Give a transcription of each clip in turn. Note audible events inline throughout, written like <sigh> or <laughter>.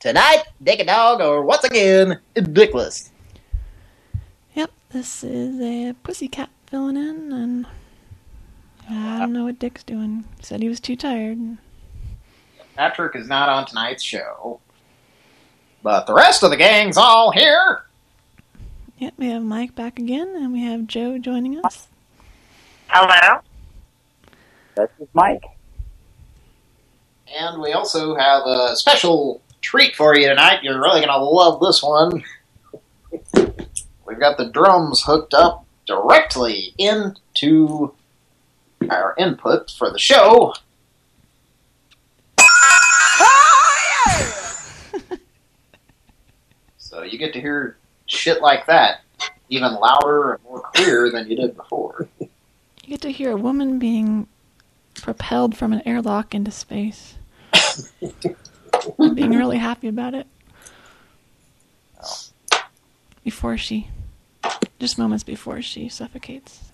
tonight, Dick and Dog are once again dickless. Yep, this is a pussycat filling in, and I don't know what Dick's doing. He said he was too tired. Patrick is not on tonight's show. But the rest of the gang's all here. Yep, we have Mike back again, and we have Joe joining us. Hello? This is Mike. And we also have a special treat for you tonight. You're really going to love this one. We've got the drums hooked up directly into our input for the show. <laughs> so you get to hear shit like that even louder and more clear than you did before. You get to hear a woman being propelled from an airlock into space. <laughs> I'm <laughs> being really <laughs> happy about it. Before she, just moments before she suffocates.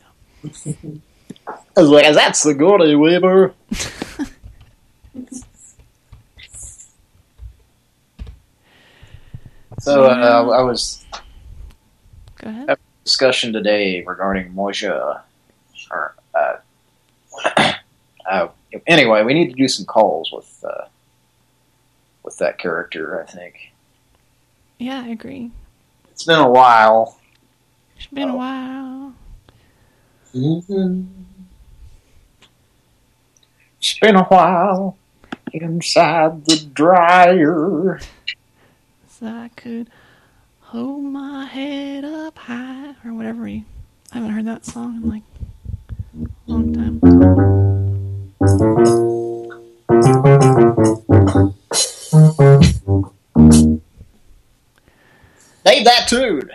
I was like, that's Sigourney Weaver. <laughs> so uh, I was Go ahead. having a discussion today regarding Moisha. Or, uh, <coughs> uh, anyway, we need to do some calls with uh, with that character. I think Yeah, I agree. it's been a while. It's been a oh. while. Mm-hmm. It's been a while inside the dryer. So I could hold my head up high or whatever. He, I haven't heard that song in like a long time. Mm-hmm. Name that tune.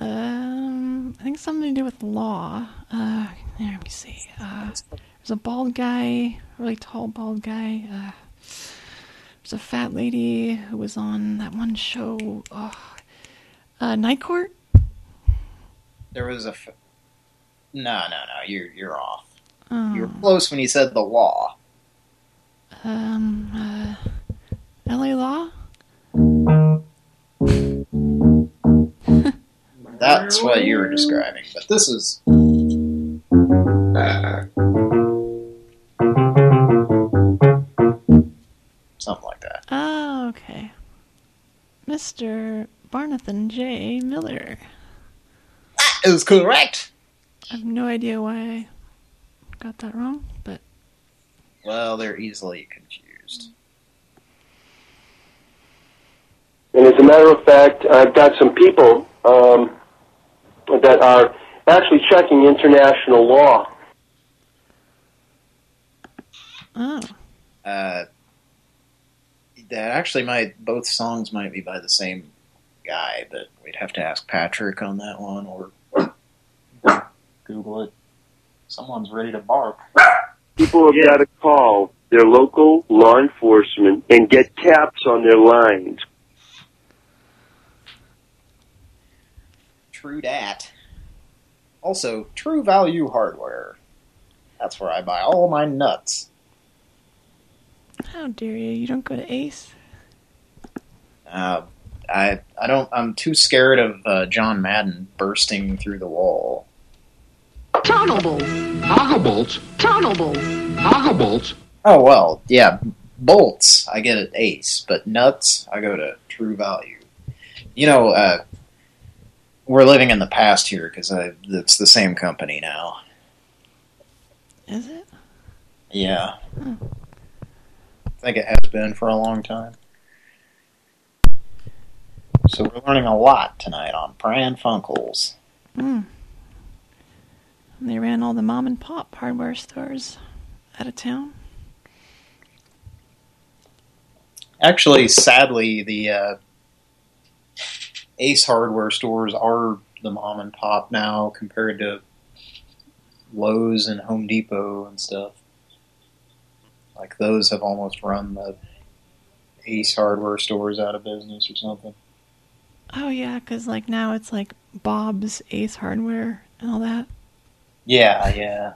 Um, I think something to do with law. Uh, let me see. Uh, there's a bald guy, really tall bald guy. Uh, there's a fat lady who was on that one show. Oh, uh, Night Court. There was a. F no, no, no. You're you're off. Oh, You were close when you said the law. um, uh, L.A. Law. That's what you were describing. But this is. Uh, something like that. Oh, okay. Mr. Barnathan J. Miller. That is correct. I have no idea why I got that wrong, but Well, they're easily confused. And as a matter of fact, I've got some people um, that are actually checking international law. oh, Uh, that actually might. Both songs might be by the same guy, but we'd have to ask Patrick on that one or Google it. Someone's ready to bark. People have got to call their local law enforcement and get caps on their lines. True dat. Also, True Value Hardware. That's where I buy all my nuts. how dare you? You don't go to Ace. Uh, I I don't. I'm too scared of uh, John Madden bursting through the wall. Toggle bolts. Toggle bolts. Toggle bolts. Toggle bolts. Oh well, yeah. Bolts I get at Ace, but nuts I go to True Value. You know, uh, we're living in the past here because it's the same company now. Is it? Yeah. Hmm. I think it has been for a long time. So we're learning a lot tonight on Pran Funkels. Hmm. They ran all the mom and pop hardware stores out of town. Actually, sadly, the uh, Ace Hardware stores are the mom and pop now compared to Lowe's and Home Depot and stuff. Like those have almost run the Ace Hardware stores out of business or something. Oh yeah, because like now it's like Bob's Ace Hardware and all that. Yeah, yeah.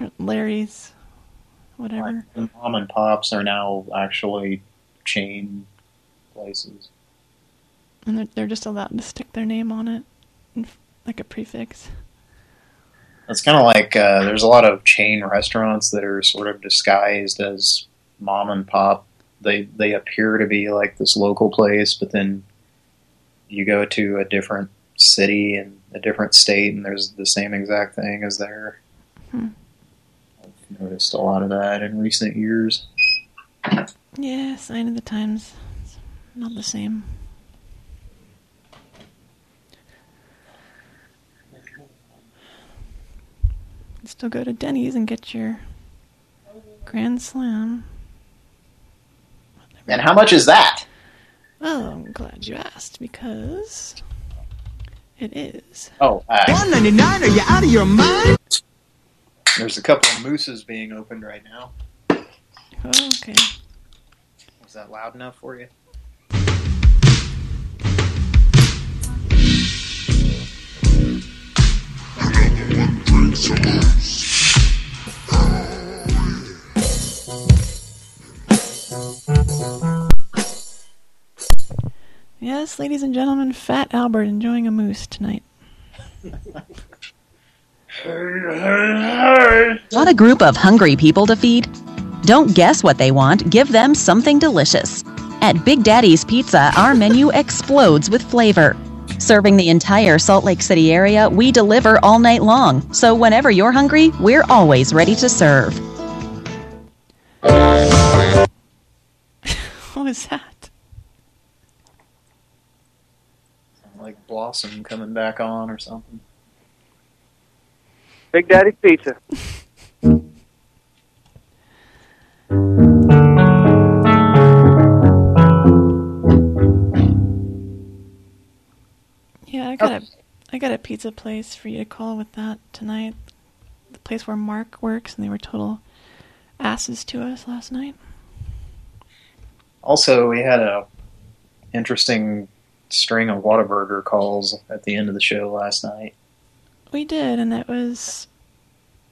Or Larry's, whatever. Like the mom and pops are now actually chain places. And they're, they're just allowed to stick their name on it, like a prefix. It's kind of like uh, there's a lot of chain restaurants that are sort of disguised as mom and pop. They they appear to be like this local place, but then you go to a different city and a different state, and there's the same exact thing as there. Hmm. I've noticed a lot of that in recent years. Yeah, sign of the times. It's not the same. Still go to Denny's and get your Grand Slam. And how much is that? Oh, I'm glad you asked because it is. Oh, uh, 199 are you out of your mind? there's a couple of mooses being opened right now. Oh, okay. Is that loud enough for you? Yes, ladies and gentlemen, Fat Albert enjoying a moose tonight. Want a group of hungry people to feed? Don't guess what they want, give them something delicious. At Big Daddy's Pizza, our menu explodes with flavor. Serving the entire Salt Lake City area, we deliver all night long. So whenever you're hungry, we're always ready to serve. <laughs> What was that? Like Blossom coming back on or something. Big Daddy's Pizza. <laughs> I oh. got a, I got a pizza place for you to call with that tonight. The place where Mark works, and they were total asses to us last night. Also, we had a interesting string of Whataburger calls at the end of the show last night. We did, and it was,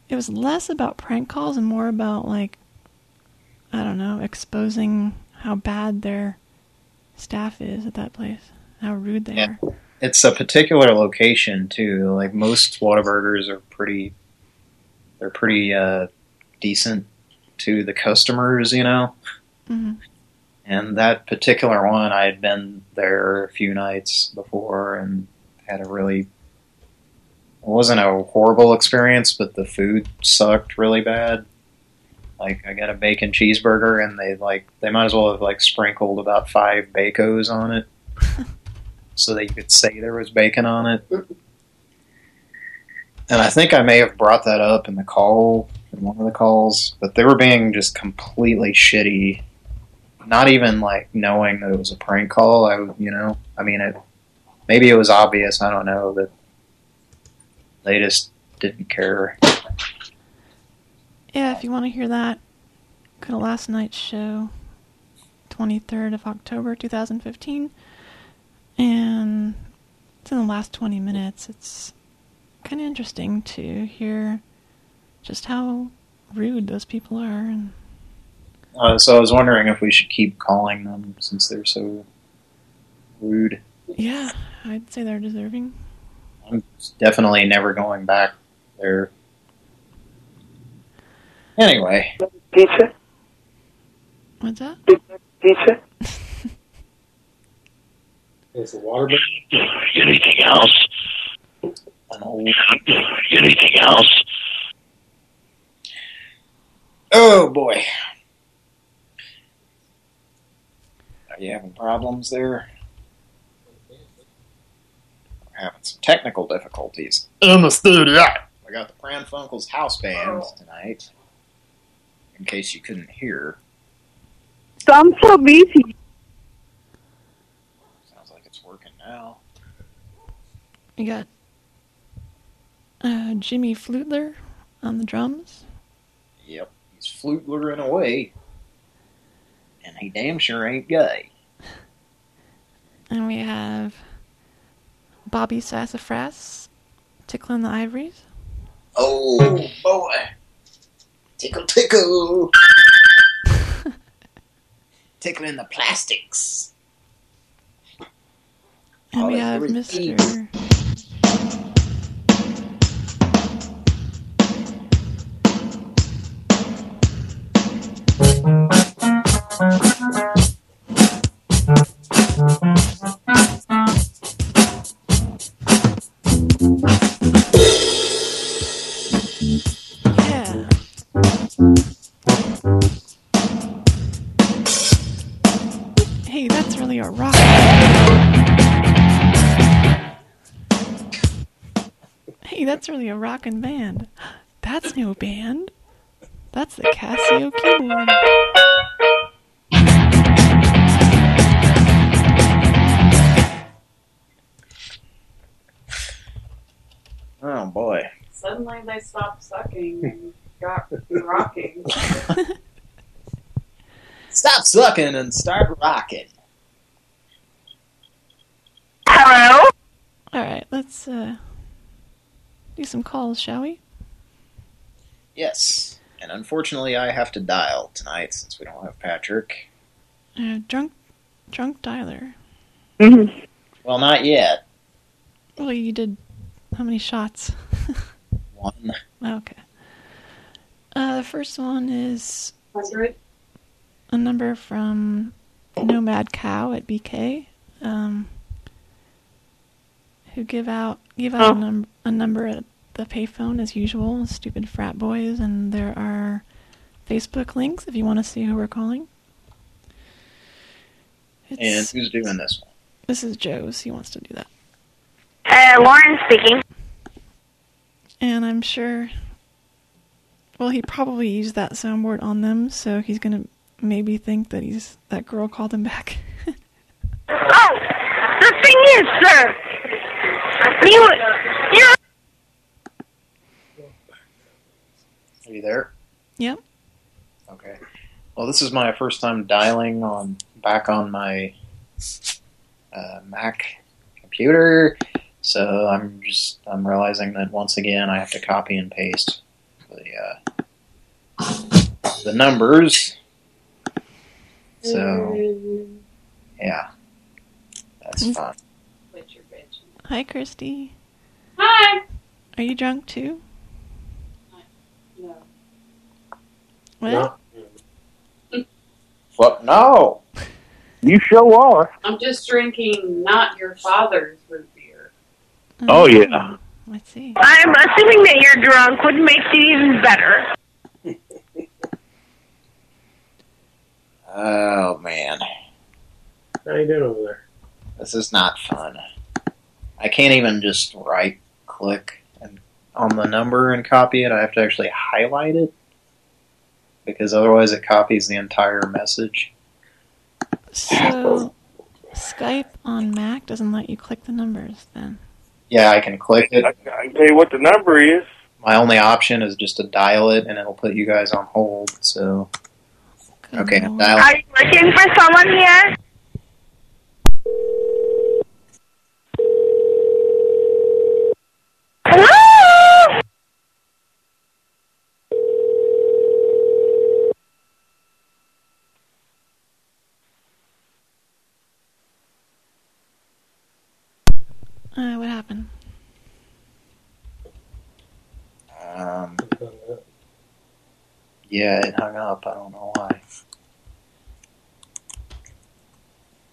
it was less about prank calls and more about like, I don't know, exposing how bad their staff is at that place, how rude they Yeah. are. It's a particular location too. Like most Whataburgers are pretty, they're pretty uh, decent to the customers, you know. hmm And that particular one, I had been there a few nights before and had a really. It wasn't a horrible experience, but the food sucked really bad. Like I got a bacon cheeseburger, and they like they might as well have like sprinkled about five Bac-Os on it, <laughs> so that you could say there was bacon on it. And I think I may have brought that up in the call, in one of the calls, but they were being just completely shitty not even like knowing that it was a prank call. I, you know, I mean, it maybe it was obvious. I don't know that they just didn't care. Yeah, if you want to hear that, go to last night's show, 23rd of October 2015. And it's in the last 20 minutes. It's kind of interesting to hear just how rude those people are. And Uh, so I was wondering if we should keep calling them since they're so rude. yeah, I'd say they're deserving. I'm definitely never going back there. Anyway, Pizza? What's that? Pizza? Is the water Anything else? Anything else? Oh boy. Are you having problems there? We're having some technical difficulties in the studio. I got the Pran Funkels house band tonight. In case you couldn't hear. So I'm so busy. Sounds like now. You got uh, Jimmy Flutler on the drums. Yep, he's flutering away. And he damn sure ain't gay. <laughs> And we have Bobby Sassafras tickling the ivories. Oh, boy. Tickle, tickle. <laughs> Tickling the plastics. And Oh, we have really Mr. a rockin' band. <gasps> That's no band. That's the Casio keyboard. Oh, boy. Suddenly they stopped sucking and got rocking. <laughs> Stop sucking and start rocking. Hello? Alright, let's uh do some calls, shall we? Yes. And unfortunately, I have to dial tonight since we don't have Patrick. Uh, drunk drunk dialer. Well, not yet. Well you did how many shots? <laughs> One. Okay. Uh the first one is 100? a number from Nomad Cow at BK, um, who give out give out a, num- a number at the payphone as usual. Stupid frat boys, and there are Facebook links if you want to see who we're calling. And who's doing this one? this is Joe's. He wants to do that, Uh, Lauren speaking. and I'm sure. Well, he probably used that soundboard on them, so he's gonna maybe think that he's that girl called him back. <laughs> Oh, the thing is, sir, you, you're Are you there? yep. Okay. Well, this is my first time dialing on back on my uh, Mac computer, so I'm just I'm realizing that once again I have to copy and paste the uh, the numbers. So yeah, that's fun. Quit your bitch. Hi, Christy. Hi! Are you drunk too? What? What? No. You sure are. I'm just drinking not your father's root beer. Oh, mm. yeah. Let's see. I'm assuming that you're drunk, which makes it even better. <laughs> Oh man, How are you doing over there? this is not fun. I can't even just right click and on the number and copy it. I have to actually highlight it because otherwise it copies the entire message. So, Skype on Mac doesn't let you click the numbers then. Yeah, I can click it. I, I can tell you what the number is. My only option is just to dial it, and it'll put you guys on hold. So, Good okay, I'm lord. Are you looking for someone here? Hello? Uh, what happened? Um, yeah, it hung up. I don't know why.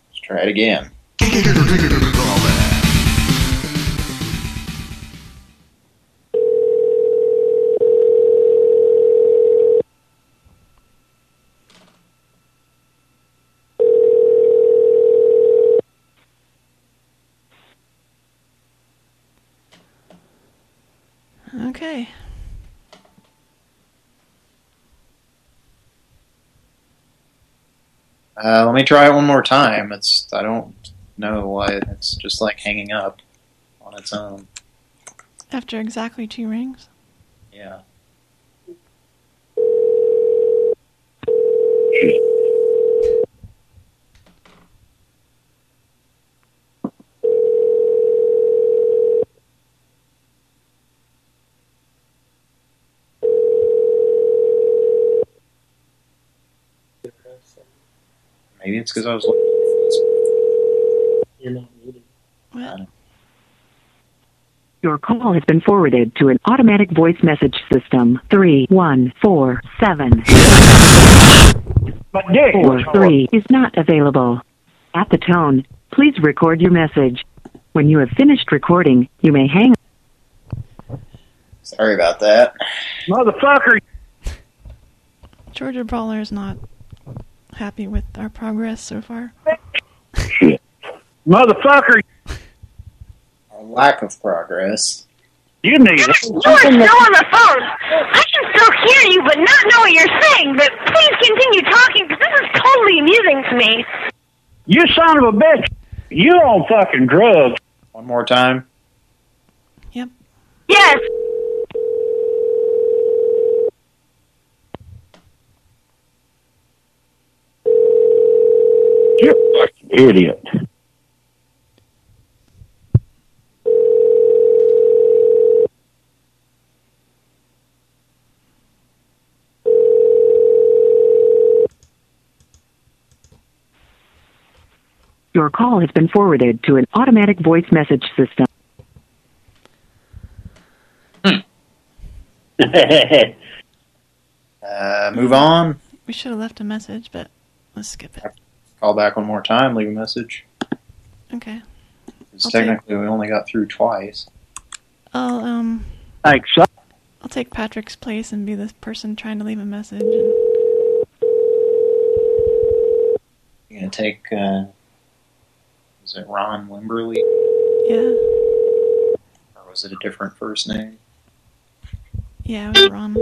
Let's try it again. <laughs> Uh, let me try it one more time. It's I don't know why it's just like hanging up on its own. After exactly two rings? Yeah. Maybe it's because I was looking. You're not muted. What? Your call has been forwarded to an automatic voice message system. Three one four seven But Dick, four three is not available. At the tone, please record your message. When you have finished recording, you may hang Sorry about that. motherfucker, Georgia Brawler is not happy with our progress so far. motherfucker, A lack of progress. you need You are still on the phone. I can still hear you, but not know what you're saying. But please continue talking, because this is totally amusing to me. You son of a bitch. You on fucking drugs. One more time. Yep. Yes. You fucking idiot. Your call has been forwarded to an automatic voice message system. Hmm. <laughs> Uh, move on. We should have left a message, but let's skip it. Call back one more time. Leave a message. Okay. 'Cause I'll take- technically, we only got through twice. I'll um Thanks, son. I'll take Patrick's place and be the person trying to leave a message. And You're gonna take. Uh, is it Ron Wimberly, yeah, or was it a different first name? yeah, it was Ron.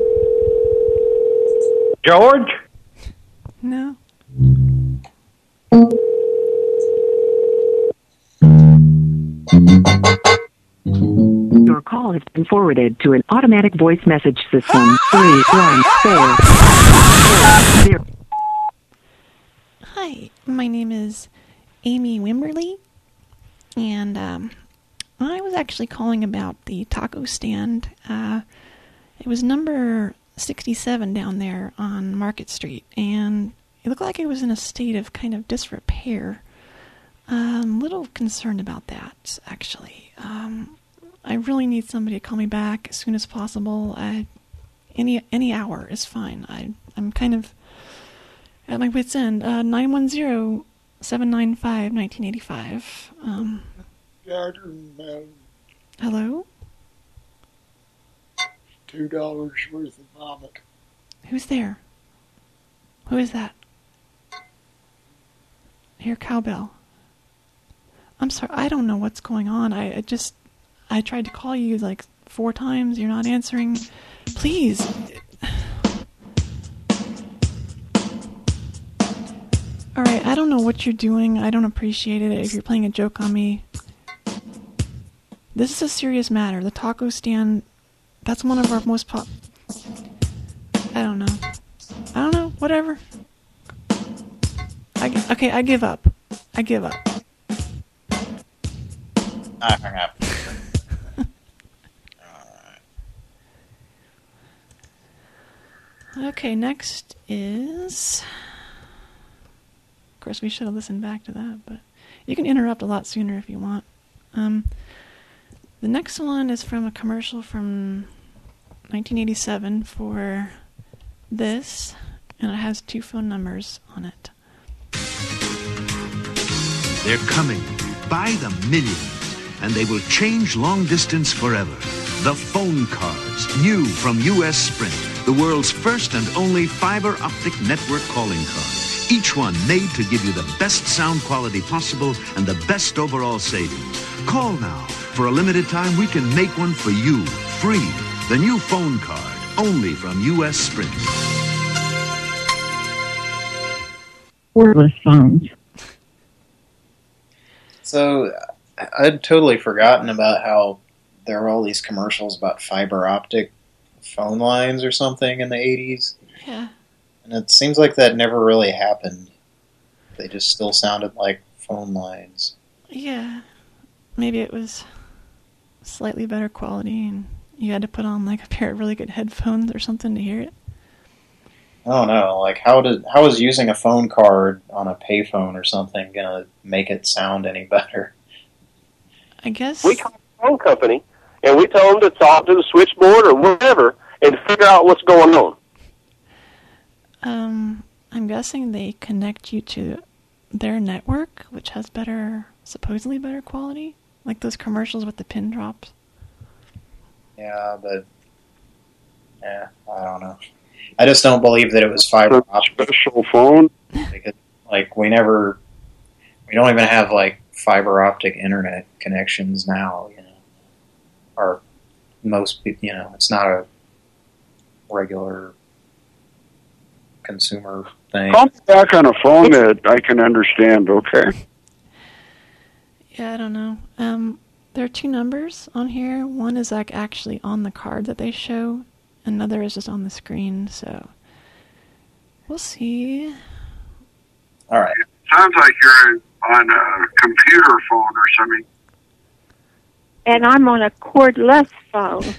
George? <laughs> No. Your call has been forwarded to an automatic voice message system. Three one four zero. Hi, my name is Amy Wimberly, and um, I was actually calling about the taco stand. Uh, it was number 67 down there on Market Street, and it looked like it was in a state of kind of disrepair. I'm a little concerned about that, actually. Um, I really need somebody to call me back as soon as possible. I, any any hour is fine. I I'm kind of at my wit's end. Uh, 910 795 1985. Um, hello? Two dollars worth of vomit. Who's there? Who is that? Here, cowbell. I'm sorry, I don't know what's going on. I, I just, I tried to call you like four times. You're not answering. Please. All right, I don't know what you're doing. I don't appreciate it if you're playing a joke on me. This is a serious matter. The taco stand, that's one of our most pop. I don't know. I don't know. Whatever. I, okay, I give up. I give up. I hung up. Okay, next is. Of course, we should have listened back to that, but you can interrupt a lot sooner if you want. Um, the next one is from a commercial from 1987 for this, and it has two phone numbers on it. They're coming by the millions, and they will change long distance forever. The phone cards, new from U.S. Sprint, the world's first and only fiber optic network calling card. Each one made to give you the best sound quality possible and the best overall savings. Call now. For a limited time, we can make one for you, free. The new phone card, only from U.S. Sprint. Cordless phones. So I'd totally forgotten about how there were all these commercials about fiber optic phone lines or something in the 80s. Yeah. And it seems like that never really happened. They just still sounded like phone lines. Yeah. Maybe it was slightly better quality and you had to put on like a pair of really good headphones or something to hear it. I don't know, like how did how is using a phone card on a payphone or something gonna make it sound any better? I guess We call the phone company and we tell them to talk to the switchboard or whatever and figure out what's going on. Um, I'm guessing they connect you to their network, which has better, supposedly better quality, like those commercials with the pin drops. Yeah, but yeah, I don't know. I just don't believe that it was fiber optic. Special phone? Because, like, we never, we don't even have, like, fiber optic internet connections now, you know. Or most, peop- you know, it's not a regular consumer thing. Call me back on a phone that I can understand, okay? Yeah, I don't know. Um, there are two numbers on here. One is like actually on the card that they show. Another is just on the screen. So we'll see. All right. Sounds like you're on a computer phone or something. and I'm on a cordless phone.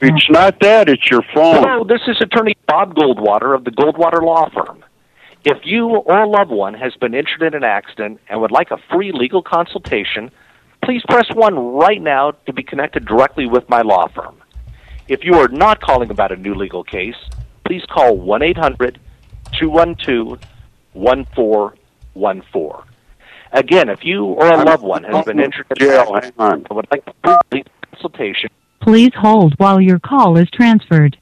It's not that, it's your phone. Hello, this is attorney Bob Goldwater of the Goldwater Law Firm. If you or a loved one has been injured in an accident and would like a free legal consultation, please press 1 right now to be connected directly with my law firm. If you are not calling about a new legal case, please call 1 800 212 1414. Again, if you or a loved one has been injured in an Jail, accident hang on. and would like a consultation, Please hold while your call is transferred.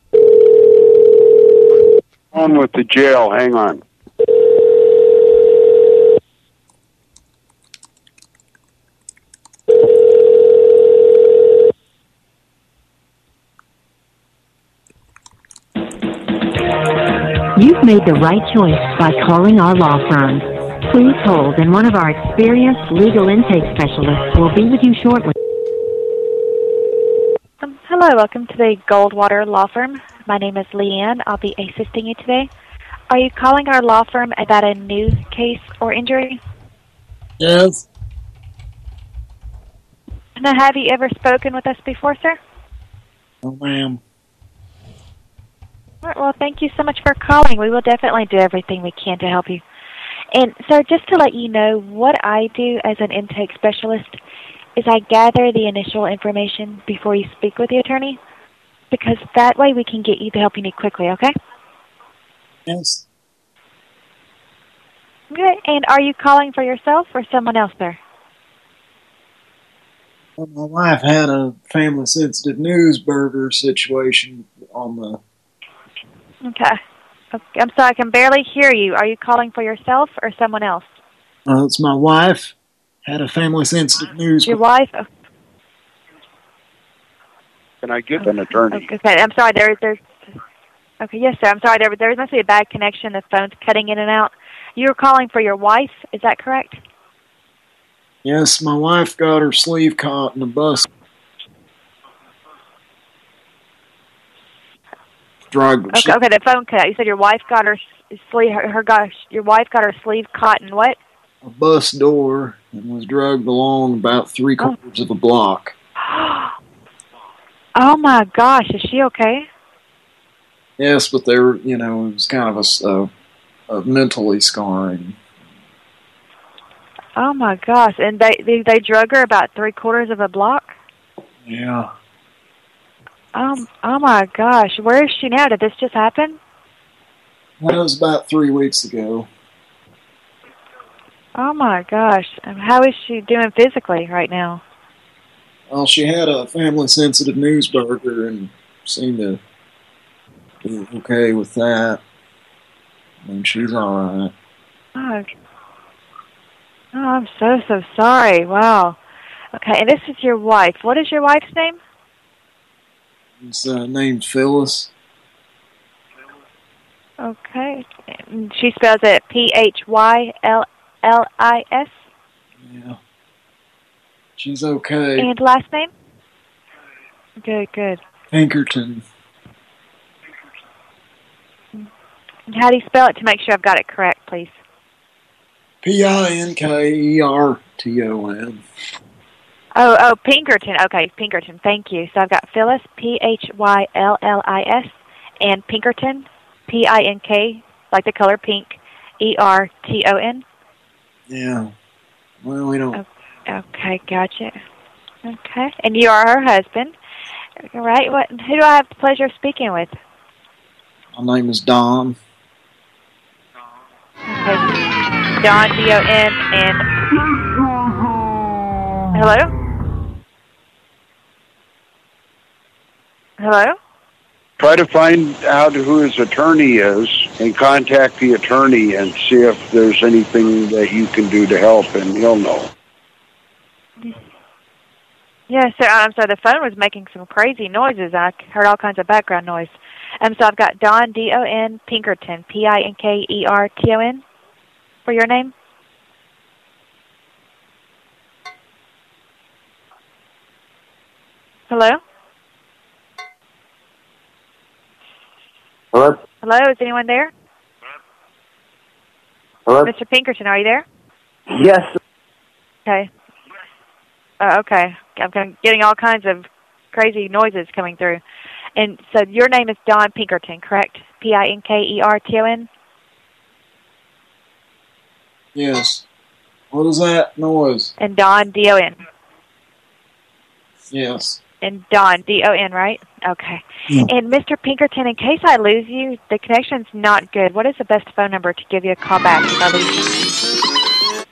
On with the jail, hang on. You've made the right choice by calling our law firm. Please hold, and one of our experienced legal intake specialists will be with you shortly. Um, hello, welcome to the Goldwater Law Firm. My name is Leanne. I'll be assisting you today. Are you calling our law firm about a new case or injury? Yes. Now, have you ever spoken with us before, sir? Oh, ma'am. All right, well, thank you so much for calling. We will definitely do everything we can to help you. And, sir, just to let you know, what I do as an intake specialist is I gather the initial information before you speak with the attorney, because that way we can get you the help you need quickly, okay? Yes. Good. And are you calling for yourself or someone else there? Well, my wife had a family sensitive news burger situation on the. Okay. okay. I'm sorry, I can barely hear you. Are you calling for yourself or someone else? Uh, it's my wife had a family sensitive news. Your wife? Oh, Can I get an attorney? Okay, I'm sorry. There, there's. Okay, yes, sir. I'm sorry. There, there must be a bad connection. The phone's cutting in and out. You're calling for your wife. Is that correct? Yes, my wife got her sleeve caught in a bus. Drug. Okay, okay. The phone cut. You said your wife got her sleeve. Her, her got your wife got her sleeve caught in what? a bus door and was dragged along about three oh. quarters of a block. <gasps> Oh my gosh, is she okay? Yes, but they were, you know, it was kind of a mentally scarring. Oh my gosh, and they they, they drug her about three quarters of a block. Yeah. Um, oh my gosh, where is she now? Did this just happen? That was about three weeks ago. Oh my gosh, Um, how is she doing physically right now? Well, she had a family-sensitive news burger and seemed to be okay with that. And she's all right. Oh, oh, I'm so so sorry. Wow. Okay, and this is your wife. What is your wife's name? It's uh, named Phyllis. Okay, she spells it P H Y L L I S. Yeah. She's okay. And last name? Good, good. Pinkerton. And how do you spell it to make sure I've got it correct, please? P-I-N-K-E-R-T-O-N. Oh, oh, Pinkerton. Okay, Pinkerton. Thank you. So I've got Phyllis, P-H-Y-L-L-I-S, and Pinkerton, P-I-N-K, like the color pink, E-R-T-O-N. Yeah. Well, we don't... Oh, okay, gotcha. Okay, and you are her husband. right? What? Who do I have the pleasure of speaking with? My name is Don. Okay. Don D O N and hello. Hello. Try to find out who his attorney is and contact the attorney and see if there's anything that you can do to help, and he'll know. Yes, sir. I'm sorry. The phone was making some crazy noises. I heard all kinds of background noise. Um, so I've got Don D O N Pinkerton P I N K E R T O N for your name. Hello. Hello? Hello. Is anyone there? Hello? Mr. Pinkerton, are you there? Yes. Okay. Uh, okay. I'm getting all kinds of crazy noises coming through. And so your name is Don Pinkerton, correct? P I N K E R T O N. Yes. What is that noise? And Don D O N. Yes. And Don D O N, right? Okay. Yeah. And Mr. Pinkerton, in case I lose you, the connection's not good. What is the best phone number to give you a call back if I lose you?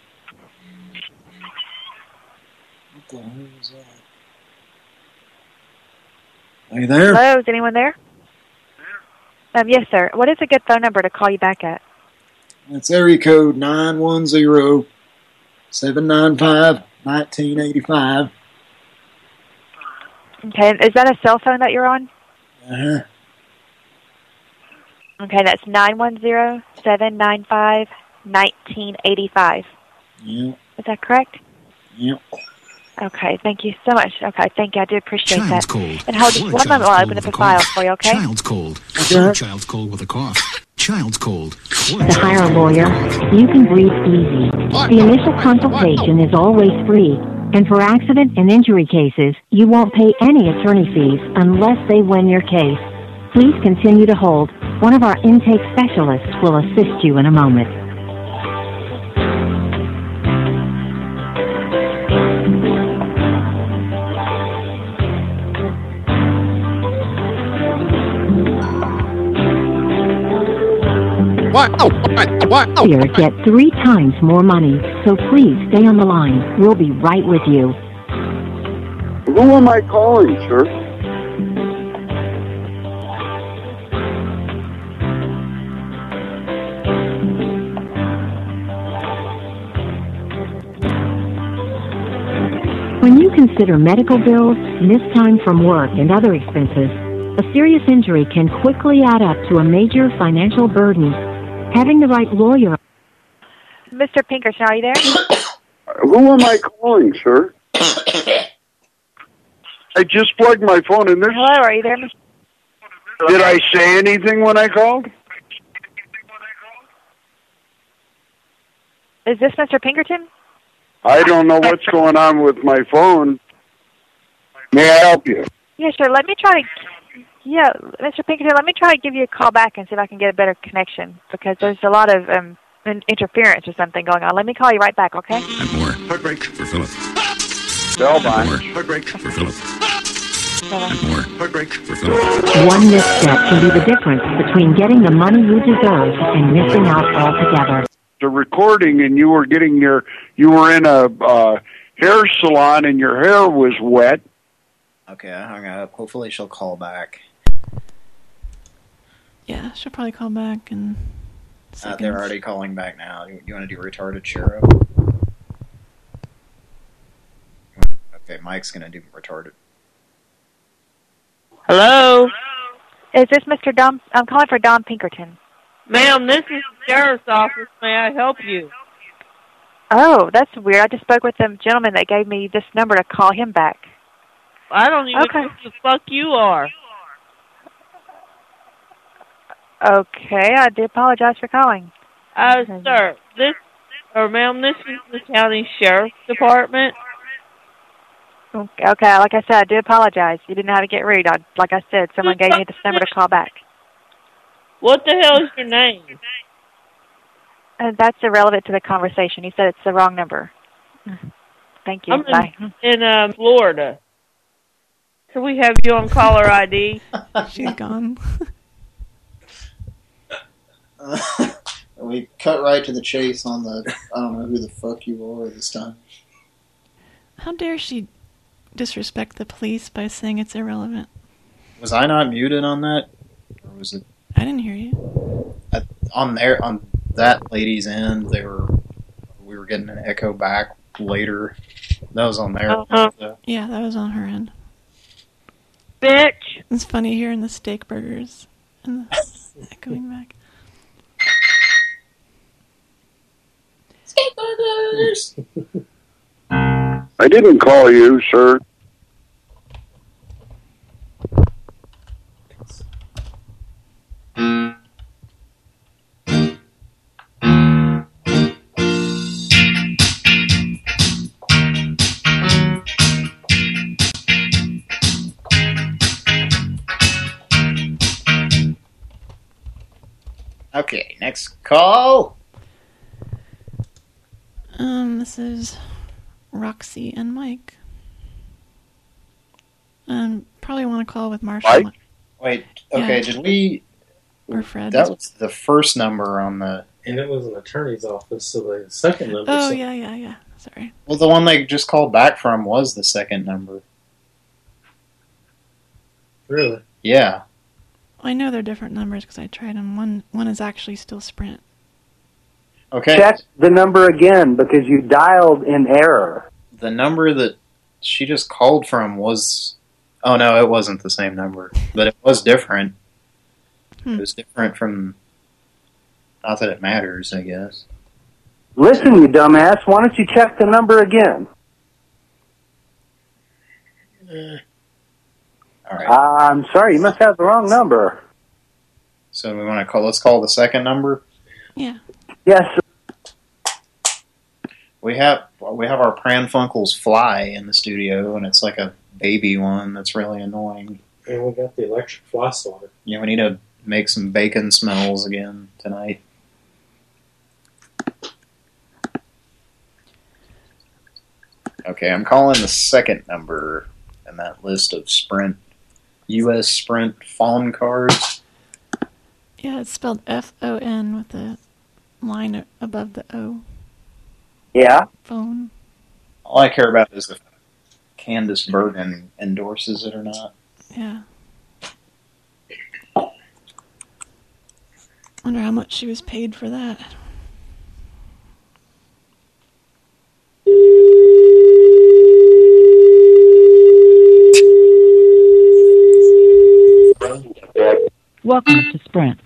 What the hell is that? Are you there? Hello, is anyone there? Um, yes, sir. What is a good phone number to call you back at? It's area code 910-795-1985. Okay, is that a cell phone that you're on? Uh-huh. Okay, that's nine one zero seven nine five nineteen eighty five. Yep. Is that correct? Yep. Okay, thank you so much. Okay, thank you. I do appreciate Child's that. cold. And hold just one moment child's while I cold open up with a a file for you, okay? Child's cold. Okay. Child's cold with a cough. Child's cold. To hire a lawyer, you can breathe easy. The initial consultation is always free. And for accident and injury cases, you won't pay any attorney fees unless they win your case. Please continue to hold. One of our intake specialists will assist you in a moment. Here, get three times more money. So please stay on the line. We'll be right with you. Who am I calling, sir? When you consider medical bills, missed time from work, and other expenses, a serious injury can quickly add up to a major financial burden. Having the right lawyer Mr. Pinkerton, are you there? <coughs> Who am I calling, sir? <coughs> I just plugged my phone in. There's. Hello, are you there? Mr. Did I say anything when I called? Is this Mr. Pinkerton? I don't know what's going on with my phone. May I help you? Yeah, sure. Let me try to. Yeah, Mr. Pinkerton, let me try to give you a call back and see if I can get a better connection because there's a lot of um, in- interference or something going on. Let me call you right back, okay? And more. Heartbreak for Philip. Spellbind. More. Heartbreak for Philip. And more. Heartbreak for Philip. One misstep can be the difference between getting the money you deserve and missing out altogether. The recording, and you were getting your, you were in a uh, hair salon, and your hair was wet. Okay, I hung up. Hopefully she'll call back. Yeah, she'll probably call back and. Uh, they're already calling back now. You, you want to do retarded Shiro? Okay, Mike's gonna do retarded. Hello? Hello? Is this Mr. Dom? I'm calling for Don Pinkerton. Ma'am, this is the sheriff's office. May I help you? Oh, that's weird. I just spoke with the gentleman that gave me this number to call him back. I don't even Okay. know who the fuck you are. Okay, I do apologize for calling. Uh, sir, this, or ma'am, this is the county sheriff's department. Okay, okay, like I said, I do apologize. You didn't know how to get rude. I, like I said, someone gave me this number to call back. What the hell is your name? And that's irrelevant to the conversation. He said it's the wrong number. Thank you. I'm in, Bye. in uh, Florida. Can we have you on caller ID? <laughs> She's gone. <laughs> we cut right to the chase on the, I don't know who the fuck you are this time. How dare she disrespect the police by saying it's irrelevant? Was I not muted on that? Or was it I didn't hear you. at, on there, on that lady's end, they were, we were getting an echo back later. That was on there. Uh-huh. Yeah, that was on her end. Bitch! It's funny hearing the steak burgers and the <laughs> echoing back. <laughs> I didn't call you, sir. Okay, next call. Um, this is Roxy and Mike. Um, probably want to call with Marshall. Wait, okay, Yeah. did we... Or Fred. That was the first number on the... And it was an attorney's office, so the second number. Oh, so- yeah, yeah, yeah. Sorry. Well, the one they just called back from was the second number. Really? Yeah. I know they're different numbers because I tried them. One one is actually still Sprint. Okay. Check the number again because you dialed in error. The number that she just called from was... Oh, no, it wasn't the same number. But it was different. Hmm. It was different from... Not that it matters, I guess. Listen, you dumbass, why don't you check the number again? Uh, all right. I'm sorry, you must have the wrong number. So we want to call... Let's call the second number. Yeah. Yes, We have we have our Pran Funkels fly in the studio, and it's like a baby one that's really annoying. And we got the electric fly swatter. Yeah, we need to make some bacon smells again tonight. Okay, I'm calling the second number in that list of Sprint, U.S. Sprint phone cards. Yeah, it's spelled F O N with the line above the O. Yeah. Phone. All I care about is if Candice Bergen endorses it or not. Yeah. Wonder how much she was paid for that. Welcome to Sprint.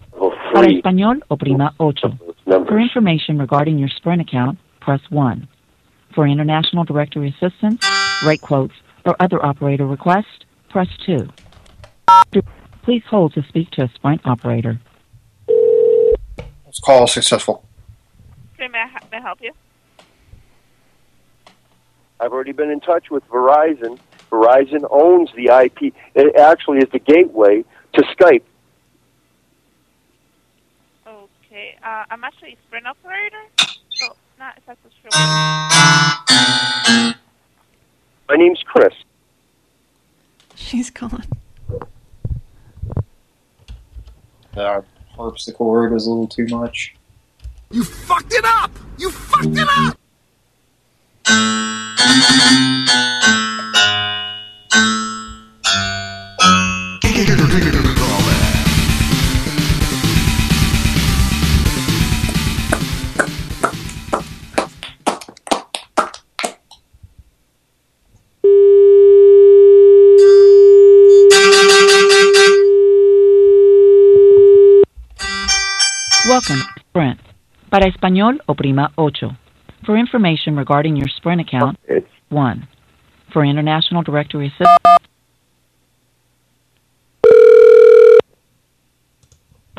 Para español, oprima ocho. For information regarding your Sprint account, press 1. For international directory assistance, rate quotes, or other operator requests, press 2. Please hold to speak to a Sprint operator. Let's call successful. Okay, may I, may I help you? I've already been in touch with Verizon. Verizon owns the IP. It actually is the gateway to Skype. Okay, uh, I'm actually a Sprint operator, so not exactly sure. My name's Chris. She's gone. The harpsichord was a little too much. You fucked it up! You fucked it up! <laughs> Welcome to Sprint. Para español, oprima ocho. For information regarding your Sprint account, it's 1. For international directory assistance,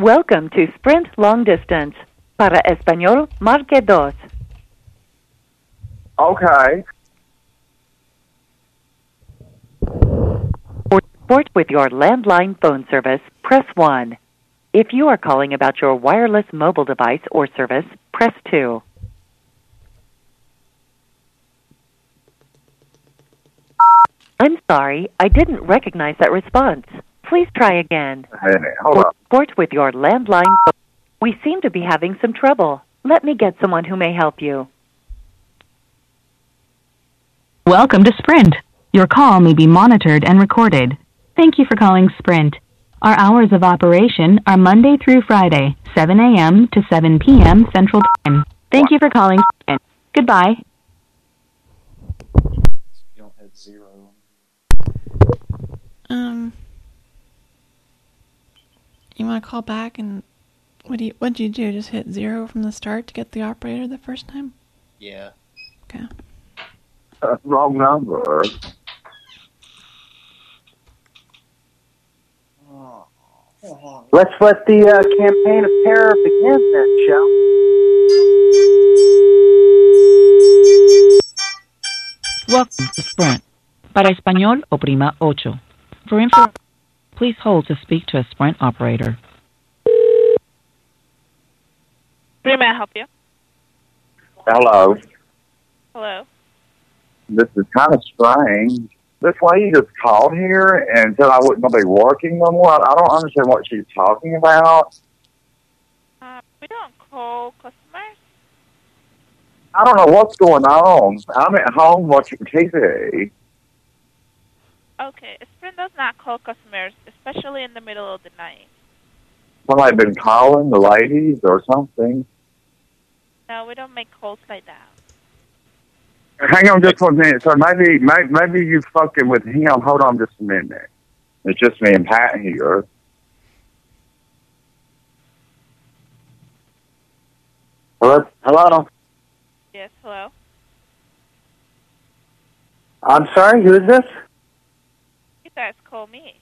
Welcome to Sprint Long Distance. Para español, marque dos. Okay. For support with your landline phone service, press 1. If you are calling about your wireless mobile device or service, press 2. I'm sorry, I didn't recognize that response. Please try again. Hey, hold on. support with your landline, we seem to be having some trouble. Let me get someone who may help you. Welcome to Sprint. Your call may be monitored and recorded. Thank you for calling Sprint. Our hours of operation are Monday through Friday, 7 a.m. to 7 p.m. Central Time. Thank you for calling Goodbye. You zero. Um, you want to call back and what do you what do you do? Just hit zero from the start to get the operator the first time? Yeah. Okay. Uh, wrong number. Let's let the uh, campaign of terror begin then, shall we? welcome to Sprint. Para español, oprima ocho. For info, please hold to speak to a Sprint operator. May I help you? Hello. Hello. This is kind of strange. This lady just called here and said I wasn't going to be working no more. I don't understand what she's talking about. Uh, we don't call customers. I don't know what's going on. I'm at home watching TV. Okay, Sprint does not call customers, especially in the middle of the night. Well, I've been calling the ladies or something. No, we don't make calls like that. Hang on just one minute, sir. Maybe, maybe, maybe you fucking with him. Hold on just a minute. It's just me and Pat here. Hello? Hello? Yes, hello. I'm sorry, who is this? You guys call me.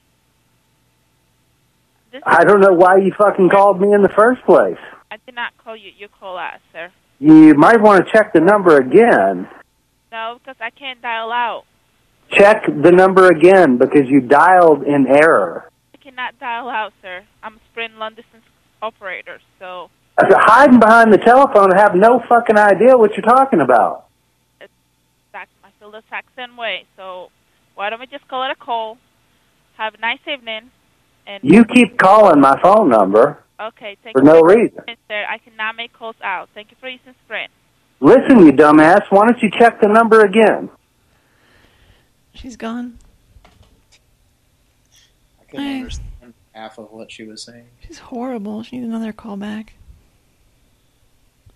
This I don't know why you fucking called me in the first place. I did not call you. You call us, sir. You might want to check the number again. No, because I can't dial out. Check the number again because you dialed in error. I cannot dial out, sir. I'm a Sprint long distance operator, so Hiding behind the telephone and have no fucking idea what you're talking about. exact, I feel the exact same way. So why don't we just call it a call? Have a nice evening. And You keep calling my phone number. okay, thank for you no for your reason. Sir, I cannot make calls out. Thank you for using Sprint. Listen, you dumbass, why don't you check the number again? She's gone. I couldn't Hey. understand half of what she was saying. She's horrible. She needs another call back.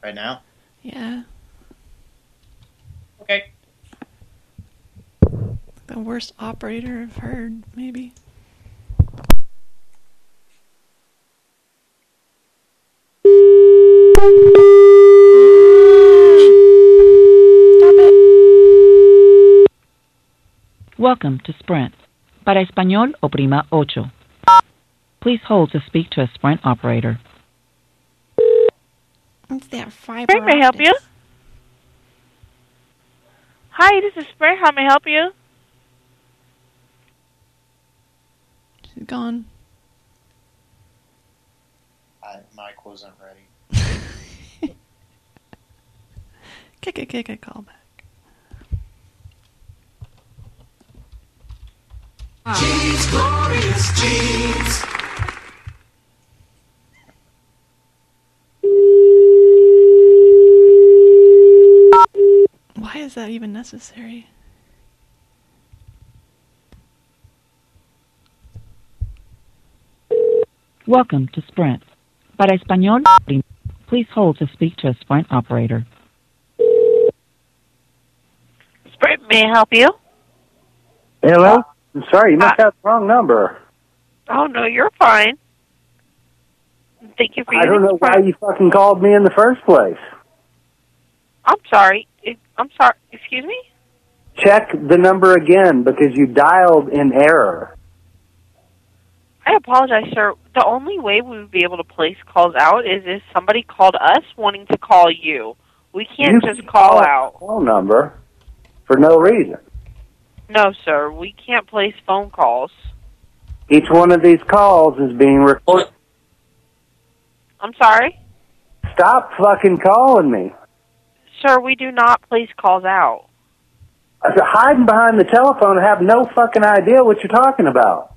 Right now? Yeah. Okay. The worst operator I've heard, maybe. <laughs> Welcome to Sprint. Para español, oprima ocho. Please hold to speak to a Sprint operator. It's that fiber. Sprint, may I help you? Hi, this is Sprint. How may I help you? She's gone. I, Mike wasn't ready. <laughs> Kick it, kick it, call back. Jeans, glorious jeans. Why is that even necessary? Welcome to Sprint. Para español, please hold to speak to a Sprint operator. Sprint, may I help you? Hello? Uh, I'm sorry, you must uh, have the wrong number. Oh, no, you're fine. Thank you for I don't know why you fucking called me in the first place. I'm sorry. I'm sorry. Excuse me? Check the number again because you dialed in error. I apologize, sir. The only way we would be able to place calls out is if somebody called us wanting to call you. We can't You just call called out. Phone number for no reason. No, sir. We can't place phone calls. Each one of these calls is being recorded. I'm sorry? Stop fucking calling me. Sir, we do not place calls out. I said, hiding behind the telephone and have no fucking idea what you're talking about.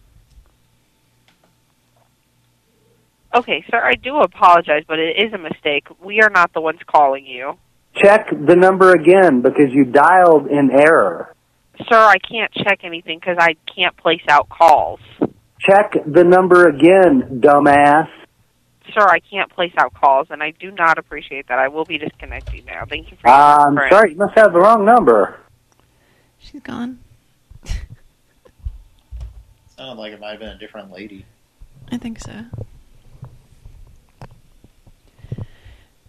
Okay, sir, I do apologize, but it is a mistake. We are not the ones calling you. Check the number again because you dialed in error. Sir, I can't check anything because I can't place out calls. Check the number again, dumbass. Sir, I can't place out calls, and I do not appreciate that. I will be disconnecting now. Thank you for Uh, I'm sorry, you must have the wrong number. She's gone. Sounded like it might have been a different lady. I think so.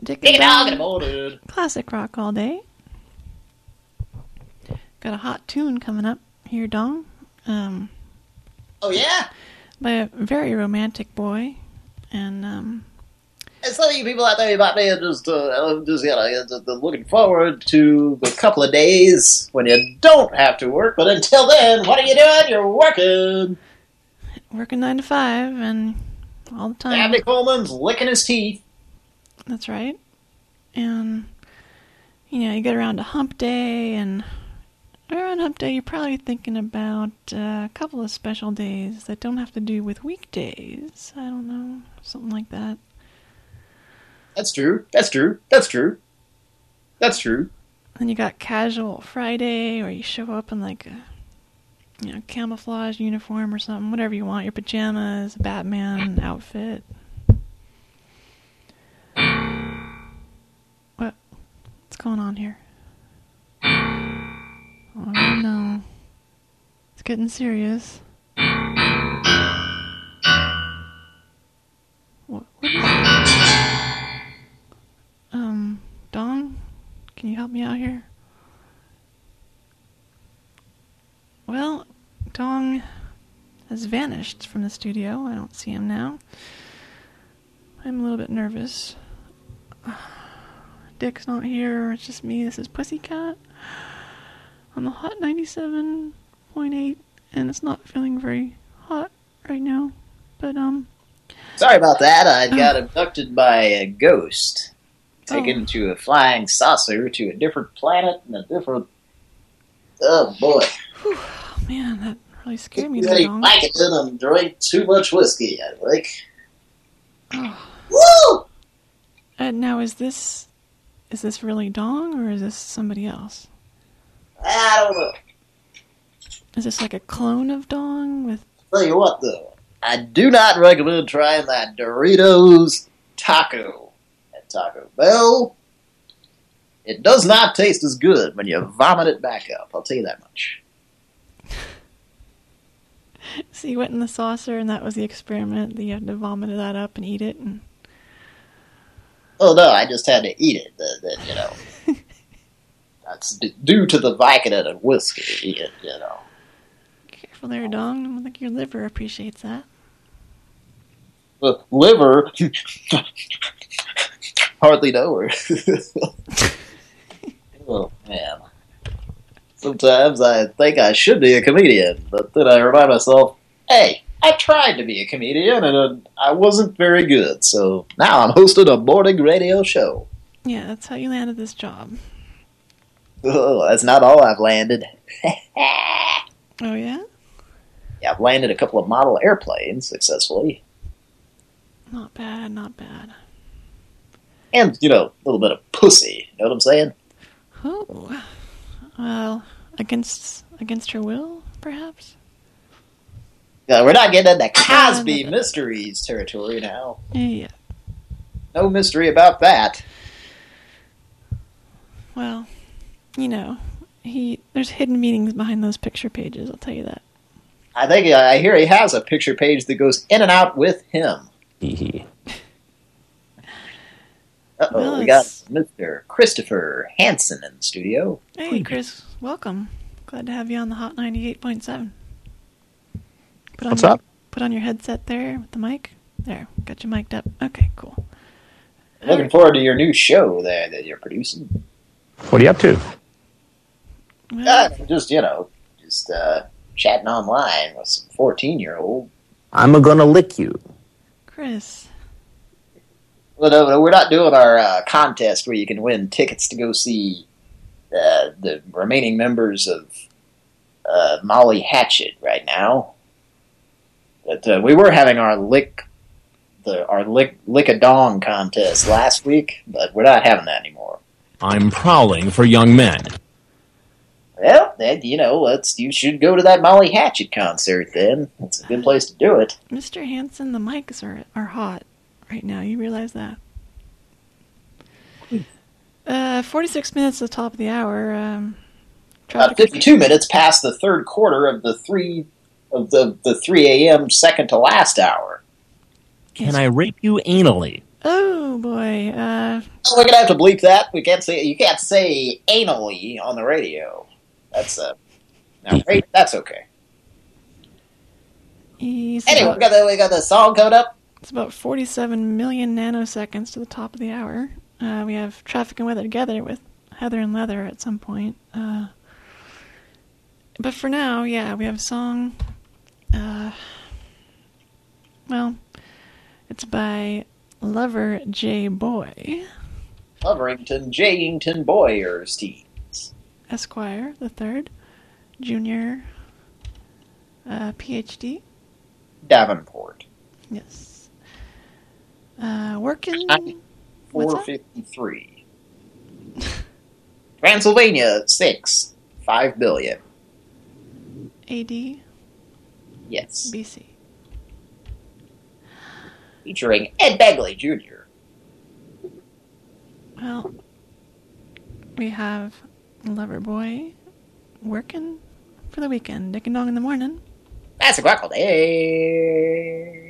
Dick Hey, and dog Dong, in the morning. Classic rock all day. Got a hot tune coming up here, Dong. Um, Oh, yeah? by a very romantic boy. And, um, And some of you people out there, you might be just, uh, just, you know, just, looking forward to a couple of days when you don't have to work. But until then, what are you doing? You're working. working nine to five and all the time. Dabney Coleman's licking his teeth. That's right. And you know, you get around to hump day and around hump day you're probably thinking about uh, a couple of special days that don't have to do with weekdays. I don't know, something like that. That's true. That's true. That's true. That's true. Then you got casual Friday or you show up in like a you know, camouflage uniform or something, whatever you want, your pajamas, Batman outfit. What? What's going on here? Oh no. It's getting serious. What, Um, Dong? Can you help me out here? Well, Dong has vanished from the studio. I don't see him now. I'm a little bit nervous. <sighs> Dick's not here. It's just me. This is Pussycat on the Hot 97.8, and it's not feeling very hot right now. But, um, Sorry about that. I got abducted by a ghost. Taken Oh. to a flying saucer to a different planet and a different... Oh, boy. oh man, that really scared me many Dong. Vicodin and drank too much whiskey, I think. Oh. Woo! Uh, now, is this is this really Dong or is this somebody else? I don't know. Is this like a clone of Dong with? Tell you what, though. I do not recommend trying that Doritos taco at Taco Bell. It does not taste as good when you vomit it back up. I'll tell you that much. <laughs> So you went in the saucer and that was the experiment. That you had to vomit that up and eat it. And Oh no, I just had to eat it. The, the, you know, <laughs> that's d- due to the Vicodin and whiskey. You, you know, careful there, Dong. I don't think your liver appreciates that. the liver. <laughs> hardly know her. <laughs> oh man. Sometimes I think I should be a comedian, but then I remind myself, hey, I tried to be a comedian and uh, I wasn't very good, so now I'm hosting a morning radio show. Yeah, that's how you landed this job. Oh, that's not all I've landed. <laughs> Oh yeah? Yeah, I've landed a couple of model airplanes successfully. Not bad, not bad. And, you know, a little bit of pussy. You know what I'm saying? Oh. Well, against against her will, perhaps? Uh, we're not getting into Cosby Mysteries territory now. Yeah. No mystery about that. Well, you know, he there's hidden meanings behind those picture pages, I'll tell you that. I think I hear he has a picture page that goes in and out with him. <laughs> Uh oh, Well, we got Mr. Christopher Hansen in the studio. Hey, Chris, welcome. Glad to have you on the Hot 98.7. Put on What's your, up? Put on your headset there with the mic. There, got you mic'd up. Okay, cool. Looking forward to your new show there that you're producing. What are you up to? Uh, <laughs> just, you know, just uh, chatting online with some 14-year-old. I'm gonna lick you. Chris. Well, no, no, we're not doing our uh, contest where you can win tickets to go see uh, the remaining members of uh, Molly Hatchet right now. But uh, we were having our lick the our lick lick a dong contest last week, but we're not having that anymore. I'm prowling for young men. Well, then you know, let's you should go to that Molly Hatchet concert. Then it's a good place to do it. Mr. Hansen, the mics are are hot right now. You realize that? Uh, 46 minutes at the top of the hour. Um, About 52 minutes past the third quarter of the three of the the 3 a.m. second to last hour. Can I rape you anally? oh boy. Uh, So we're gonna have to bleep that. We can't say you can't say anally on the radio. That's uh, now, right? That's okay. he's Anyway, we got the we got the song coming up. It's about 47 million nanoseconds to the top of the hour. Uh, we have traffic and weather together with Heather and Leather at some point. Uh, but for now, yeah, we have a song. Uh, well, it's by Lover J Boy, Loverington, Jayington, Boyers teams. Esquire the third, Junior, uh, PhD. Davenport, Yes. Uh, working. four fifty three. <laughs> Transylvania, six, five billion. AD Yes, BC. featuring Ed Begley Jr. Well, we have Lover Boy working for the weekend, dick and dong in the morning. That's a crackle day.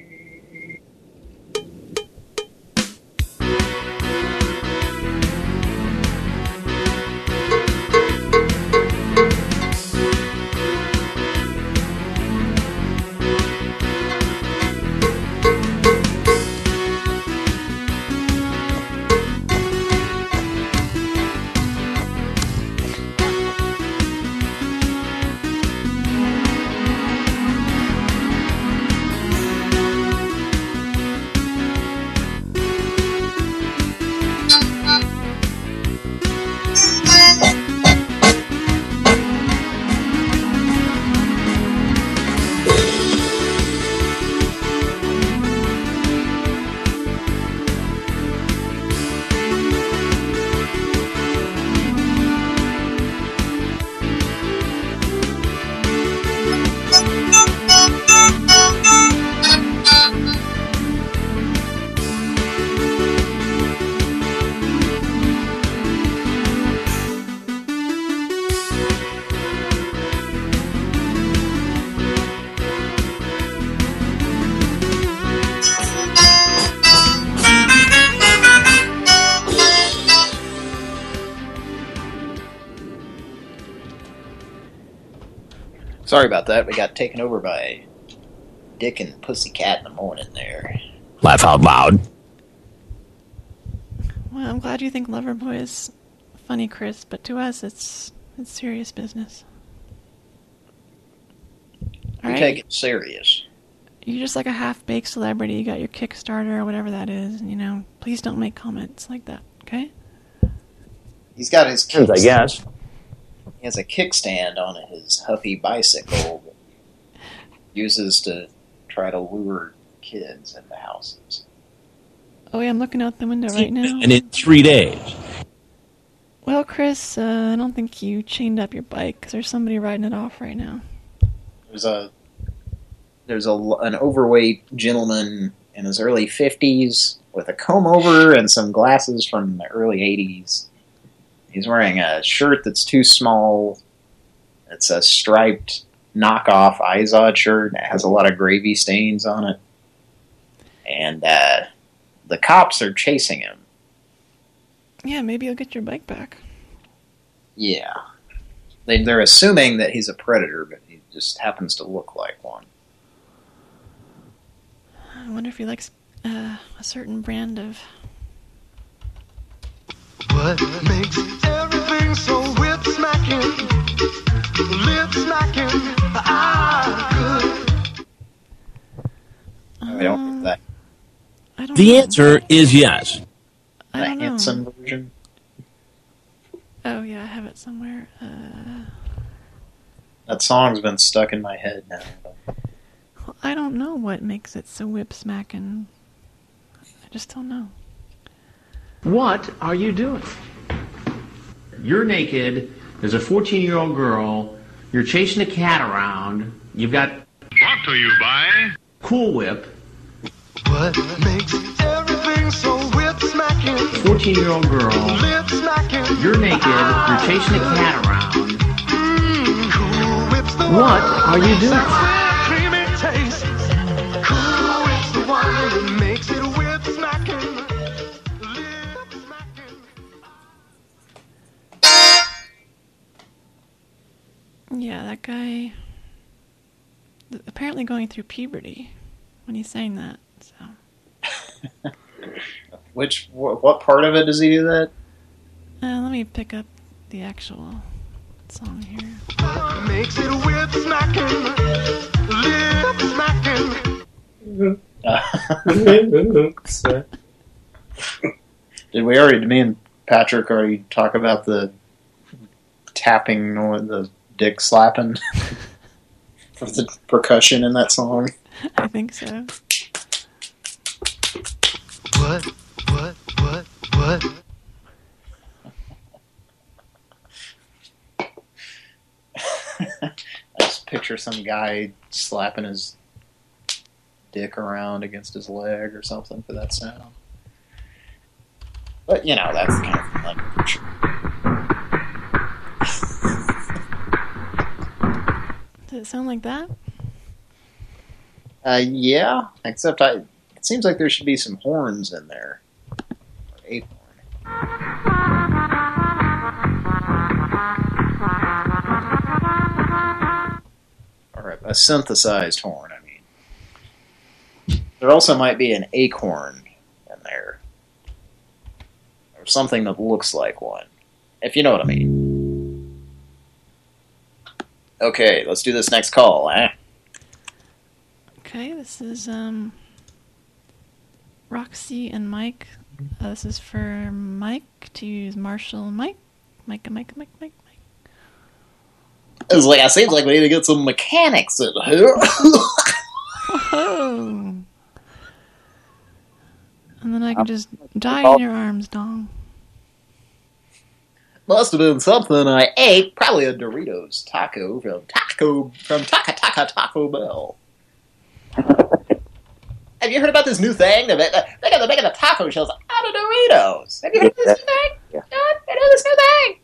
Sorry about that. We got taken over by Dick and Pussycat in the morning there. Laugh out loud. Well, I'm glad you think Loverboy is funny, Chris, but to us, it's it's serious business. We Alright. take it serious. You're just like a half-baked celebrity. You got your Kickstarter or whatever that is. You know, please don't make comments like that, okay? He's got his Depends, I guess. He has a kickstand on his Huffy bicycle that he uses to try to lure kids into houses. Oh yeah, I'm looking out the window right now. And in three days. Well, Chris, uh, I don't think you chained up your bike 'cause there's somebody riding it off right now. There's a there's a an overweight gentleman in his early 50s with a comb over and some glasses from the early 80s. He's wearing a shirt that's too small. It's a striped knockoff Izod shirt. It has a lot of gravy stains on it. And uh, the cops are chasing him. Yeah, maybe you'll get your bike back. Yeah. They, they're assuming that he's a predator, but he just happens to look like one. I wonder if he likes uh, a certain brand of. What makes everything so whip smacking, lip smacking, ah, good. I don't get that. I don't The know. answer is yes. I The don't know. Hanson version. Oh yeah, I have it somewhere. Uh, That song's been stuck in my head now. well, I don't know what makes it so whip smacking. I just don't know. What are you doing? You're naked. There's a 14 year old girl. You're chasing a cat around. You've got. Brought to you by. Cool Whip. What makes everything so whip smacking, 14 year old girl. lip smacking? You're naked. You're chasing a cat around. Mm, cool whip's the What are you that doing? Yeah, that guy. Apparently going through puberty when he's saying that. So <laughs> Which, wh what part of it does he do that? uh, let me pick up the actual song here. Makes it whip smacking, lip smacking. <laughs> Did we already, me and Patrick already talk about the tapping or the dick slapping <laughs> of the percussion in that song? I think so. What, what, what, what? <laughs> I just picture some guy slapping his dick around against his leg or something for that sound. But, you know, that's kind of language. Does it sound like that? Uh, yeah, except I. It seems like there should be some horns in there. Or a synthesized horn, I mean. There also might be an acorn in there. Or something that looks like one. If you know what I mean. Okay, let's do this next call, eh? Okay, this is um Roxy and Mike. Uh, this is for Mike to use Marshall Mike. Mike, Mike, Mike, Mike. It's like, it seems like we need to get some mechanics in here. Oh. And then I can just die in your arms, Dong. Must have been something I ate. Probably a Doritos taco from Taco from Taka Taka Taco Bell. <laughs> Have you heard about this new thing? They're, they're, they're making the taco shells out of Doritos. Have you heard of this new thing? Yeah. No, I know this new thing.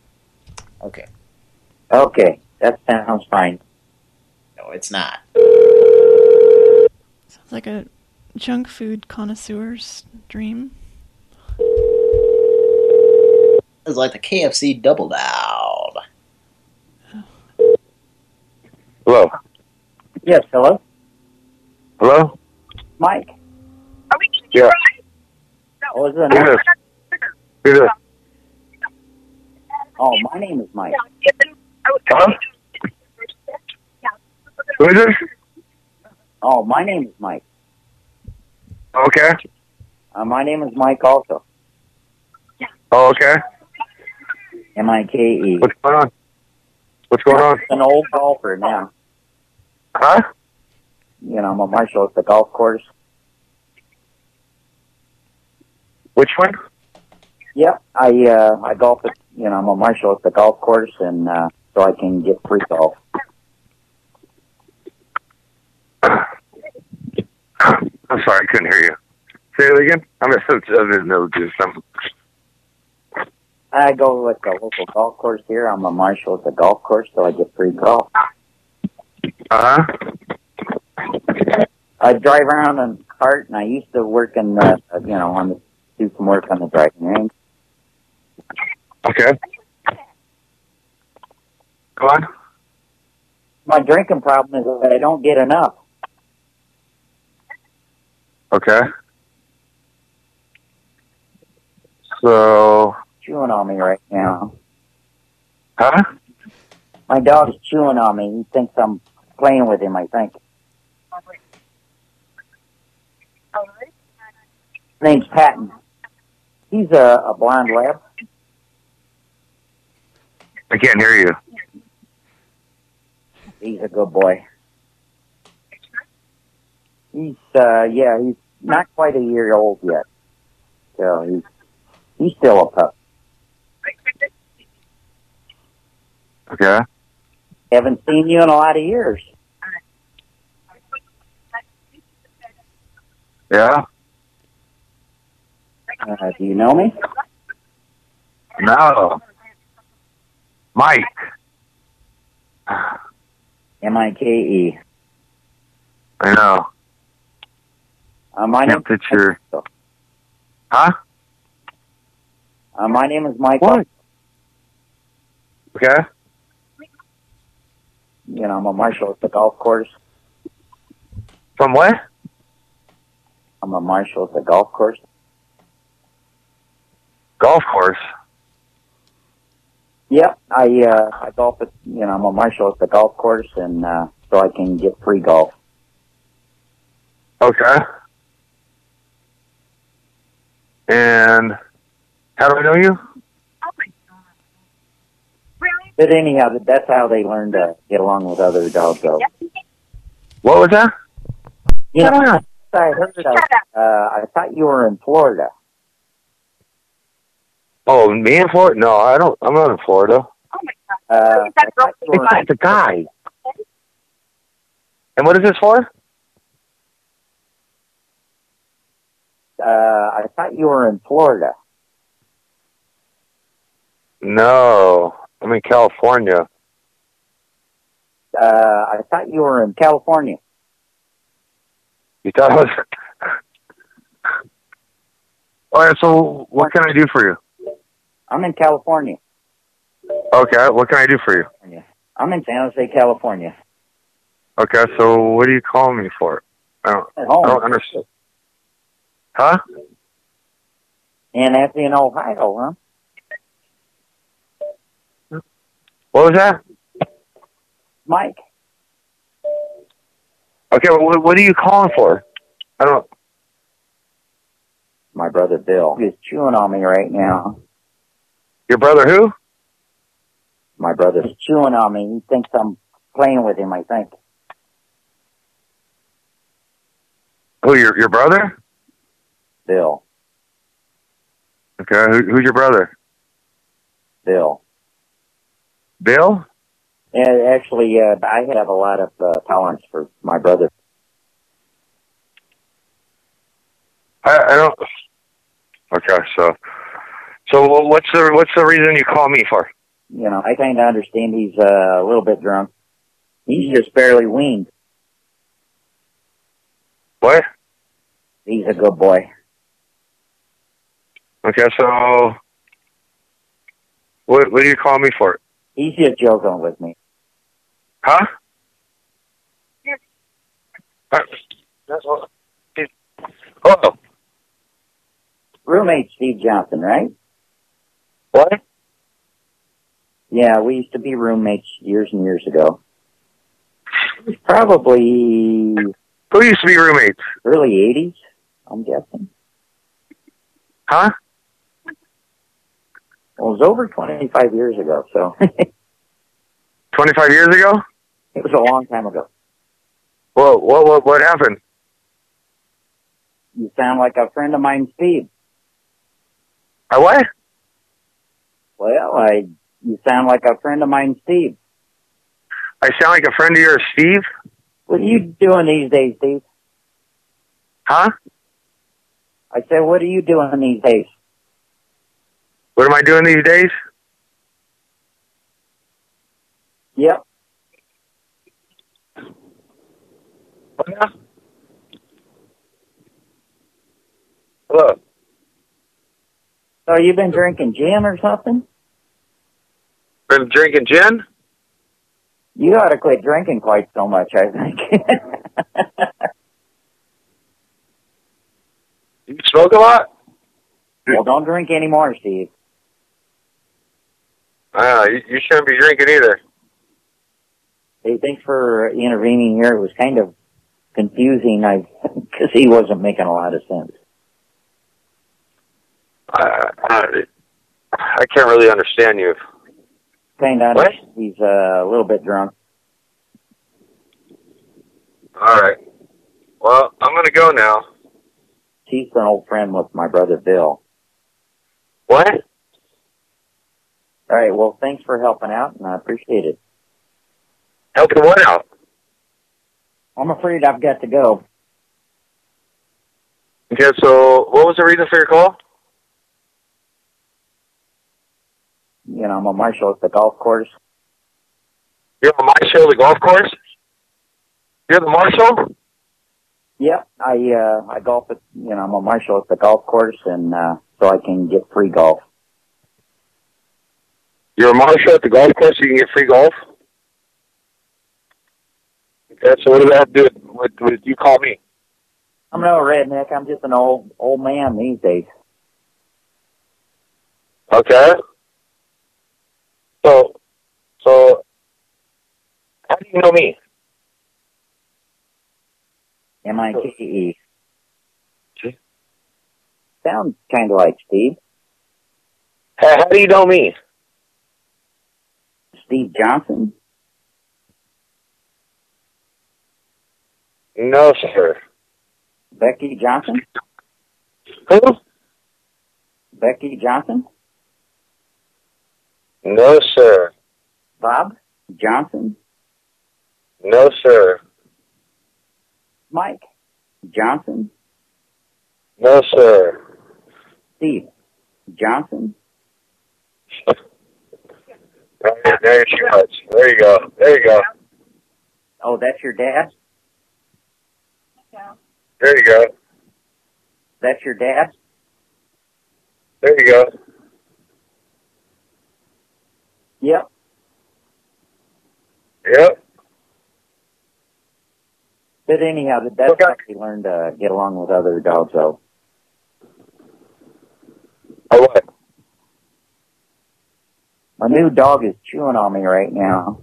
Okay. Okay, that sounds fine. No, it's not. Sounds like a junk food connoisseur's dream. It's like the KFC Double Down. Hello. Yes, hello? Hello? Mike. Yeah. Oh, is it Who's this? Who's this? Oh, my name is Mike. Huh? Who is this? Oh, my name is Mike. Okay. Uh, my name is Mike also. Oh, okay. M-I-K-E. What's going on? What's going on? An old golfer now. Huh? You know, I'm a marshal at the golf course. Which one? Yep, I uh, I golf at you know I'm a marshal at the golf course, and uh, so I can get free golf. <sighs> I'm sorry, I couldn't hear you. Say it again. I'm a I didn't know just something. I go with the local golf course here. I'm a marshal at the golf course, so I get free golf. Uh huh. I drive around in a cart, and I used to work in the, you know, on the, do some work on the driving range. Okay. Go on. My drinking problem is that I don't get enough. Okay. So, Chewing on me right now. huh? My dog's chewing on me. He thinks I'm playing with him, I think. His name's Patton. He's a, a blonde lab. I can't hear you. He's a good boy. He's, uh, yeah, he's not quite a year old yet. So he's, he's still a pup. Okay. Haven't seen you in a lot of years. Yeah? Uh, do you know me? No. Mike. M-I-K-E. I know. Uh, my name, Can't picture. Huh? uh, my name is Michael. Okay. You know, I'm a marshal at the golf course. From where? I'm a marshal at the golf course. Golf course. Yep, I uh I golf at you know I'm a marshal at the golf course, and uh so I can get free golf. Okay. And how do I know you? But anyhow, that's how they learn to get along with other doggos. What was that? You know, I heard of, uh, I thought you were in Florida. Oh, me in Florida? No, I don't. I'm not in Florida. Uh, I thought you were, It's the guy. And what is this for? uh, I thought you were in Florida. No, I'm in California. Uh, I thought you were in California. You thought I was. <laughs> All right. So, what can I do for you? I'm in California. Okay. What can I do for you? I'm in San Jose, California. Okay. So, what are you calling me for? I don't. I don't understand. Huh? And that's in Ohio, huh? What was that? Mike. Okay. Well, what, what are you calling for? I don't. My brother Bill. He's chewing on me right now. Your brother who? My brother's chewing on me. He thinks I'm playing with him, I think. Who? Your your brother? Bill. Okay. Who, who's your brother? Bill. Bill? And actually, uh, I have a lot of uh, tolerance for my brother. I, I don't. Okay. So, so what's the what's the reason you call me for? You know, I kind of understand he's uh, a little bit drunk. He's just barely weaned. What? He's a good boy. Okay. So, what what do you call me for? He's just joking with me. Huh? Uh, that's what- Oh, Roommate Steve Johnson, right? what? Yeah, we used to be roommates years and years ago. It was probably Who used to be roommates? early 80s, I'm guessing. Huh? Well, it was over 25 years ago, so <laughs> Twenty five years ago? It was a long time ago. Well, what what what happened? You sound like a friend of mine, Steve. I what? Well, I you sound like a friend of mine, Steve. I sound like a friend of yours, Steve? What are you doing these days, Steve? Huh? I said, what are you doing these days? What am I doing these days? Yep. Oh, Hello. So you've been drinking gin or something? Been drinking gin? You ought to quit drinking quite so much, I think. <laughs> You smoke a lot? well, don't drink anymore, Steve. Uh, you, you shouldn't be drinking either. Hey, thanks for intervening here. It was kind of confusing, I <laughs> because he wasn't making a lot of sense. I, I, I can't really understand you. Kind of. What? He's uh, a little bit drunk. All right. Well, I'm going to go now. He's an old friend with my brother Bill. What? All right. Well, thanks for helping out, and I appreciate it. Helping what out? I'm afraid I've got to go. Okay, so what was the reason for your call? You know, I'm a marshal at the golf course. You're a marshal at the golf course? You're the marshal? Yep, I uh, I golf at you know I'm a marshal at the golf course, and uh, so I can get free golf. You're a marshal at the golf course, you can get free golf? Okay, so what does that have to do with, with, with you call me? I'm no redneck. I'm just an old old man these days. Okay. So, so, how do you know me? M I K E. Sounds kind of like Steve. How, how do you know me? Steve Johnson. No, sir. Becky Johnson. Who? Becky Johnson. No, sir. Bob Johnson. No, sir. Mike Johnson. No, sir. Steve Johnson. <laughs> All right, Now you're too. There you go. There you go. Oh, that's your dad. There you go. That's your dad. There you go. Yep. Yep. But anyhow, the best how he learned to get along with other dogs. Though. Oh, what? My new dog is chewing on me right now.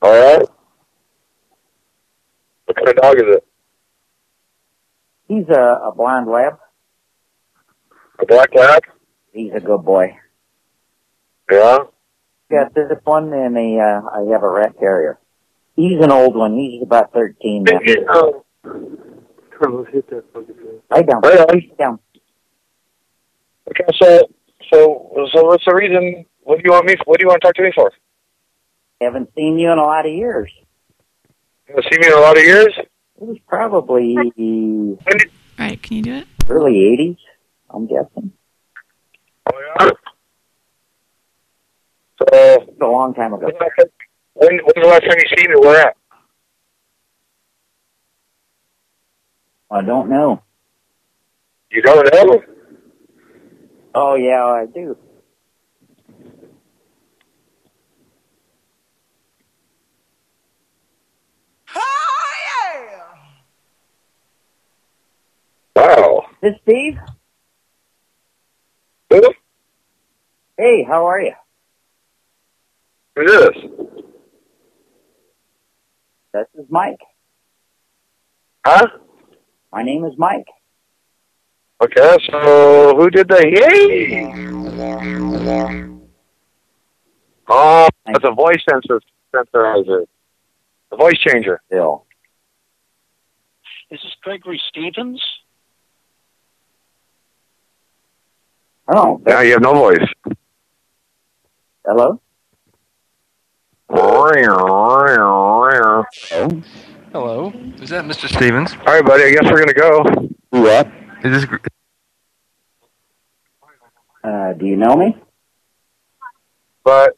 All right. What kind of dog is it? He's a, a blind lab. A black lab? He's a good boy. Yeah. Got this one, and a, uh, I have a rat terrier. He's an old one. He's about 13 now. Lay down. Lay down. Okay, so so so what's the reason? What do you want me? What do you want to talk to me for? Haven't seen you in a lot of years. You haven't seen me in a lot of years. It was probably All right, can you do it? early 80s, I'm guessing. Oh yeah. So It's a long time ago. when when's the last time you seen me? Where at? I don't know. You don't know? Oh, yeah, I do. Oh, yeah! Wow. This Steve? Who? Hey, how are you? Who's this? This is Mike. Huh? My name is Mike. Okay, so who did the yay? Oh, that's a voice sensor sensorizer. A voice changer. Bill. Is this Gregory Stevens? Oh, Now you have no voice. hello? Hello. Is that Mr. Stevens? All right, buddy. I guess we're gonna go. What? Is this? Uh, do you know me? But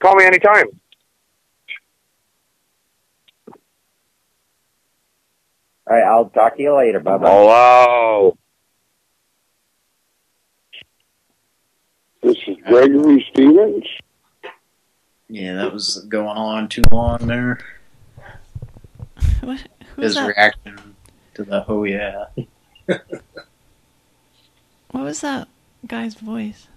call me anytime. All right, I'll talk to you later. Bye-bye. Hello. This is Gregory Stevens. Yeah, that was going on too long there. What? Who's His that? reaction to the oh yeah. What was that guy's voice?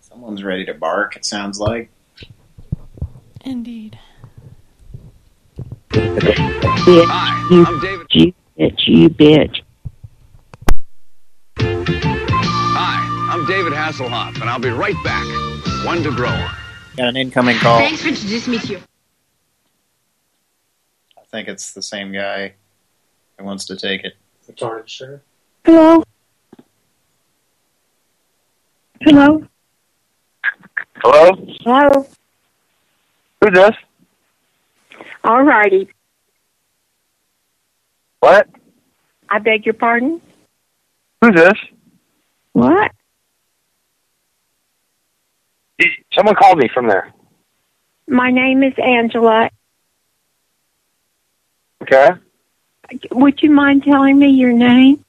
Someone's ready to bark, it sounds like. Indeed. Bitch, you, I'm David. you bitch, you bitch. Hi, I'm David Hasselhoff, and I'll be right back. One to grow. Got an incoming call. Thanks for introducing me to you. I think it's the same guy who wants to take it. Retarded sure. Hello? Hello? Hello? Hello? Who's this? All righty. What? I beg your pardon? Who's this? What? Someone called me from there. My name is Angela. Okay. Would you mind telling me your name?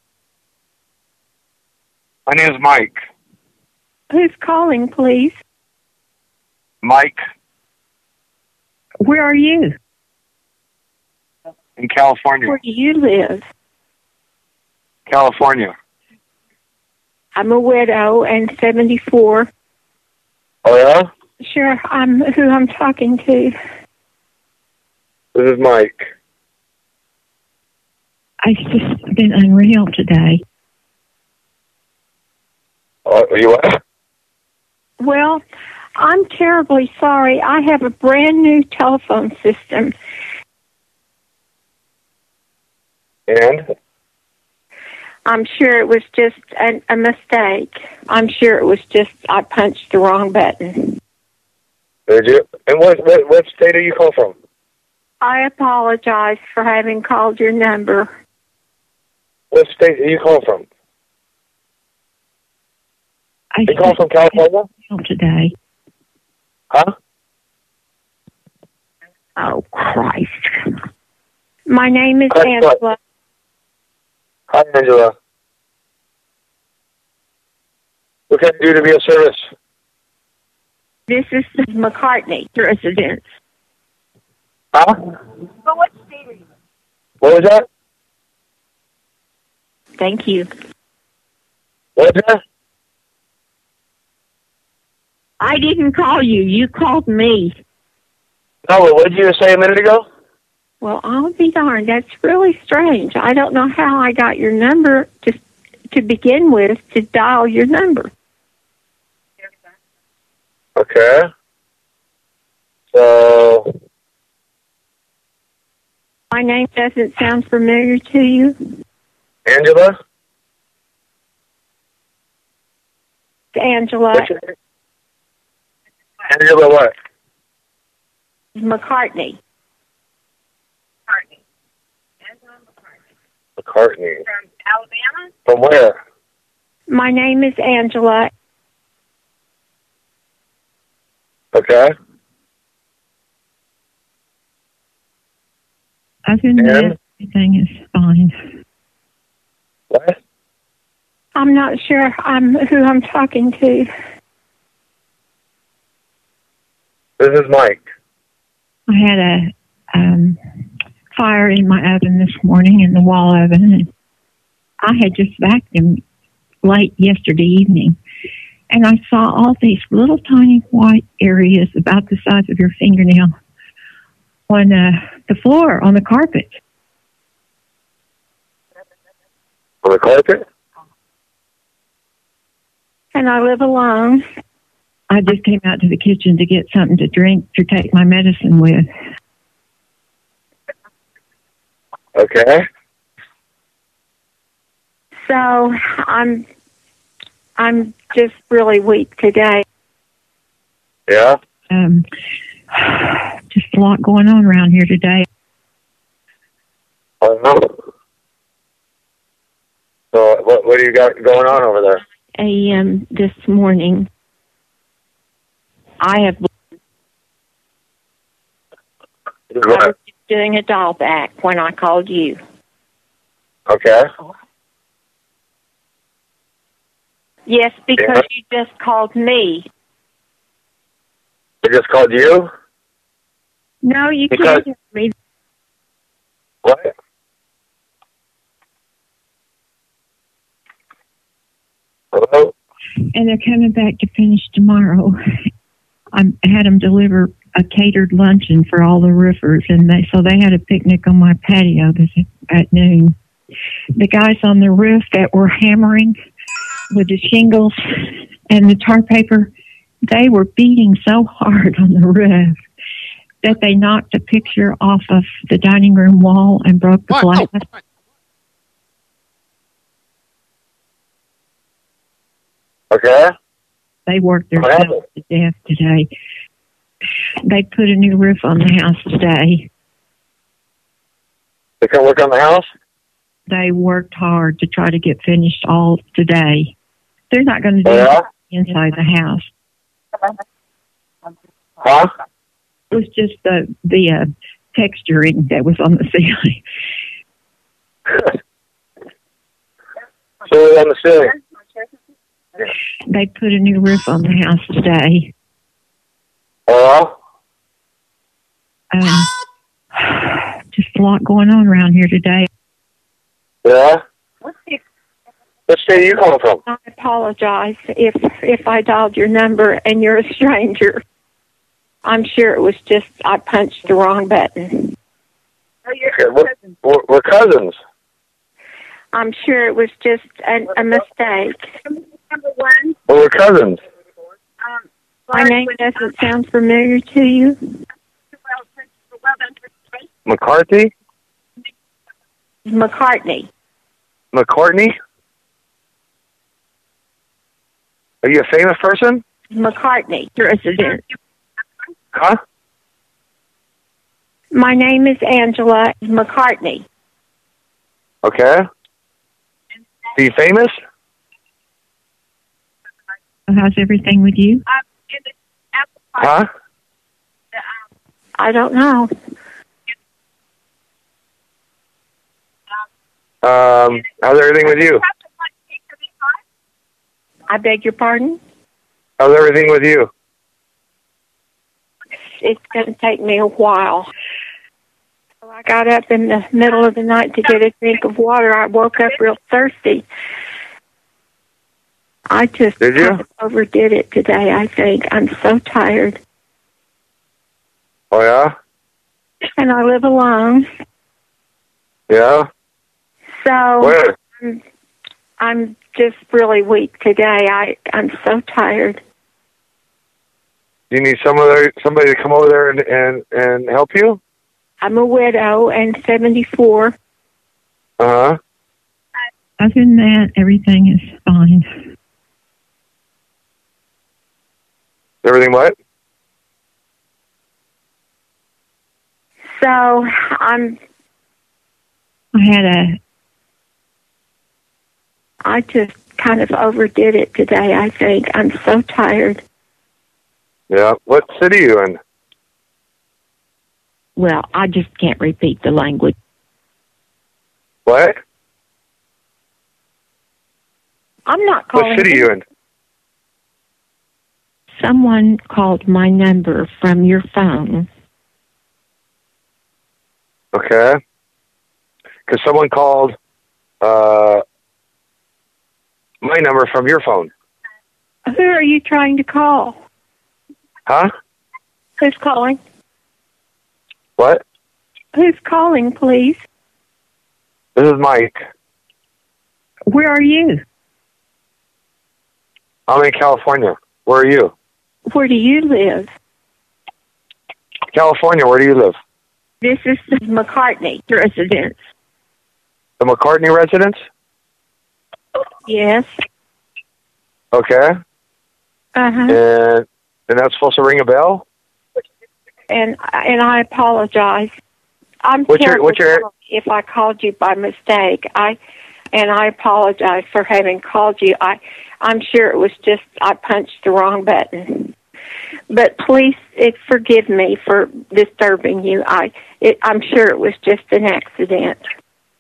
My name is Mike. Who's calling, please? Mike Where are you? in California. Where do you live? California. I'm a widow and 74. Oh yeah? Sure, I'm who I'm talking to. This is Mike. I've just been unreal today. Oh, are you what? Well, I'm terribly sorry. I have a brand new telephone system. And? I'm sure it was just a, a mistake. I'm sure it was just I punched the wrong button. Did you? And what, what, what state are you calling from? I apologize for having called your number. What state are you calling from? I you calling from California? today. Huh? Oh Christ! My name is Hi, Angela. Hi, Angela. What can I do to be of service? This is the McCartney residence. Huh? But what state are you? What was that? Thank you. What was that? I didn't call you. You called me. No, what did you say a minute ago? Well, I'll be darned. That's really strange. I don't know how I got your number to to begin with to dial your number. Okay. So, My name doesn't sound familiar to you. Angela? Angela What's your name? Angela what? McCartney. McCartney. From Alabama? From where? My name is Angela. Okay. Other than And? that, everything is fine. What? I'm not sure I'm who I'm talking to. This is Mike. I had a um, fire in my oven this morning in the wall oven, and I had just vacuumed late yesterday evening, and I saw all these little tiny white areas about the size of your fingernail on uh, the floor on the carpet. On the carpet? And I live alone. I just came out to the kitchen to get something to drink to take my medicine with. Okay. So I'm I'm just really weak today. Yeah? Um, just a lot going on around here today. I don't know. So, what, what do you got going on over there? A.M. this morning. I have What? Doing a dial back when I called you. Okay. Yes, because you just called me. I just called you. No, you Because- can't hear me. What? Hello. And they're coming back to finish tomorrow. <laughs> I had them deliver a catered luncheon for all the roofers, and they so they had a picnic on my patio this at noon. The guys on the roof that were hammering with the shingles and the tar paper, they were beating so hard on the roof that they knocked a picture off of the dining room wall and broke the glass. Okay. They worked What themselves happened? to death today. They put a new roof on the house today. They can work on the house. They worked hard to try to get finished all today. They're not going to do yeah? inside the house. Huh? It was just the the uh, texturing that was on the <laughs> ceiling. So on the ceiling. They put a new roof on the house today. Oh. Um, just a lot going on around here today. Yeah. What state are you calling from? I apologize if if I dialed your number and you're a stranger. I'm sure it was just I punched the wrong button. Okay, we're, we're, we're cousins. I'm sure it was just a, a mistake. Number one. Well, we're cousins. My name doesn't sound familiar to you. McCarthy? McCartney. McCartney? Are you a famous person? McCartney, resident. Huh? My name is Angela McCartney. Okay. Are you famous? How's everything with you? Huh? I don't know. Um, how's everything with you? I beg your pardon? How's everything with you? It's going to take me a while. So I got up in the middle of the night to get a drink of water. I woke up real thirsty. I just Did you? kind of overdid it today, I think. I'm so tired. Oh, yeah? And I live alone. Yeah? So Where? I'm, I'm just really weak today. I, I'm so tired. You need some other, somebody to come over there and, and, and help you? I'm a widow and 74. Uh-huh. Other than that, everything is fine. Everything what? So I'm. I had a. I just kind of overdid it today. I think I'm so tired. Yeah. What city are you in? Well, I just can't repeat the language. What? I'm not calling. What city are you in? Someone called my number from your phone. Okay. Because someone called uh, my number from your phone. Who are you trying to call? Huh? Who's calling? What? Who's calling, please? This is Mike. Where are you? I'm in California. Where are you? Where do you live? California. Where do you live? This is the McCartney residence. The McCartney residence? Yes. Okay. Uh huh. And and that's supposed to ring a bell? And and I apologize. I'm What's your- terribly what's your- sorry if I called you by mistake. I and I apologize for having called you. I I'm sure it was just I punched the wrong button. But please, it, forgive me for disturbing you. I, it, I'm sure it was just an accident.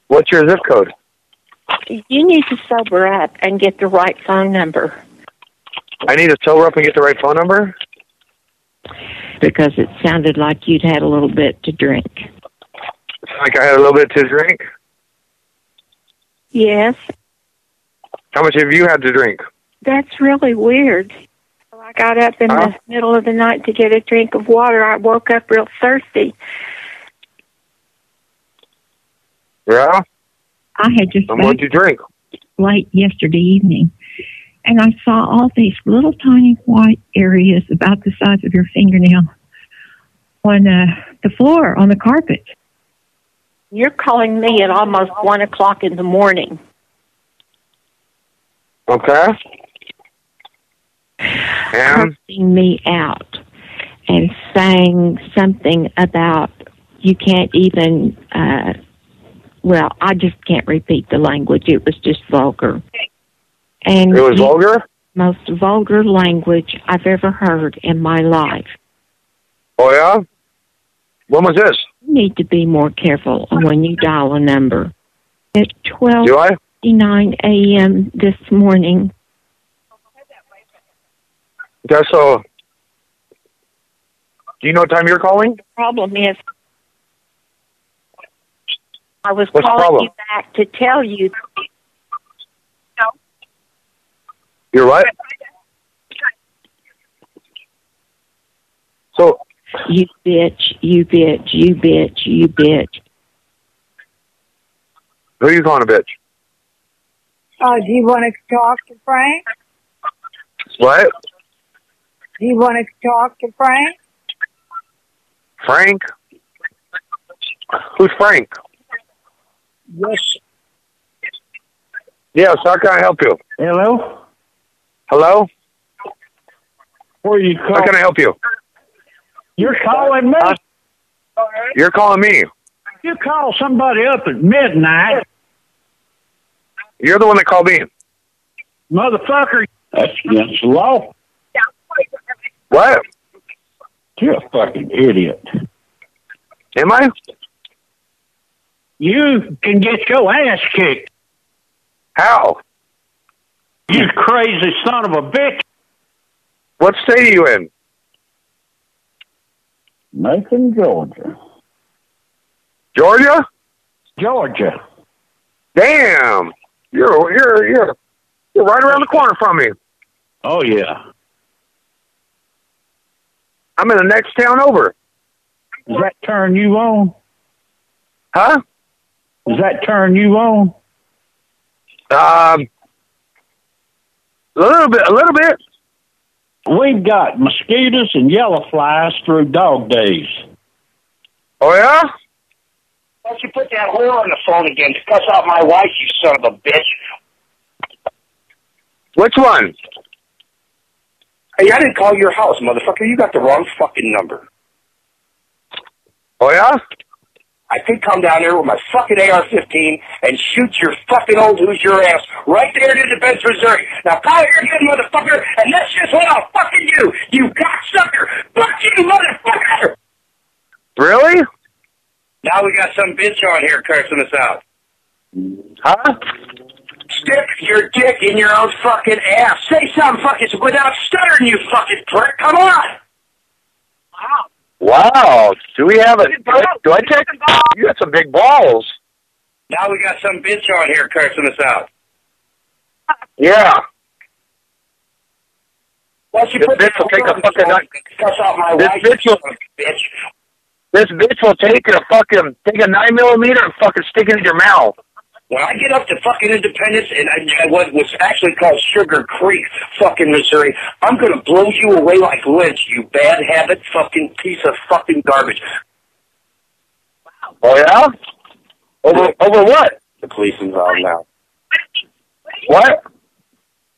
What's your zip code? You need to sober up and get the right phone number I need to sober up and get the right phone number. because it sounded like you'd had a little bit to drink. It's like I had a little bit to drink. Yes, How much have you had to drink? that's really weird. I got up in the middle of the night to get a drink of water. I woke up real thirsty. Yeah. I had just And what'd you drink? late yesterday evening, and I saw all these little tiny white areas about the size of your fingernail on uh, the floor on the carpet. You're calling me at almost one o'clock in the morning. Okay. And cursing me out and saying something about you can't even uh well i just can't repeat the language it was just vulgar and it was vulgar. most vulgar language i've ever heard in my life Oh yeah. When was this? you need to be more careful when you dial a number at twelve Do a.m. this morning. Okay, so do you know what time you're calling? The problem is, I was What's calling you back to tell you. You're right. So You bitch, you bitch, you bitch, you bitch. who are you calling a bitch? Uh, do you want to talk to Frank? What? Do you want to talk to Frank? Frank? Who's Frank? Yes. Yes, how can I help you? Hello? Hello? Where are you calling? How can I help you? You're calling me? You're calling me. You call somebody up at midnight. You're the one that called me. Motherfucker. That's against the law. What? You're a fucking idiot. Am I? You can get your ass kicked. How? You crazy son of a bitch. What state are you in? Macon, Georgia. Georgia? Georgia. Damn. You're you're you're you're right around the corner from me. Oh yeah. I'm in the next town over. Does that turn you on? Huh? Does that turn you on? Um a little bit a little bit. We've got mosquitoes and yellow flies through dog days. Oh yeah? Why don't you put that whore on the phone again to cuss out my wife, you son of a bitch? Which one? Hey, I didn't call your house, motherfucker. You got the wrong fucking number. Oh yeah? I could come down there with my fucking AR-15 and shoot your fucking old Hoosier ass right there in Independence, Missouri. Now call here again, motherfucker, and that's just what I'll fucking do. You cocksucker! Fuck you, motherfucker! Really? Now we got some bitch on here cursing us out. Huh? Stick your dick in your own fucking ass. Say something fucking without stuttering, you fucking prick. Come on! Wow. Do we have a do I take you got some big balls. Now we got some bitch on here cursing us out. Yeah. This put bitch will take a fucking nut. cuss out my This wife, bitch will- you son of a bitch. This bitch will take a fucking take a nine millimeter and fucking stick it in your mouth. When I get up to fucking Independence and I, I what was actually called Sugar Creek, fucking Missouri, I'm gonna blow you away like Lynch, you bad habit fucking piece of fucking garbage. Oh yeah? Over over what? The police involved now. What?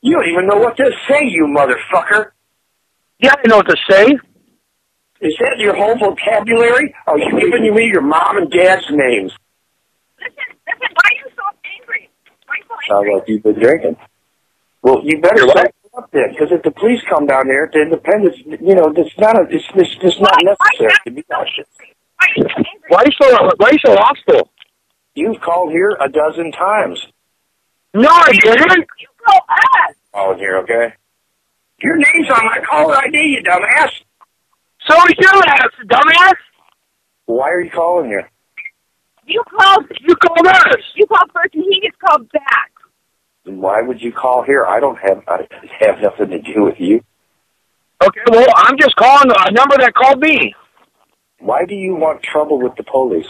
You don't even know what to say, you motherfucker. Yeah, I know what to say. Is that your whole vocabulary? Are you giving me your mom and dad's names? Why are you so angry? Sounds like you've been drinking. Well, you better You're shut up then, because if the police come down here, the independence, you know, it's not a, it's, it's just not necessary to be cautious. Why are you so Why are you so hostile? You've called here a dozen times. No, I didn't. Calling here, okay? Your name's on my caller ID, you dumbass. So is your ass, dumbass. Why are you calling here? You called. You called us. You called first, and he gets called back. Why would you call here? I don't have I have nothing to do with you. Okay, well, I'm just calling a number that called me. Why do you want trouble with the police?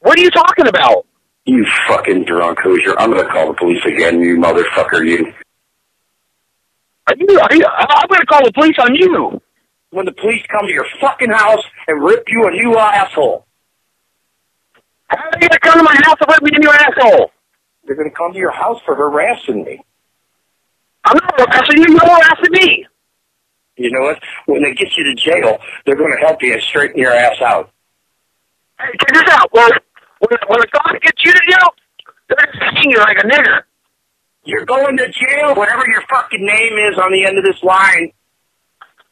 What are you talking about? You fucking drunk Hoosier. I'm gonna call the police again, you motherfucker, you. Are you, are you, I'm going to call the police on you. When the police come to your fucking house and rip you a new asshole. How are they going to come to my house and rip me a new asshole? They're gonna come to your house for harassing me. I'm not harassing you. You're harassing me. You know what? When they get you to jail, they're gonna help you straighten your ass out. Hey, check this out. Well, when, when the cops get you to jail, they're going to you like a nigger. You're going to jail, whatever your fucking name is on the end of this line.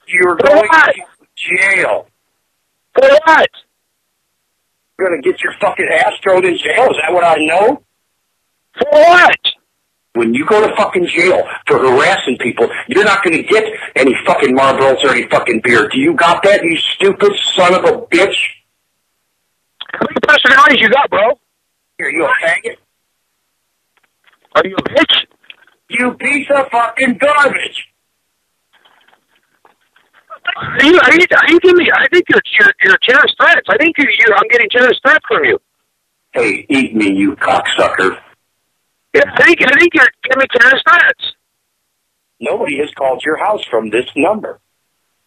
You're For going what? to jail. For what? You're gonna get your fucking ass thrown in jail. Is that what I know? For what? When you go to fucking jail for harassing people, you're not gonna get any fucking Marlboros or any fucking beer. Do you got that, you stupid son of a bitch? How many personalities you got, bro? Here, you a faggot? Are you a bitch? You piece of fucking garbage! Are you, are you, are you giving me, I think you're, you're, you're generous threats. I think you're, you're, I'm getting generous threats from you. Hey, eat me, you cocksucker. Yeah, I think, I think you're giving me generous threats. Nobody has called your house from this number.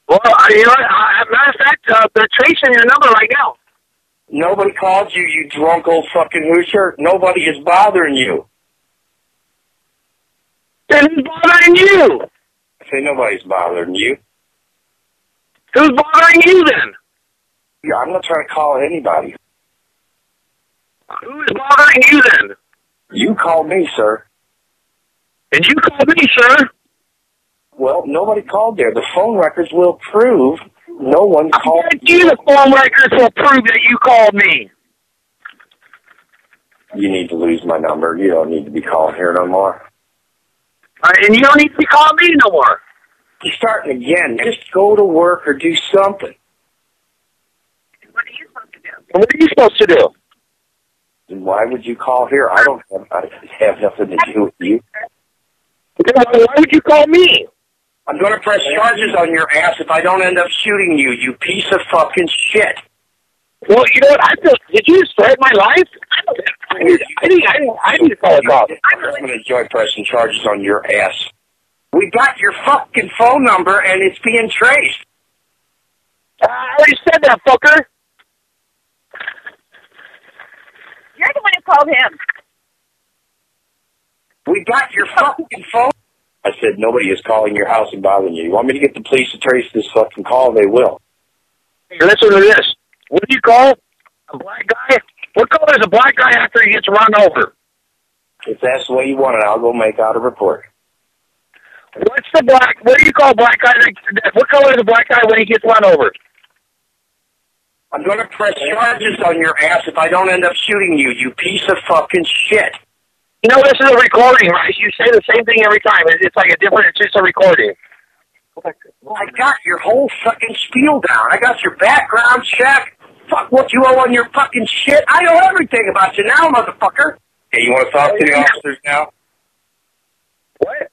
Well, I- you know, what, I, matter of fact, uh, they're tracing your number right now. Nobody called you, you drunk old fucking hoosier. Nobody is bothering you. Then who's bothering you? I say nobody's bothering you. Who's bothering you then? Yeah, I'm not trying to call anybody. Who is bothering you then? You called me, sir. And you called me, sir. Well, nobody called there. The phone records will prove no one called. You, the phone records will prove that you called me. You need to lose my number. You don't need to be calling here no more. Uh, and you don't need to be calling me no more. You're starting again. Just go to work or do something. What are you supposed to do? what are you supposed to do? And why would you call here? I don't have, I have nothing to do with you. Then Why would you call me? I'm going to press charges on your ass if I don't end up shooting you, you piece of fucking shit. Well, you know what? I feel, did you threaten my life? I don't need, I need, I need, I need to call a cop. I'm going to enjoy pressing charges on your ass. We got your fucking phone number and it's being traced. I already said that, fucker. You're the one who called him. We got your fucking phone. I said nobody is calling your house and bothering you. You want me to get the police to trace this fucking call? They will. Hey, listen to this. What do you call a black guy? What color is a black guy after he gets run over? If that's the way you want it, I'll go make out a report. What's the black? What do you call a black guy? that- What color is a black guy when he gets run over? I'm going to press charges on your ass if I don't end up shooting you, you piece of fucking shit. You know, this is a recording, right? You say the same thing every time. It's, it's like a different. It's just a recording. I got your whole fucking spiel down. I got your background check. Fuck what you owe on your fucking shit. I know everything about you now, motherfucker. Hey, you want to talk to the officers now? What?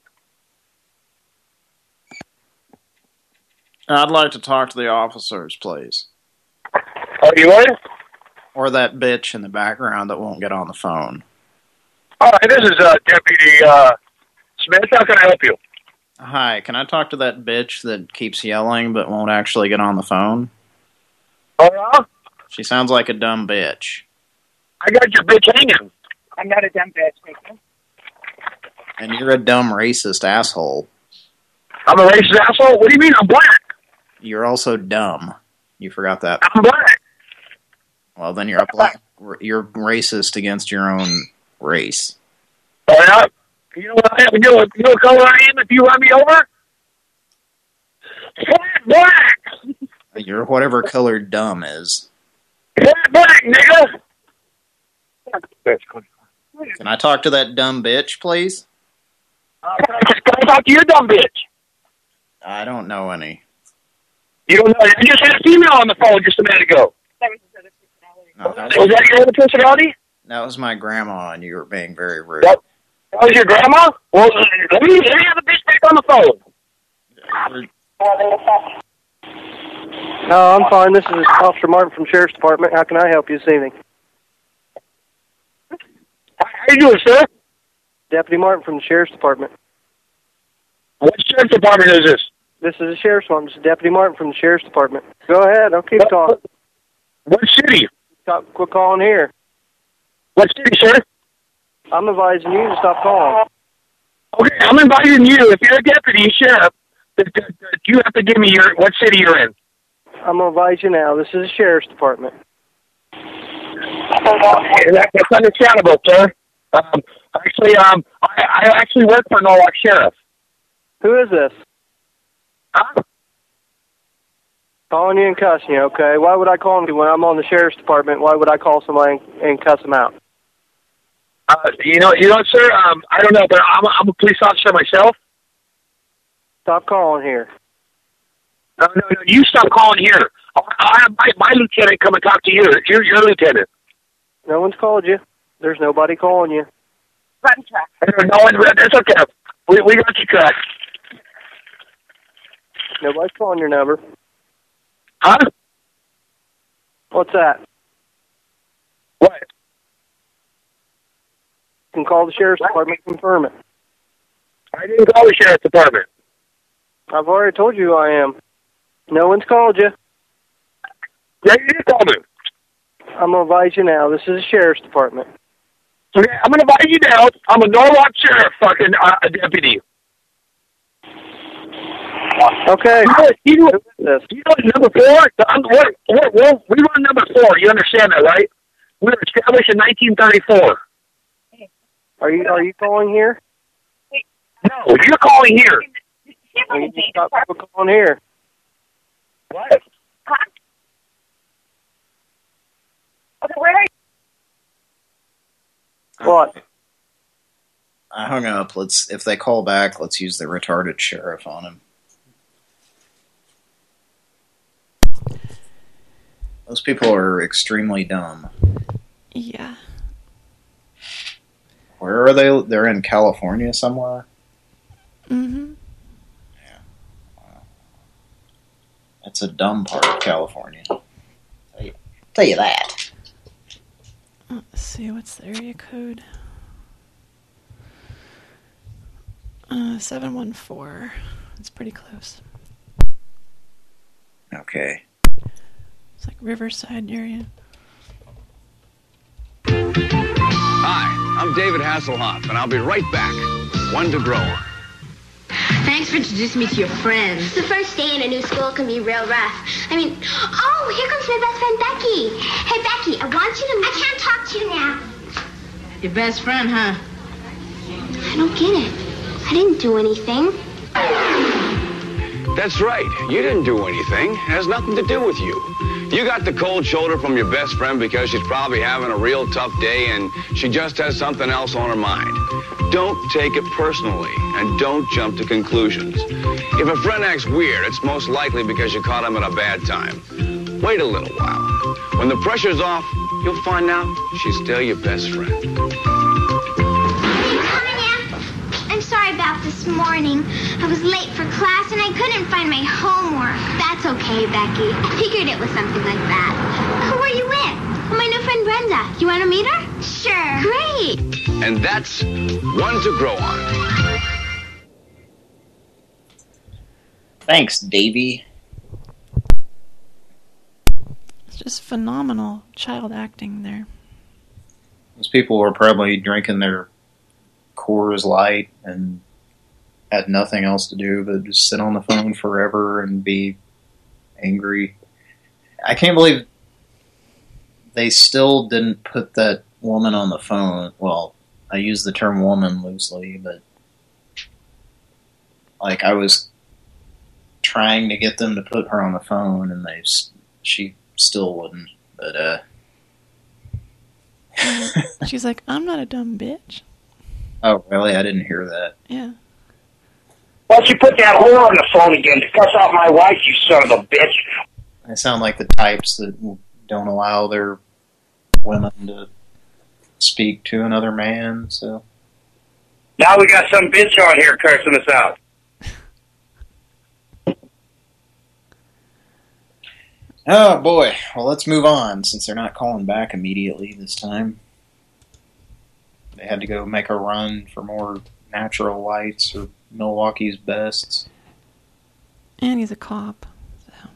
I'd like to talk to the officers, please. Oh, you would? Or that bitch in the background that won't get on the phone. All right, this is uh, Deputy uh, Smith. How can I help you? Hi, can I talk to that bitch that keeps yelling but won't actually get on the phone? Oh, yeah? She sounds like a dumb bitch. I got your bitch hanging. I'm not a dumb bitch, Nathan. And you're a dumb racist asshole. I'm a racist asshole? What do you mean I'm black? You're also dumb. You forgot that. I'm black. Well, then you're a black. You're racist against your own race. Yeah? You know what I am? You know, what- you know what color I am if you run me over? Flat black! You're whatever color dumb is. Flat black, nigga! Can I talk to that dumb bitch, please? Uh, can, I, can I talk to your dumb bitch? I don't know any. You don't know. I just had a female on the phone just a minute ago. No, that, Was that your other personality? that was my grandma, and you were being very rude. That, that was your grandma? Well, let me, let me have the bitch back on the phone. No, I'm fine. This is Officer Martin from Sheriff's Department. How can I help you this evening? How you doing, sir? Deputy Martin from the Sheriff's Department. What sheriff's department is this? This is the Sheriff's one. This is Deputy Martin from the Sheriff's Department. Go ahead. I'll keep talking. What city? Stop, quit calling here. What city, sir? I'm advising you to stop calling. Okay, I'm inviting you. If you're a deputy sheriff, you have to give me your what city you're in. I'm gonna advise you now. This is the Sheriff's Department. That, that's understandable, sir. Um, actually, um, I, I actually work for Norwalk Sheriff. Who is this? Huh? Calling you and cussing you, okay? Why would I call you when I'm on the Sheriff's Department? Why would I call somebody and, and cuss them out? Uh, you know, you know, sir. Um, I don't know, but I'm a, I'm a police officer myself. Stop calling here. No, no, no. You stop calling here. I, I have my, my lieutenant come and talk to you. You're your lieutenant. No one's called you. There's nobody calling you. Run track. No one. That's okay. We we got you cut. Nobody's calling your number. Huh? What's that? What? You can call the Sheriff's Department and confirm it. I didn't call the sheriff's department. I've already told you who I am. No one's called you. Yeah, you did call me. I'm gonna advise you now. This is the Sheriff's Department. Okay, I'm gonna advise you now. I'm a Norwalk sheriff, fucking uh, deputy. Okay. You know, you know, you know number four? I'm, what, what, what, we run number four. You understand that, right? We were established in 1934. Are you are you calling here? No, you're calling here. Well, you stop people calling here. What? Okay, where are you? What? I hung up. Let's if they call back, let's use the retarded sheriff on him. Those people are extremely dumb. Yeah. Where are they? They're in California somewhere. Mm-hmm. Yeah. That's a dumb part of California. Tell you, tell you that. Let's see, what's the area code? Uh, 714. It's pretty close. Okay. It's like Riverside area. Hi, I'm David Hasselhoff, and I'll be right back. One to grow. Thanks for introducing me to your friends. The first day in a new school can be real rough. I mean, oh, here comes my best friend Becky. Hey, Becky, I want you to. I can't talk to you now. Your best friend, huh? I don't get it. I didn't do anything. That's right. You didn't do anything. It has nothing to do with you. You got the cold shoulder from your best friend because she's probably having a real tough day and she just has something else on her mind. Don't take it personally and don't jump to conclusions. If a friend acts weird, it's most likely because you caught him at a bad time. Wait a little while. When the pressure's off, you'll find out she's still your best friend. Sorry about this morning. I was late for class and I couldn't find my homework. That's okay, Becky. I figured it was something like that. Who are you with? My new friend Brenda. You want to meet her? Sure. Great. And that's one to grow on. Thanks, Davy. It's just phenomenal child acting there. Those people were probably drinking their Coors Light and had nothing else to do but just sit on the phone forever and be angry. I can't believe they still didn't put that woman on the phone. Well, I use the term woman loosely, but like I was trying to get them to put her on the phone, and they she still wouldn't. But uh, <laughs> She's like, I'm not a dumb bitch. Oh really? I didn't hear that. Yeah. Why don't you put that whore on the phone again to cuss out my wife, you son of a bitch? I sound like the types that don't allow their women to speak to another man. So Now we got some bitch on here cursing us out. <laughs> Oh boy. Well, let's move on since they're not calling back immediately this time. They had to go make a run for more natural lights or Milwaukee's bests. And he's a cop.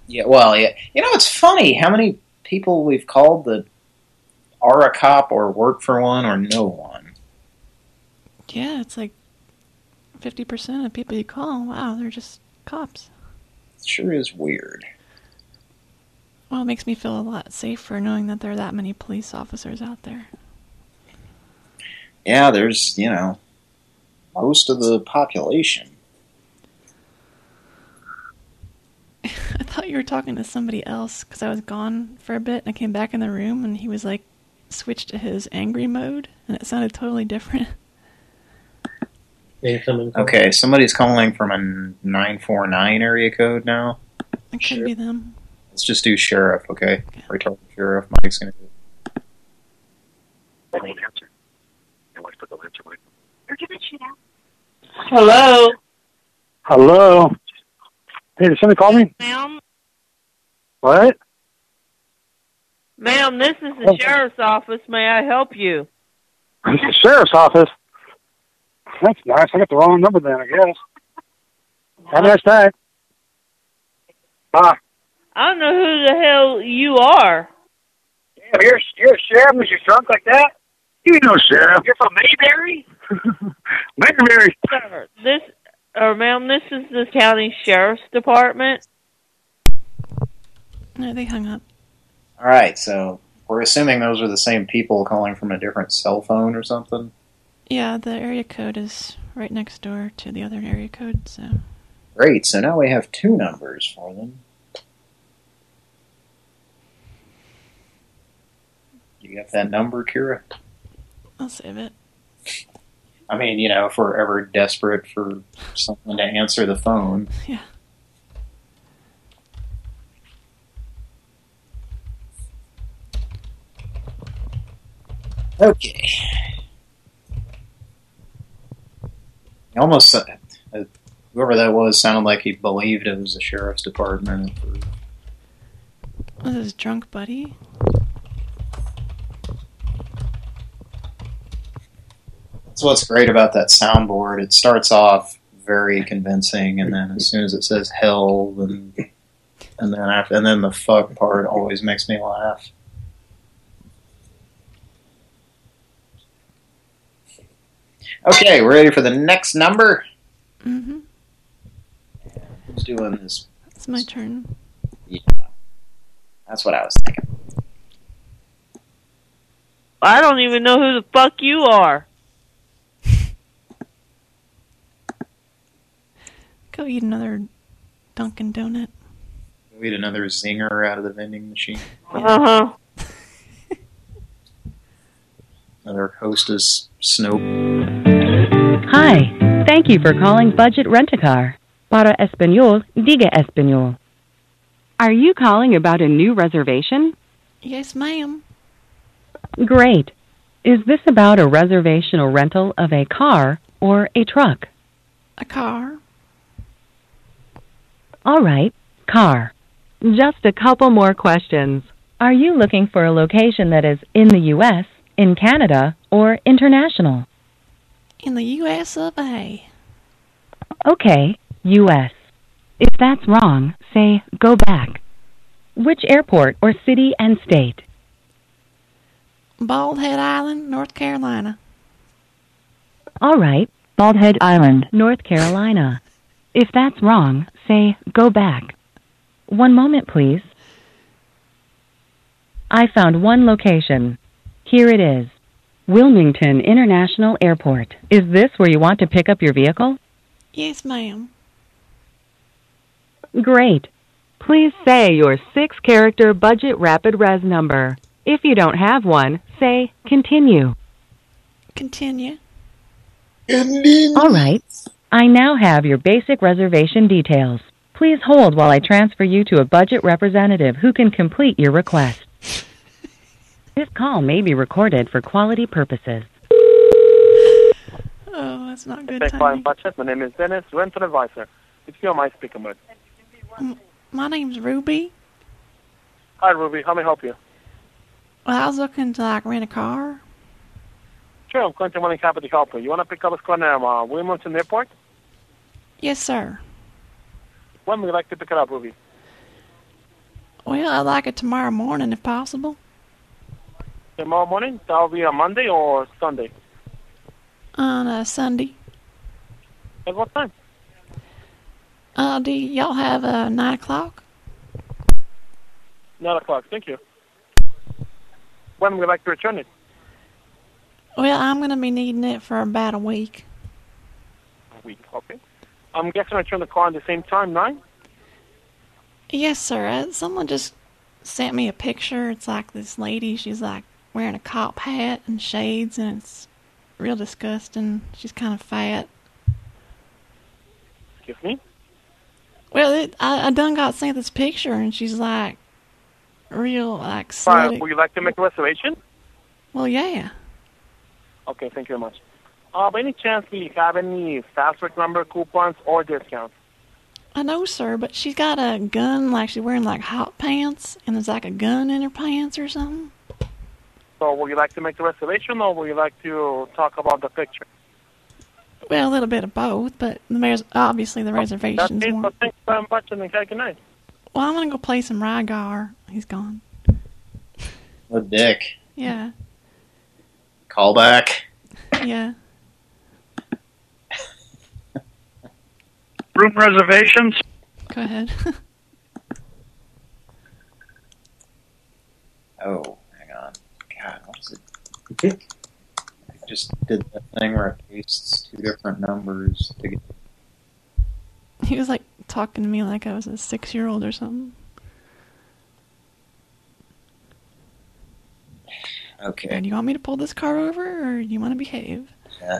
Yeah, well, yeah. You know, it's funny how many people we've called that are a cop or work for one or know one. Yeah, it's like 50% of people you call, wow, they're just cops. It sure is weird. Well, it makes me feel a lot safer knowing that there are that many police officers out there. Yeah, there's, you know, most of the population. <laughs> I thought you were talking to somebody else because I was gone for a bit and I came back in the room and he was like switched to his angry mode and it sounded totally different. <laughs> Okay, somebody's calling from a 949 area code now. It could be them. Let's just do sheriff, okay? Retarded sheriff. Mike's gonna do it. Hello. Hello. Hey, did somebody call me? Ma'am, What? ma'am, this is the oh. sheriff's office. May I help you? It's the sheriff's office. That's nice. I got the wrong number then, I guess. Have a nice day. Bye. I don't know who the hell you are. Damn, you're, you're a sheriff because you're drunk like that? You know sheriff. You're from Mayberry? <laughs> Mayberry. Sir, this, or ma'am, this is the county sheriff's department. No, they hung up. All right, so we're assuming those are the same people calling from a different cell phone or something. Yeah, the area code is right next door to the other area code, so. Great, so now we have two numbers for them. You got that number, Kira? I'll save it. I mean, you know, if we're ever desperate for someone to answer the phone. Yeah. Okay. Almost, uh, uh, whoever that was sounded like he believed it was the sheriff's department. Was his drunk buddy? That's what's great about that soundboard. It starts off very convincing, and then as soon as it says hell, and and then after, and then the fuck part always makes me laugh. Okay, we're ready for the next number. Mm-hmm. Who's doing this? It's my turn. Yeah, that's what I was thinking. I don't even know who the fuck you are. Go eat another Dunkin' Donut. We had another zinger out of the vending machine. Uh huh. <laughs> Another hostess Snow. Hi, thank you for calling Budget Rent-A-Car. Para Español, diga Español. Are you calling about a new reservation? Yes, ma'am. Great. Is this about a reservation or rental of a car or a truck? A car. All right, car. Just a couple more questions. Are you looking for a location that is in the U.S., in Canada, or international? In the U.S. of A. Okay, U.S. If that's wrong, say go back. Which airport or city and state? Bald Head Island, North Carolina. All right, Bald Head Island, North Carolina. If that's wrong, say go back. One moment, please. I found one location. Here it is. Wilmington International Airport. Is this where you want to pick up your vehicle? Yes, ma'am. Great. Please say your six character budget rapid res number. If you don't have one, say continue. Continue. All right. I now have your basic reservation details. Please hold while I transfer you to a budget representative who can complete your request. This call may be recorded for quality purposes. Oh, that's not good Thank timing. budget. My name is Dennis, rental advisor. It's you my speaking with. M- My name's Ruby. Hi, Ruby. How may I help you? Well, I was looking to like rent a car. Sure, I'm Quentin Willing Happy to help you. You want to pick up a car near uh, Wilmington Airport? Yes, sir. When would you like to pick it up, Ruby? Well, I'd like it tomorrow morning if possible. Tomorrow morning? That'll be a Monday or Sunday? On a Sunday. At what time? Uh, do y'all have uh, 9 o'clock? 9 o'clock. Thank you. When would you like to return it? Well, I'm going to be needing it for about a week. A week. Okay. I'm guessing return the car at the same time, 9? Yes, sir. Uh, someone just sent me a picture. It's like this lady. She's like wearing a cop hat and shades, and it's real disgusting. She's kind of fat. Excuse me? Well, it, I, I done got sent this picture, and she's like real like Fine. slutty. Would you like to make a reservation? Well, yeah. Okay, thank you very much. Uh, by any chance, do you have any fast break number coupons or discounts? I know, sir, but she's got a gun, like she's wearing like hot pants, and there's like a gun in her pants or something. So would you like to make the reservation or would you like to talk about the picture? Well, a little bit of both, but the res- obviously the reservations That's it. one. So thanks very much and have a good night. Well, I'm gonna go play some Rygar. He's gone. What a dick. Yeah, Call back. yeah. <laughs> Room reservations? Go ahead. <laughs> Oh, hang on. God, what is it? I just did that thing where it pastes two different numbers together. he was like talking to me like I was a six-year-old or something. Okay. And you want me to pull this car over, or you want to behave? Yeah.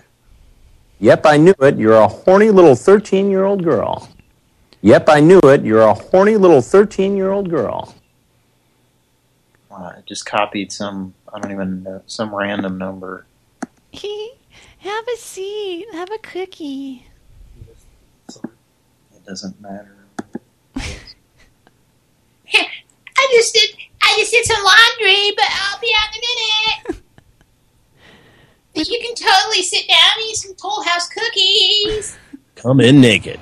Yep, I knew it. You're a horny little 13 year old girl. Yep, I knew it. You're a horny little 13 year old girl. Uh, I just copied some, I don't even know, some random number. Have a seat. Have a cookie. It doesn't matter. <laughs> I just did. I just did some laundry, but I'll be out in a minute. <laughs> you can totally sit down and eat some Toll House cookies. Come in naked.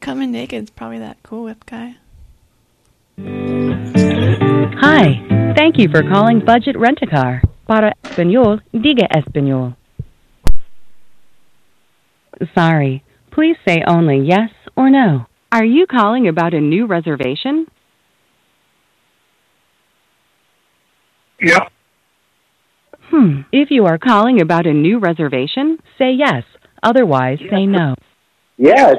Coming naked is probably that Cool Whip guy. Hi. Thank you for calling Budget Rent-A-Car. Para español, diga español. Sorry. Please say only yes or no. Are you calling about a new reservation? Yeah. Hmm. If you are calling about a new reservation, say yes. Otherwise, say no. Yes.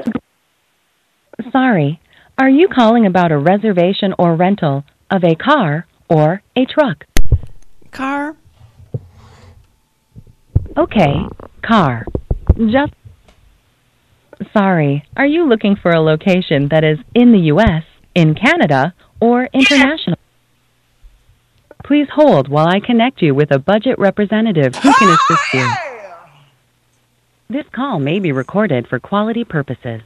Sorry. Are you calling about a reservation or rental of a car or a truck? Car. Okay. Car. Just. Sorry. Are you looking for a location that is in the U.S., in Canada, or international? Please hold while I connect you with a budget representative who can oh, assist you. This call may be recorded for quality purposes.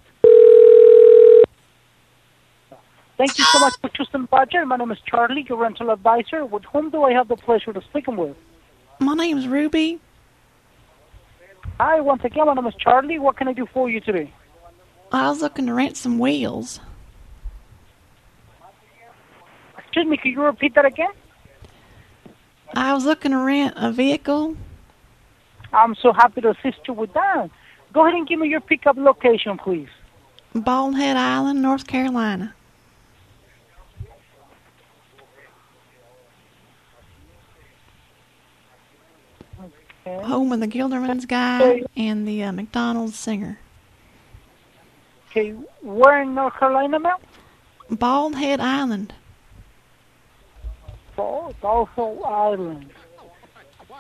Thank you so much for choosing Budget. My name is Charlie, your rental advisor. With whom do I have the pleasure of speaking with? My name is Ruby. Hi, once again, my name is Charlie. What can I do for you today? I was looking to rent some wheels. Excuse me, could you repeat that again? I was looking to rent a vehicle. I'm so happy to assist you with that. Go ahead and give me your pickup location, please. Bald Head Island, North Carolina. Home of the Gilderman's guy and the uh, McDonald's singer. Okay, where in North Carolina, ma'am? Bald Head Island. Bald also Island.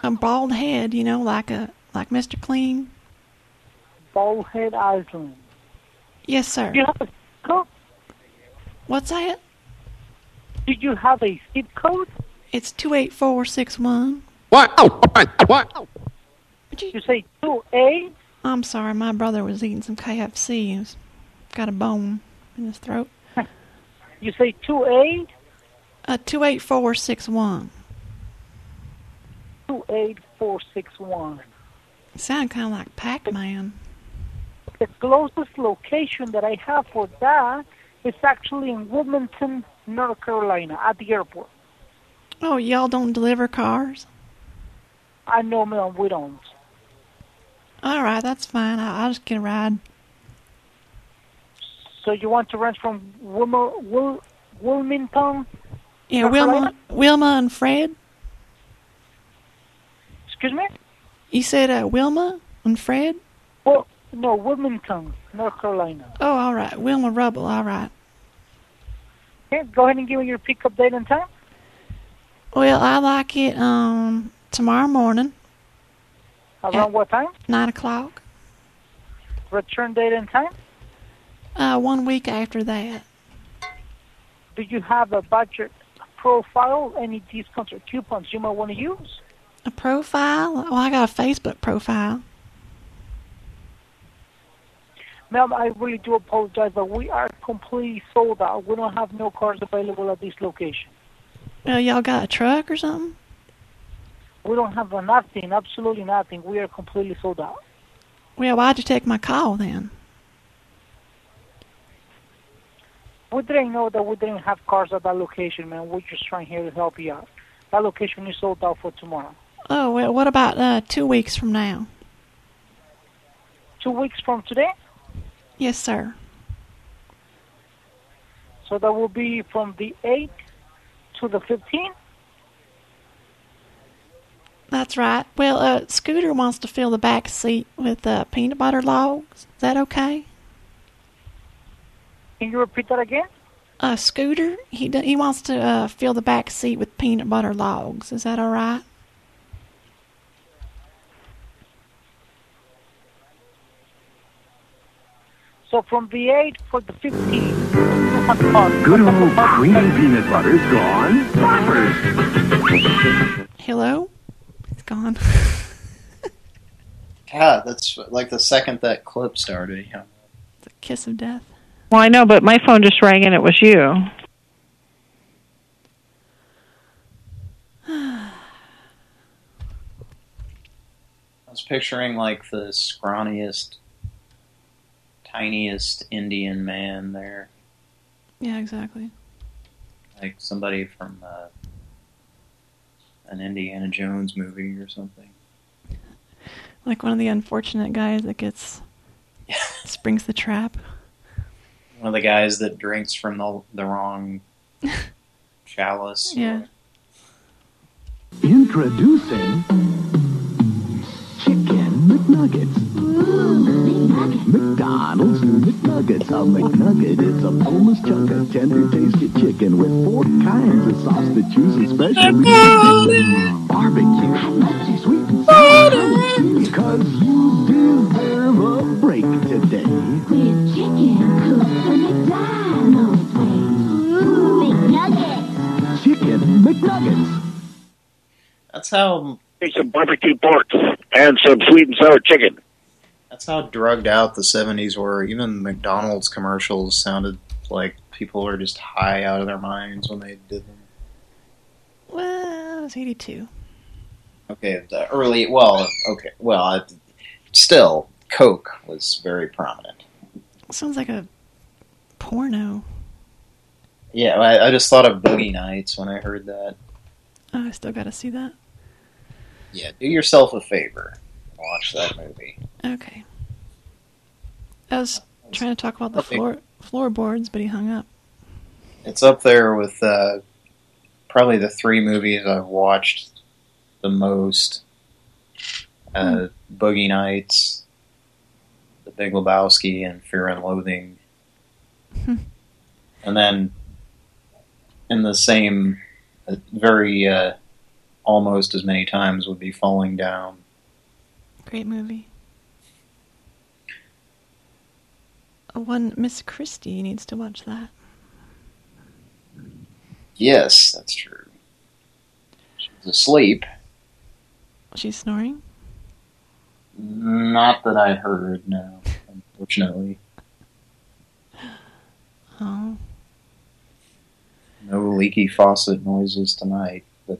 A bald head, you know, like a like Mr. Clean. Bald Head Island. Yes, sir. Do you have a zip code? What's that? Do you have a zip code? It's two eight four six one. What? Oh, What? You say two i'm sorry, my brother was eating some KFC. He's got a bone in his throat. You say two A? Uh, two eight four six one. Two eight four six one. Sound kind of like Pac-Man. The closest location that I have for that is actually in Wilmington, North Carolina, at the airport. Oh, y'all don't deliver cars? I know, ma'am, we don't. All right, that's fine. I'll, I'll just get a ride. So you want to rent from Wilma, Wil, Wilmington? Yeah, North Wilma, Carolina? Wilma and Fred. Excuse me? You said uh, Wilma and Fred. Well, no, Wilmington, North Carolina. Oh, all right. Wilma Rubble. All right. Okay, go ahead and give me your pickup date and time. Well, I like it um tomorrow morning, Around what time? nine o'clock. Return date and time. Uh, one week after that. Do you have a budget profile? Any discounts or coupons you might want to use? A profile? Well, I got a Facebook profile. Ma'am, I really do apologize, but we are completely sold out. We don't have no cars available at this location. Uh, y'all got a truck or something? We don't have nothing, absolutely nothing. We are completely sold out. Well, why'd you take my call then? We didn't know that we didn't have cars at that location, man. We're just trying here to help you out. That location is sold out for tomorrow. Oh, well, what about uh, two weeks from now? Two weeks from today? Yes, sir. So that will be from the 8th to the 15th? That's right. Well, uh, Scooter wants to fill the back seat with uh, peanut butter logs. Is that okay? Can you repeat that again? Uh, Scooter, he he wants to uh, fill the back seat with peanut butter logs. Is that all right? So from the 8 for the 15th, you. Good old creamy peanut butter's gone. Poppers. Hello? It's gone. <laughs> God, that's like the second that clip started. Yeah. the kiss of death. Well, I know, but my phone just rang and it was you. <sighs> I was picturing like the scrawniest, tiniest Indian man there, Yeah, exactly. like somebody from uh, an Indiana Jones movie or something. Like one of the unfortunate guys that gets <laughs> springs the trap. One of the guys that drinks from the the wrong <laughs> chalice. Yeah. Introducing Chicken McNuggets. McDonald's new McNuggets. A McNugget is a boneless chunk of tender tasted chicken with four kinds of sauce to choose especially. Barbecue. Sweet and sour. Cause you deserve a break today. With chicken cooked the McDonald's way. Chicken McNuggets. That's how Take some barbecue pork and some sweet and sour chicken. That's how drugged out the '70s were. Even McDonald's commercials sounded like people were just high out of their minds when they did them. Well, it was 82. Okay, the early, well, okay, well, I, still, Coke was very prominent. Sounds like a porno. Yeah, I, I just thought of Boogie Nights when I heard that. Oh, I still gotta see that. Yeah, do yourself a favor. Watch that movie. Okay. I was trying to talk about the floor floorboards, but he hung up. It's up there with uh, probably the three movies I've watched the most uh, Boogie Nights, The Big Lebowski, and Fear and Loathing. Hmm. and then in the same, uh, very uh, almost as many times would be Falling Down. Great movie. One Miss Christie needs to watch that. Yes, that's true. She's asleep. She's snoring. Not that I heard, no, unfortunately. <laughs> Oh, No leaky faucet noises tonight, but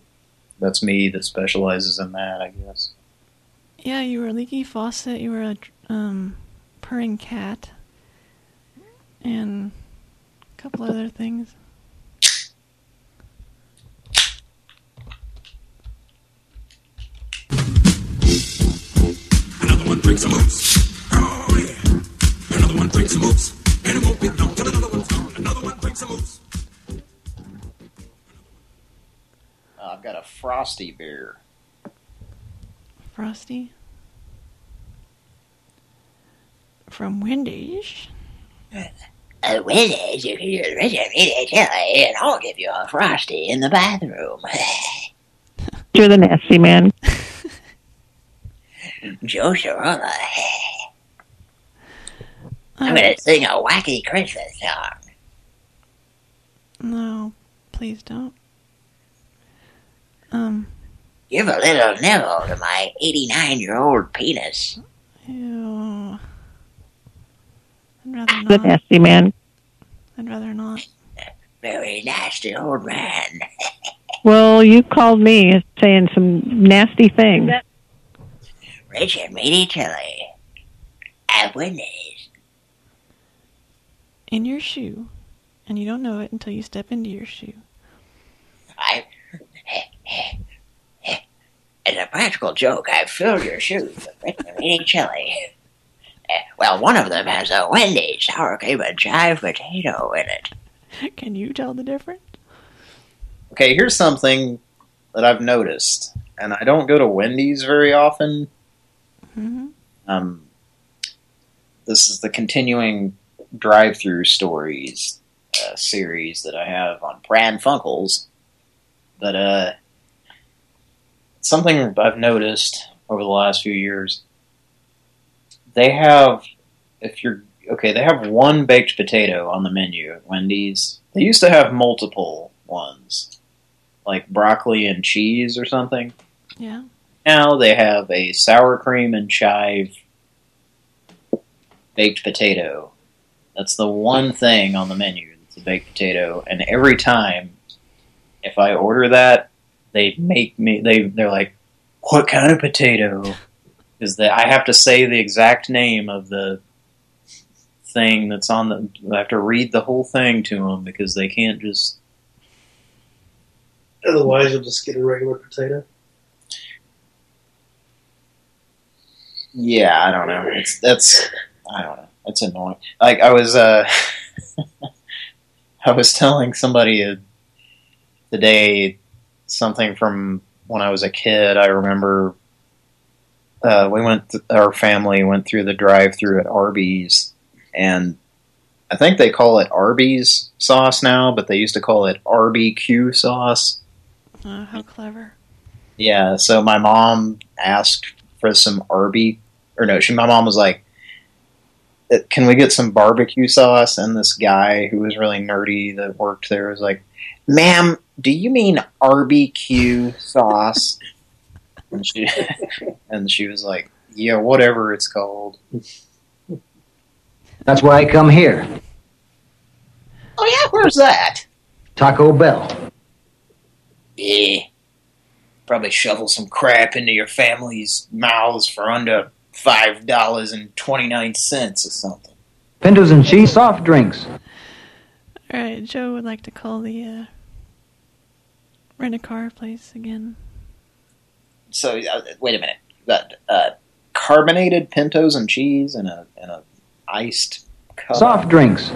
that's me that specializes in that, I guess. Yeah. You were a leaky faucet. You were a um, purring cat, and a couple other things. Another one breaks a moose. Oh yeah. Another one breaks a moose. And it won't be long till another one's gone. Another one breaks a moose. Uh, I've got a frosty beer. Frosty from Wendy's. Uh, Wendy's, you can use Richard Meaty Chili, and I'll give you a frosty in the bathroom. <laughs> You're the nasty man. <laughs> Joe Sharola. I'm gonna sing a wacky Christmas song. No, please don't. Um, Give a little nibble to my 89-year-old penis. ew. I'd rather The not. nasty man. I'd rather not. Very nasty old man. <laughs> Well, you called me saying some nasty things. Richard Meaty Chili. At Wendy's. In your shoe, and you don't know it until you step into your shoe. I... As a practical joke, I've filled your shoes with Richard Meaty Chili. Uh, well, one of them has a Wendy's sour cream and chive potato in it. Can you tell the difference? Okay, here's something that I've noticed, and I don't go to Wendy's very often. Mm-hmm. Um, this is the continuing drive-through stories uh, series that I have on Pran Funkels. But uh, something I've noticed over the last few years, they have, if you're okay, they have one baked potato on the menu at Wendy's. They used to have multiple ones, like broccoli and cheese or something. Yeah. Now they have a sour cream and chive baked potato. That's the one thing on the menu It's a baked potato. And every time, if I order that, they make me, they, they're like, what kind of potato? Is that I have to say the exact name of the thing that's on the, I have to read the whole thing to them because they can't just Otherwise, you'll just get a regular potato. Yeah, I don't know. It's that's I don't know. It's annoying. Like I was uh <laughs> I was telling somebody the today something from when I was a kid. I remember uh, we went. Th our family went through the drive-through at Arby's, and I think they call it Arby's sauce now, but they used to call it RBQ sauce. Oh, how clever. Yeah, so my mom asked for some Arby, or no, she, my mom was like, "Uh, can we get some barbecue sauce? And this guy who was really nerdy that worked there was like, ma'am, do you mean RBQ sauce? and she, <laughs> and she was like, yeah, whatever it's called. That's why I come here. Oh yeah, where's that? Taco Bell. Yeah. Probably shovel some crap into your family's mouths for under five dollars and twenty nine cents or something. Pintos and cheese soft drinks. All right, Joe would like to call the uh, rent a car place again. So uh, wait a minute. That uh, carbonated Pintos and cheese and a and a iced cup. Soft drinks.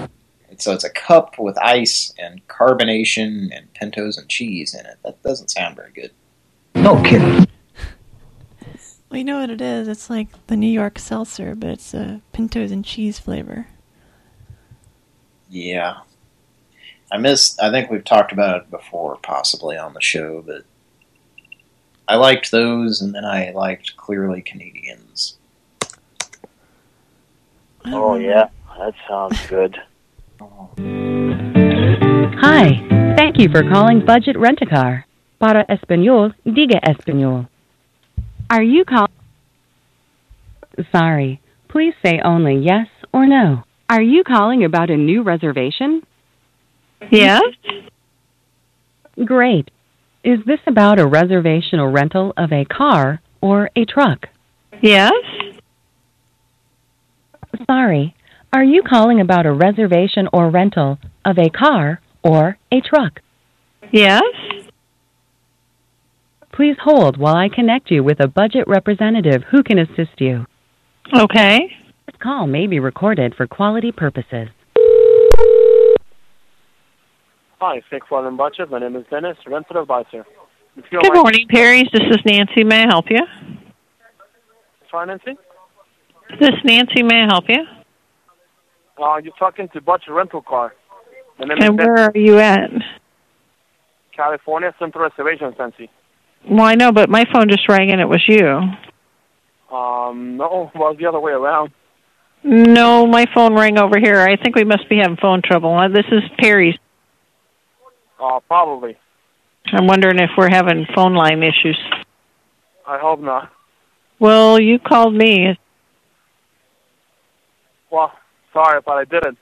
So it's a cup with ice and carbonation and Pintos and cheese in it. That doesn't sound very good. No kidding. Well, <laughs> Well, you know what it is? It's like the New York seltzer, but it's a Pintos and cheese flavor. Yeah. I miss. I think we've talked about it before, possibly on the show, but I liked those, and then I liked clearly Canadians. Oh yeah, that sounds good. Hi. Thank you for calling Budget Rent-A-Car. Para Español, diga Español. Are you call? Sorry. Please say only yes or no. Are you calling about a new reservation? Yes. Great. Is this about a reservation or rental of a car or a truck? Yes. Sorry. Are you calling about a reservation or rental of a car or a truck? Yes. Please hold while I connect you with a budget representative who can assist you. Okay. This call may be recorded for quality purposes. Hi, thanks for calling Budget. My name is Dennis, rental advisor. Good morning, Perry's. This is Nancy. May I help you? Financing? This is Nancy. May I help you? Uh, you're talking to Budget Rental Car. And where are you at? California Central Reservation, Nancy. Well, I know, but my phone just rang and it was you. Um, no, well, the other way around. No, my phone rang over here. I think we must be having phone trouble. Uh, this is Perry's. Uh, probably. I'm wondering if we're having phone line issues. I hope not. Well, you called me, Well, sorry, but I didn't.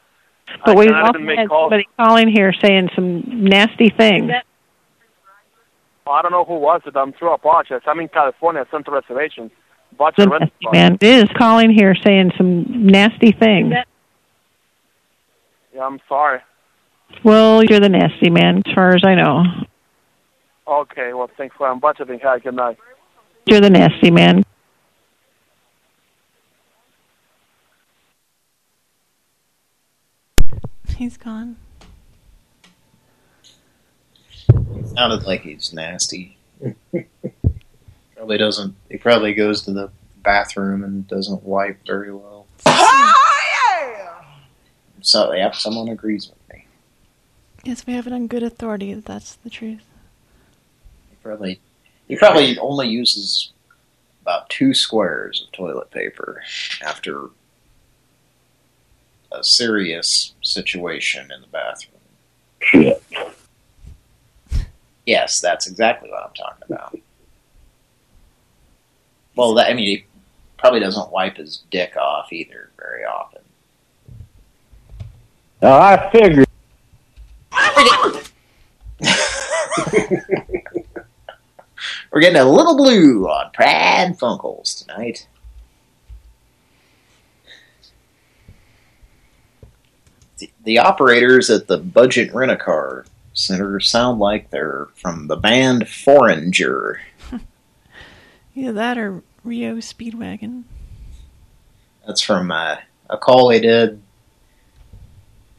but I we cannot also had calls. somebody calling here saying some nasty things. I don't know who was it. I'm through apologize. I'm in California Central Reservation. The Rental nasty man is calling here saying some nasty things. Yeah, I'm sorry. Well, you're the nasty man, as far as I know. Okay, well, thanks for I'm budgeting. Have a good night. You're the nasty man. He's gone. Sounded like he's nasty. probably doesn't. He probably goes to the bathroom and doesn't wipe very well. So, yep, someone agrees with me. Yes, we have it on good authority that that's the truth. He probably he probably only uses about two squares of toilet paper after a serious situation in the bathroom. Shit. Yes, that's exactly what I'm talking about. Well, that, I mean, he probably doesn't wipe his dick off either very often. Now I figured. We're getting a little blue on Pran Funkels tonight. The, the operators at the Budget Rent-A-Car Center sound like they're from the band Foreigner. <laughs> Either that or REO Speedwagon. That's from uh, a call they did.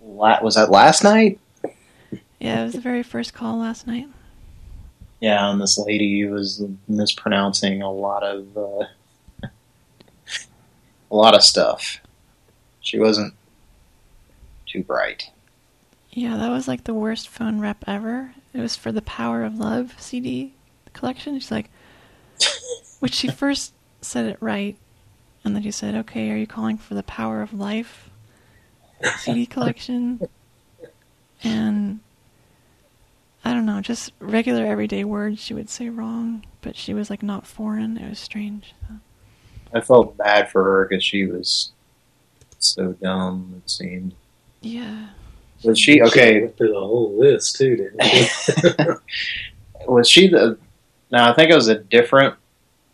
La was that last night? Yeah, it was the very first call last night. Yeah, and this lady was mispronouncing a lot of uh, <laughs> a lot of stuff. She wasn't too bright. Yeah, that was like the worst phone rep ever. It was for the Power of Love CD collection. She's like, <laughs> which she first said it right, and then she said, "Okay, are you calling for the Power of Life CD <laughs> collection?" And I don't know, just regular everyday words she would say wrong, but she was like not foreign. It was strange. I felt bad for her because she was so dumb. It seemed. Yeah. Was she okay? went through the whole list too, didn't she? <laughs> <laughs> was she the? now I think it was a different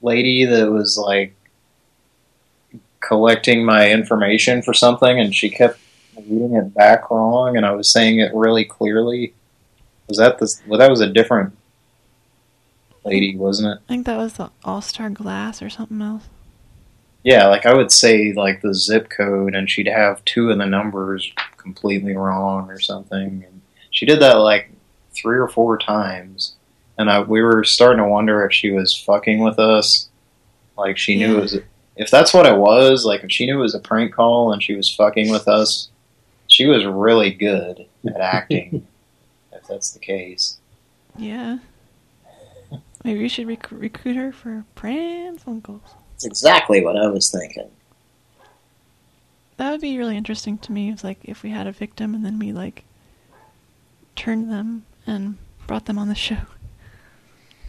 lady that was like collecting my information for something, and she kept reading it back wrong, and I was saying it really clearly. Was that the? Well, that was a different lady, wasn't it? I think that was the All Star Glass or something else. Yeah, like I would say like the zip code, and she'd have two of the numbers completely wrong or something. And she did that like three or four times, and I we were starting to wonder if she was fucking with us Like she knew it was. If that's what it was, like if she knew it was a prank call and she was fucking with us, she was really good at acting. <laughs> if that's the case. Yeah. Maybe we should rec- recruit her for prank phone calls. That's exactly what I was thinking. That would be really interesting to me. It's like if we had a victim and then we like turned them and brought them on the <laughs> show.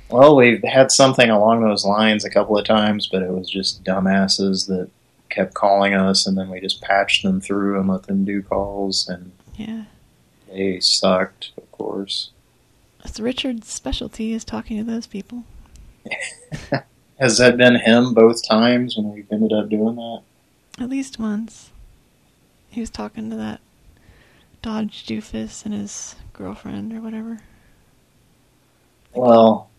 Well, we've had something along those lines a couple of times, but it was just dumbasses that kept calling us, and then we just patched them through and let them do calls, and Yeah. they sucked, course. It's Richard's specialty is talking to those people. <laughs> Has that been him both times when we've ended up doing that? At least once. He was talking to that Dodge doofus and his girlfriend or whatever. Well,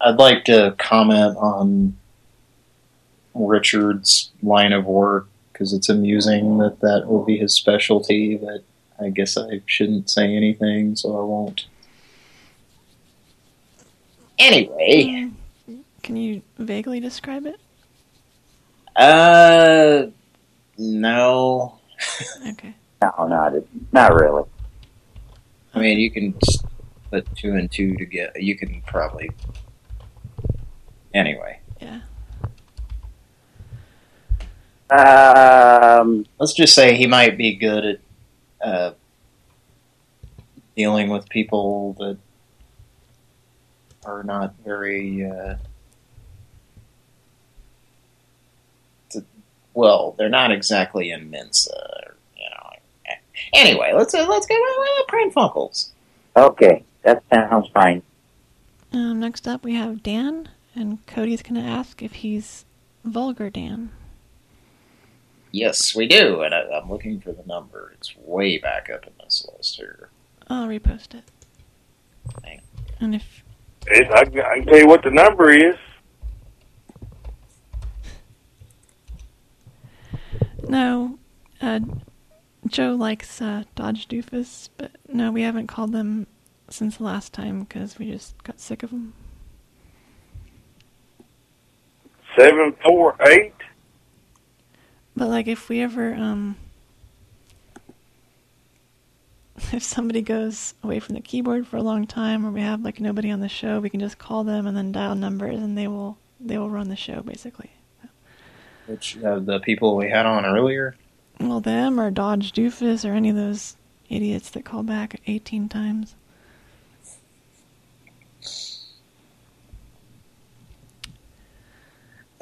I'd like to comment on Richard's line of work because it's amusing that that will be his specialty, but I guess I shouldn't say anything, so I won't. Anyway, Can you vaguely describe it? uh, no. Okay. No, not not really. I mean, you can just put two and two together. You can probably. Anyway. Yeah. Um, Let's just say he might be good at uh, dealing with people that are not very. Uh, t- well, they're not exactly in Mensa, you know. Anyway, let's uh, let's go uh, Pran Funkels. Okay, that sounds fine. Um, next up, we have Dan, and Cody's going to ask if he's vulgar Dan. Yes, we do, and I, I'm looking for the number. It's way back up in this list here. I'll repost it. And if It, I, can- I can tell you what the number is. no, uh, Joe likes uh, Dodge Doofus, but no, we haven't called them since the last time because we just got sick of them. Seven four eight. But like, if we ever um, <laughs> if somebody goes away from the keyboard for a long time, or we have like nobody on the show, we can just call them and then dial numbers, and they will they will run the show basically. Which uh, the people we had on earlier. Well, them or Dodge Doofus or any of those idiots that call back 18 times.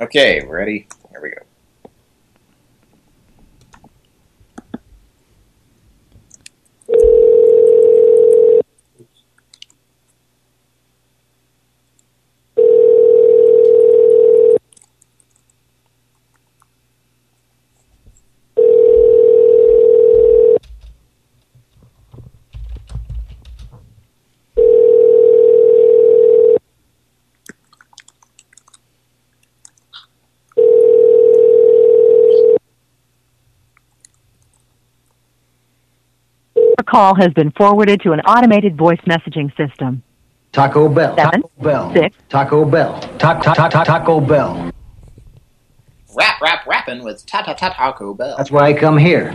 Okay, ready? Here we go. Call has been forwarded to an automated voice messaging system. Taco Bell. Seven, Taco Bell. six. Taco Bell. Ta- ta- ta- ta- Taco Bell. Rap, rap, rapping with Ta Ta Ta Taco Bell. That's why I come here.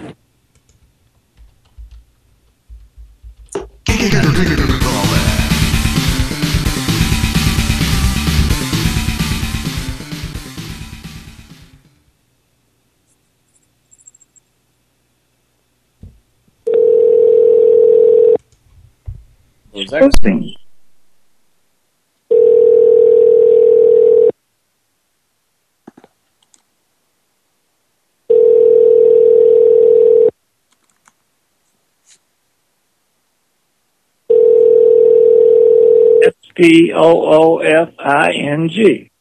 Who's that? S P O O F I N G.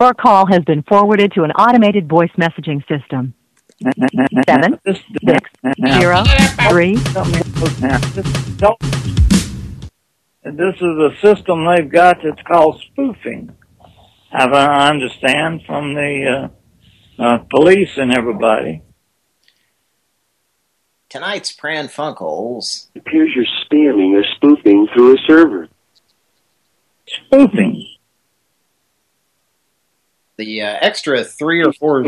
Your call has been forwarded to an automated voice messaging system. Seven, six, zero, three. Now, this, is a system they've got that's called spoofing. Have I understand from the uh, uh, police and everybody. Tonight's Pran Funkels. appears you're spamming or spoofing through a server. spoofing. The uh, extra three or four,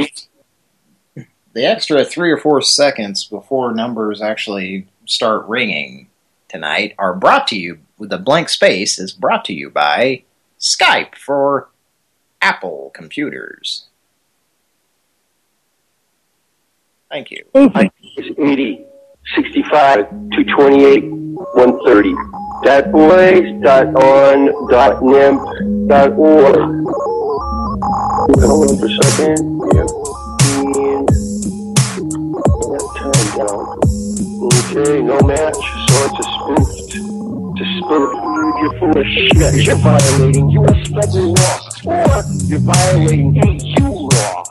the extra three or four seconds before numbers actually start ringing tonight are brought to you. With the blank space is brought to you by Skype for Apple computers. Thank you. It's 80, 65, 228, 130. Dot boys, dot on, dot nymph, dot org. Hold on for a second. Yep. Okay, no match, so it's a spoofed. It's a. You're full of shit. You're violating U.S. federal law. Or you're violating EU law.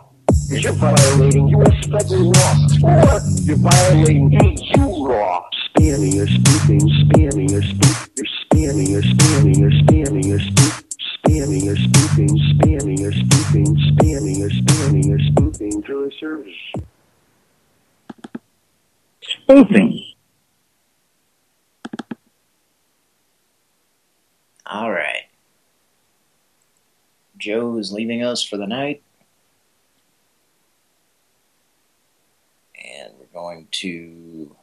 You're violating U.S. federal law. Or you're violating EU law. Spamming, you're spoofing, spamming, you're spoofing, you're spamming, you're spamming, you're spamming, you're spoofing. Spamming, you're spoofing, spamming, you're spoofing, spamming, you're spamming, you're spoofing through a service. Spoofing. All right. Joe is leaving us for the night. And we're going to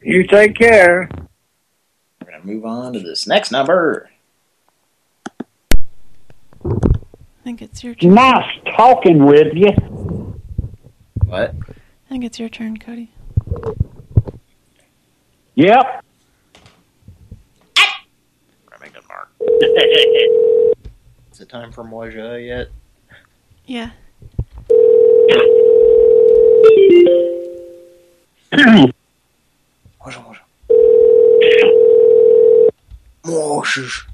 You take care. we're going to move on to this next number. I think it's your turn. Nice talking with you. What? I think it's your turn, Cody. Yep. Remington <laughs> Mark. Is it time for Moja yet? Yeah. Moja, Moja. Moja.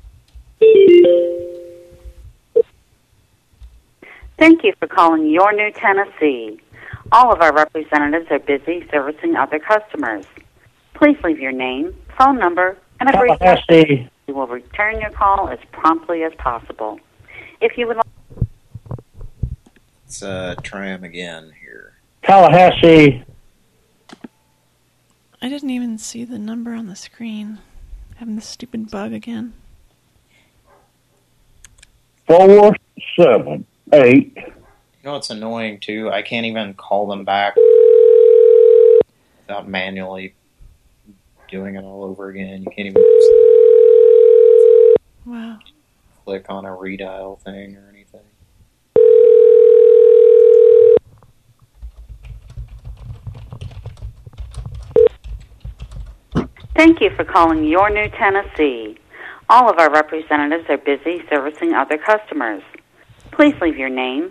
Thank you for calling Your New Tennessee. All of our representatives are busy servicing other customers. Please leave your name, phone number, and a brief message. Tallahassee, We will return your call as promptly as possible. If you would like Let's uh, try him again here. Tallahassee, I didn't even see the number on the screen. Having this stupid bug again. four, seven, eight. You know it's annoying too? I can't even call them back without manually doing it all over again. You can't even Wow. click on a redial thing or anything. Thank you for calling Your New Tennessee. All of our representatives are busy servicing other customers. Please leave your name,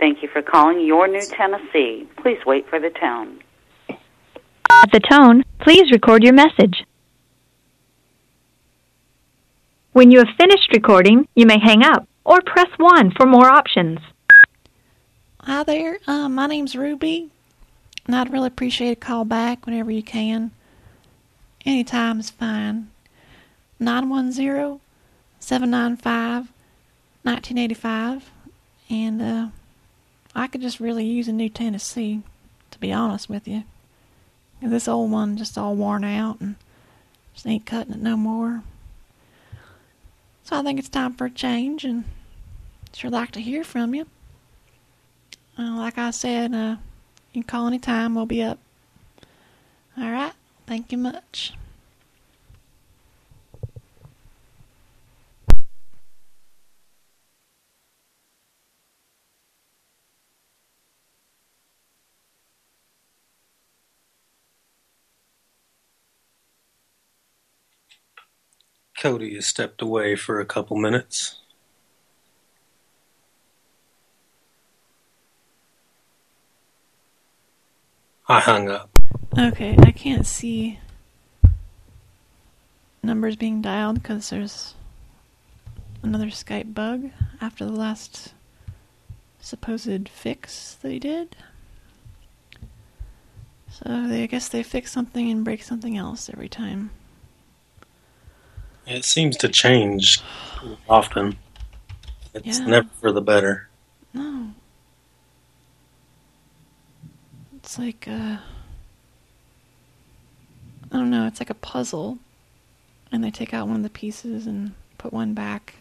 Thank you for calling Your New Tennessee. Please wait for the tone. At the tone, please record your message. When you have finished recording, you may hang up or press 1 for more options. Hi there. Uh, my name's Ruby, and I'd really appreciate a call back whenever you can. Anytime is fine. 910 795 1985. And uh, I could just really use a new Tennessee, to be honest with you. This old one just all worn out and just ain't cutting it no more. So I think it's time for a change, and sure like to hear from you. Uh, like I said, uh, you can call anytime. We'll be up. All right. Thank you much. Cody has stepped away for a couple minutes. I hung up. Okay, I can't see numbers being dialed because there's another Skype bug after the last supposed fix he did. So they, I guess they fix something and break something else every time. It seems to change often. It's Yeah. never for the better. No. It's like uh I don't know, it's like a puzzle. And they take out one of the pieces and put one back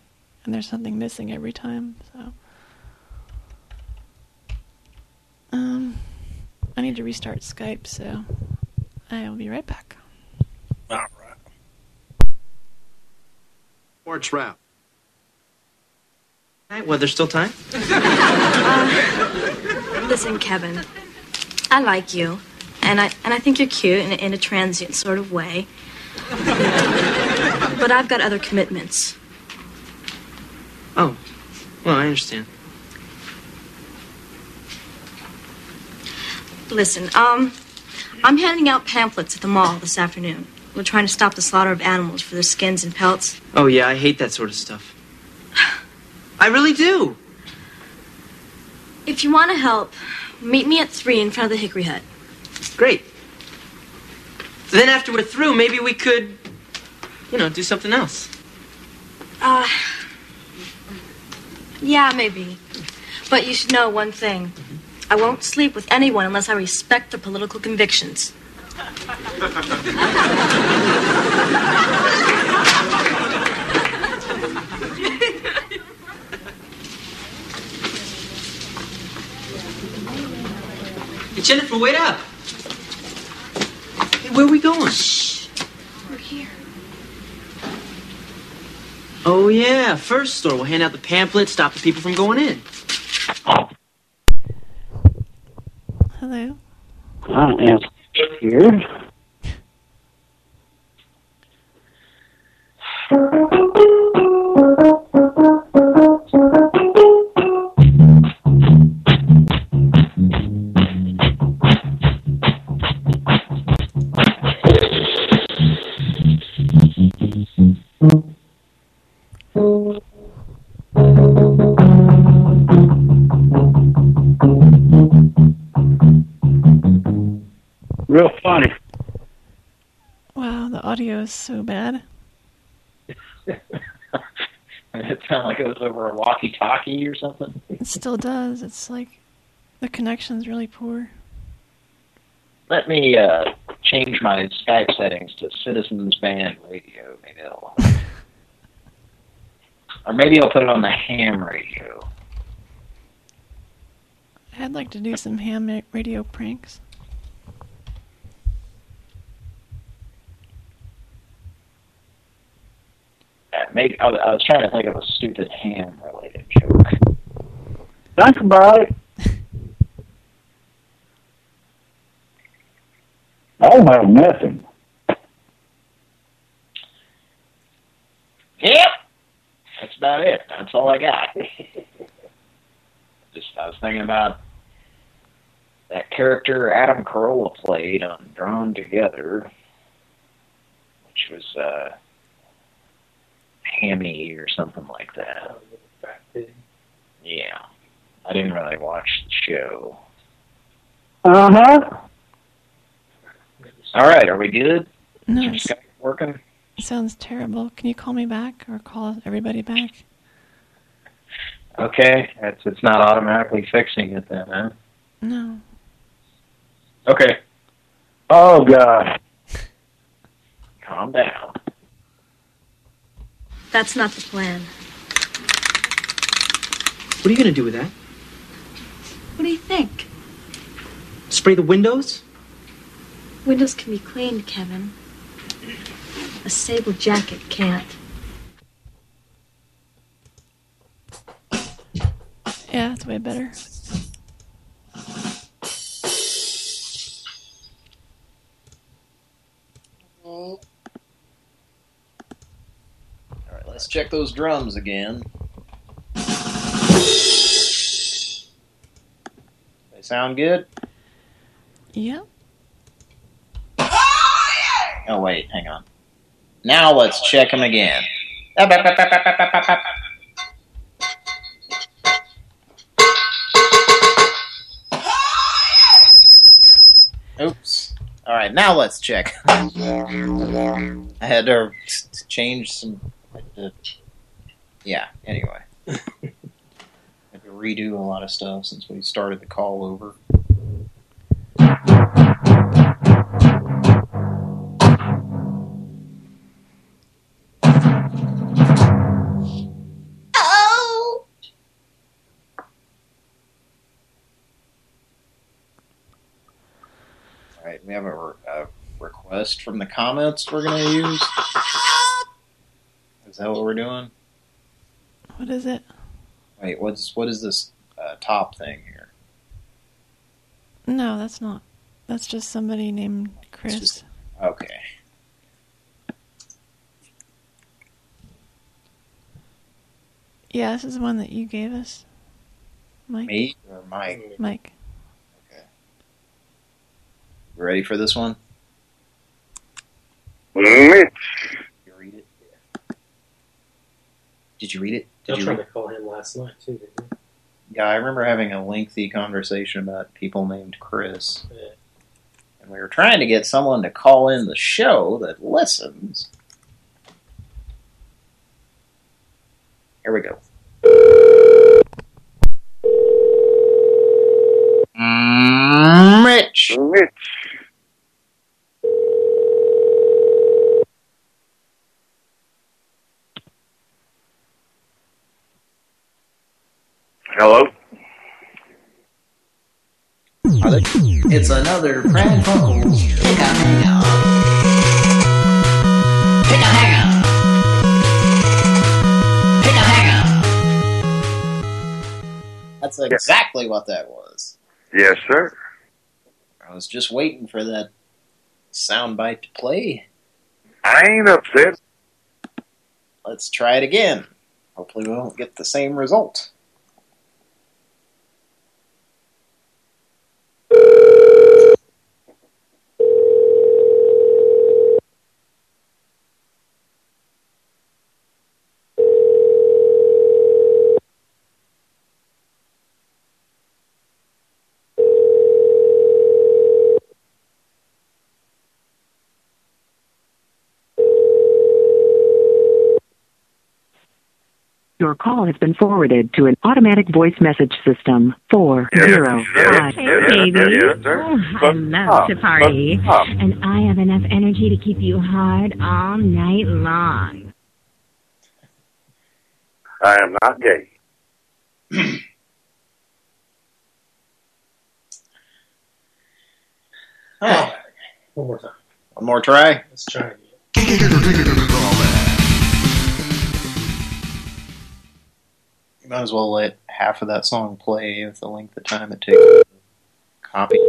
and there's something missing every time, so um I need to restart Skype, so I'll be right back. Sports wrap. Right, well, there's still time? <laughs> Listen, Kevin, I like you, and I and I think you're cute in a, in a transient sort of way. but I've got other commitments. Oh, well, I understand. Listen, um, I'm handing out pamphlets at the mall this afternoon. We're trying to stop the slaughter of animals for their skins and pelts. Oh, yeah, I hate that sort of stuff. <sighs> I really do. If you want to help, meet me at three in front of the Hickory Hut. Great. Then after we're through, maybe we could, you know, do something else. Uh, yeah, maybe. But you should know one thing. I won't sleep with anyone unless I respect their political convictions. Hey, Jennifer, wait up. Hey, where are we going? We're here. Oh, yeah, first store. We'll hand out the pamphlet, stop the people from going in. Hello. I am here. Here. <laughs> Wow, the audio is so bad. <laughs> It sounded like it was over a walkie-talkie or something. It still does. It's like the connection's really poor. Let me uh, change my Skype settings to Citizens Band Radio. Maybe that'll. <laughs> or maybe I'll put it on the ham radio. I'd like to do some ham radio pranks. Maybe I, was- I was trying to think of a stupid ham-related joke. Think about it. I don't have nothing. Yep. That's about it. That's all I got. <laughs> Just I was thinking about that character Adam Carolla played on Drawn Together, which was uh Hammy or something like that. Yeah. I didn't really watch the show. Uh huh. All right, are we good? No, Is your Skype working? sounds terrible. Can you call me back or call everybody back? Okay, it's it's not automatically fixing it then, huh? No. Okay. Oh God. <laughs> Calm down. That's not the plan. What are you going to do with that? What do you think? Spray the windows? Windows can be cleaned, Kevin. A sable jacket can't. Yeah, that's way better. All Let's check those drums again. They sound good? Yep. Oh, wait, hang on. Now let's check them again. Oops. All right, now let's check. <laughs> I had to change some uh, yeah. Anyway, <laughs> had to redo a lot of stuff since we started the call over. Oh! All right, we have a, re- a request from the comments we're gonna use. <laughs> Is that what we're doing? What is it? Wait, what's what is this uh, top thing here? No, that's not. That's just somebody named Chris. Okay. Yeah, this is the one that you gave us. Mike. Me or Mike? Mike. You ready for this one? Mitch. You read it? Did you read it? I Did was you trying read to call him last night too. Didn't you? Yeah, I remember having a lengthy conversation about people named Chris. Yeah. And we were trying to get someone to call in the show that listens. Here we go. Mm, Mitch. Mitch. Hello? It's another Pran Funkels. That's exactly what that was. Yes, sir. I was just waiting for that soundbite to play. I ain't upset. Let's try it again. Hopefully we won't get the same result. Your call has been forwarded to an automatic voice message system. Four zero five. Hey, baby. Oh, I love to party. And I have enough energy to keep you hard all night long. I am not gay. Oh, One more time. one more try. Let's try again. Might as well let half of that song play with the length of time it takes to copy.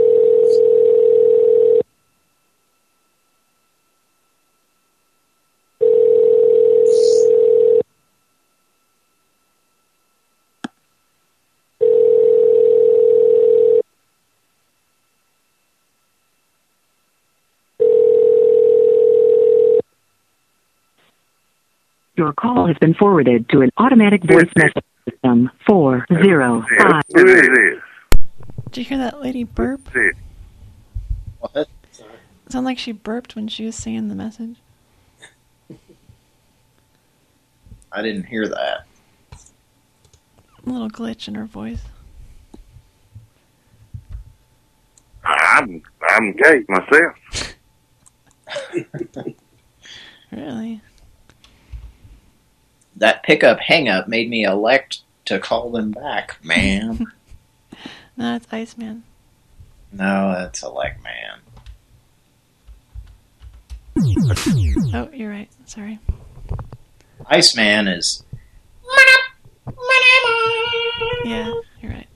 Your call has been forwarded to an automatic voice message system. Four zero five. It is. Did you hear that lady burp? It. What? It sounded like she burped when she was saying the message. I didn't hear that. A little glitch in her voice. I'm I'm gay myself. <laughs> Really? That pickup hang-up made me elect to call them back, <laughs> man. No, it's Iceman. no, that's Elec Man. Oh, you're right. Sorry. Iceman is Yeah, you're right.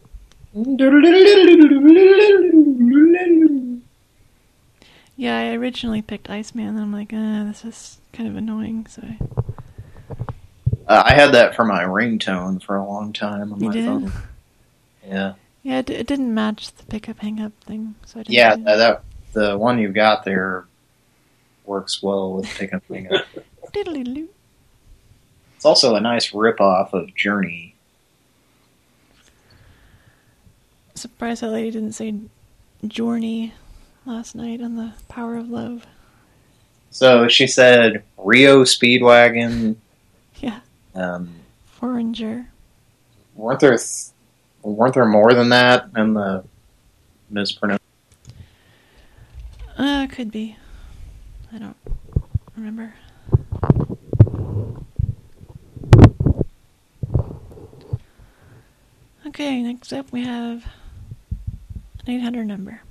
Yeah, I originally picked Iceman, and I'm like, uh, this is kind of annoying, so I... Uh, I had that for my ringtone for a long time on You my did? phone. Yeah. Yeah, it, it didn't match the pickup hang-up thing, so I didn't Yeah, that, that the one you've got there works well with pickup <laughs> hang-up. It's also a nice rip-off of Journey. Surprised that lady didn't say Journey last night on the Power of Love. So she said REO Speedwagon. Yeah. Um, Foreigner. weren't there th weren't there more than that in the mispronunciation? Uh, could be. I don't remember. Okay, next up we have an 800 number.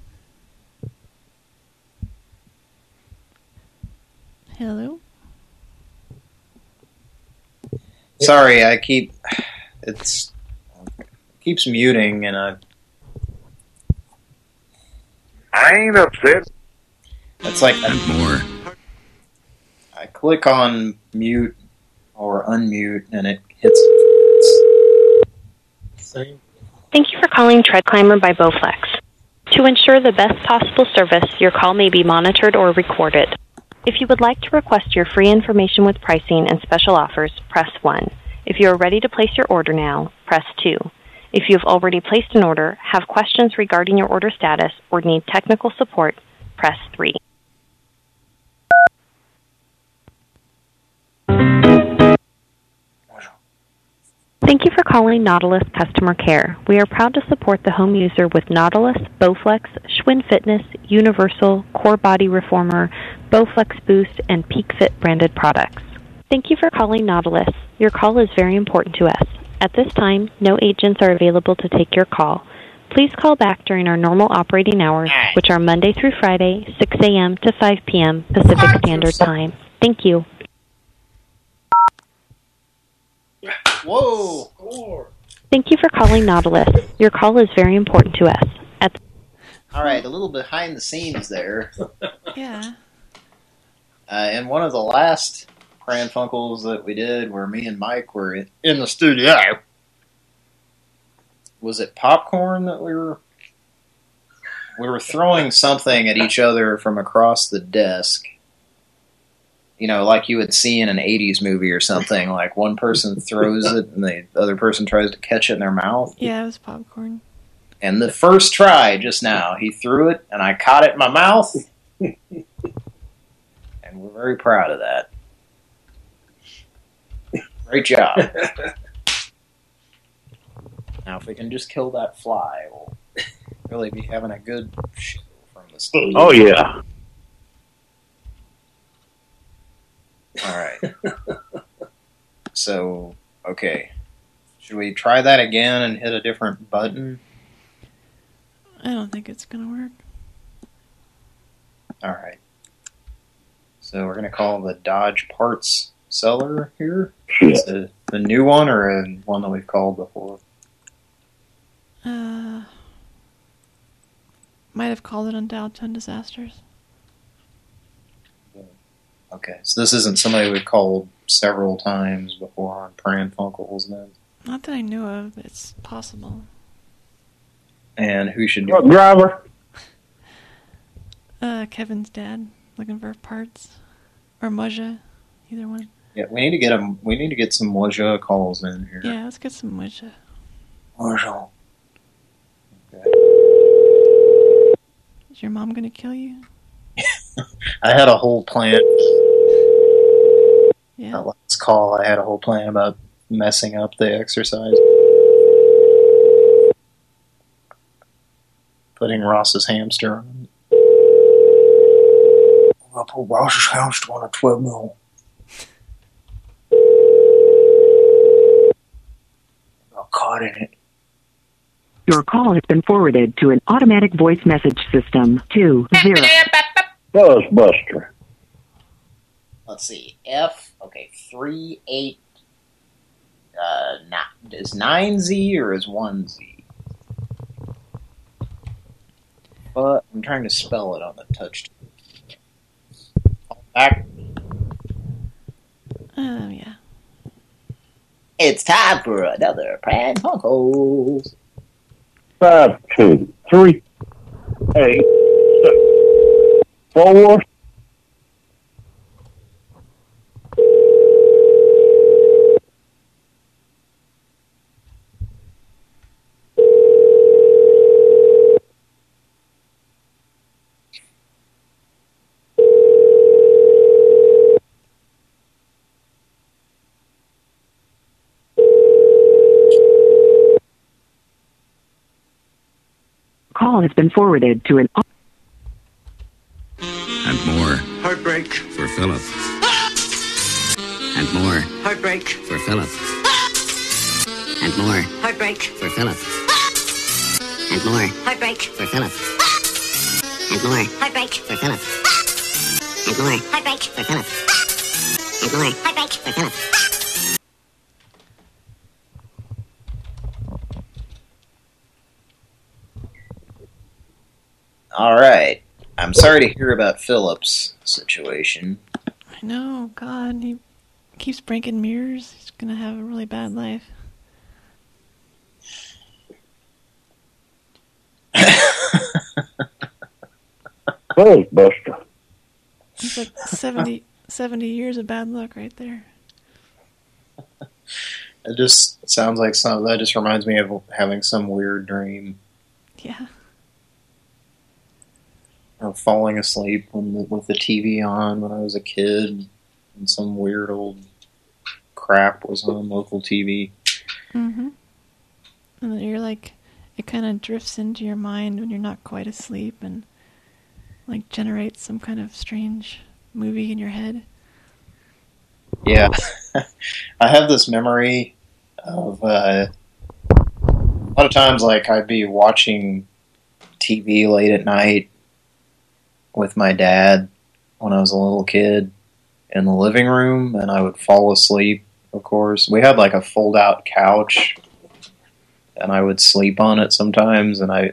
Hello? Sorry, I keep it's keeps muting and I I ain't upset. it's like more. I click on mute or unmute and it hits Same. Thank you for calling TreadClimber by Bowflex. To ensure the best possible service, your call may be monitored or recorded. If you would like to request your free information with pricing and special offers, press 1. If you are ready to place your order now, press 2. If you have already placed an order, have questions regarding your order status, or need technical support, press 3. Thank you for calling Nautilus Customer Care. We are proud to support the home user with Nautilus, Bowflex, Schwinn Fitness, Universal, Core Body Reformer, Bowflex Boost, and PeakFit branded products. Thank you for calling Nautilus. Your call is very important to us. At this time, no agents are available to take your call. Please call back during our normal operating hours, which are Monday through Friday, 6 a.m. to 5 p.m. Pacific Standard Time. Thank you. Whoa! Score. Thank you for calling Nautilus. Your call is very important to us. At All right, a little behind the scenes there. <laughs> Yeah. Uh, in one of the last Pran Funkels that we did, where me and Mike were in, in the studio, was it popcorn that we were? We were throwing something at each other from across the desk. You know, like you would see in an '80s movie or something. <laughs> Like one person throws it, and the other person tries to catch it in their mouth. Yeah, it was popcorn. And the first try just now, he threw it, and I caught it in my mouth. <laughs> and we're very proud of that. Great job. <laughs> now, if we can just kill that fly, we'll really be having a good show from the stage. Oh, yeah. All right. so, okay. Should we try that again and hit a different button? I don't think it's gonna work. All right. So we're going to call the Dodge parts seller here. Is it the new one or a one that we've called before? Uh, might have called it on Downtown Disasters. Okay, so this isn't somebody we've called several times before on Pran Funkels then. Not that I knew of, it's possible. And who should do Truck driver. <laughs> Uh, Kevin's dad looking for parts, or Moja, either one. Yeah, we need to get them. We need to get some Moja calls in here. Yeah, let's get some Moja. Moja. Is your mom gonna kill you? <laughs> I had a whole plan. Yeah. That last call, I had a whole plan about messing up the exercise. Putting Ross's hamster on. I'll put Ross's hamster on a 12 mil. Got caught in it. Your call has been forwarded to an automatic voice message system. Two zero. Buzzbuster. Let's see. F. Okay, three eight. Uh, not is nine Z or is one Z? But I'm trying to spell it on the touch. Back. Oh yeah. It's time for another Pran Funkels. Five, two, three, eight, six, forward. Has been forwarded to an Heartbreak. for Philip. And more Heartbreak. for Philip. And more Heartbreak. for Philip. And more Heartbreak. for Philip. And more Heartbreak. for Philip. And more Heartbreak. for Philip. And more Heartbreak. for Philip. All right. I'm sorry to hear about Phillips' situation. I know, God, he keeps breaking mirrors. He's gonna have a really bad life. <laughs> Hey, Buster. It's like 70, 70 years of bad luck right there. It just sounds like some. That just reminds me of having some weird dream Yeah. Or falling asleep when the, with the TV on when I was a kid, and some weird old crap was on local TV. Mm-hmm. And then you're like, it kind of drifts into your mind when you're not quite asleep and like generates some kind of strange movie in your head. Yeah, <laughs> I have this memory of uh, a lot of times, like I'd be watching TV late at night with my dad when I was a little kid in the living room, and I would fall asleep. Of course, we had like a fold-out couch, and I would sleep on it sometimes. And I,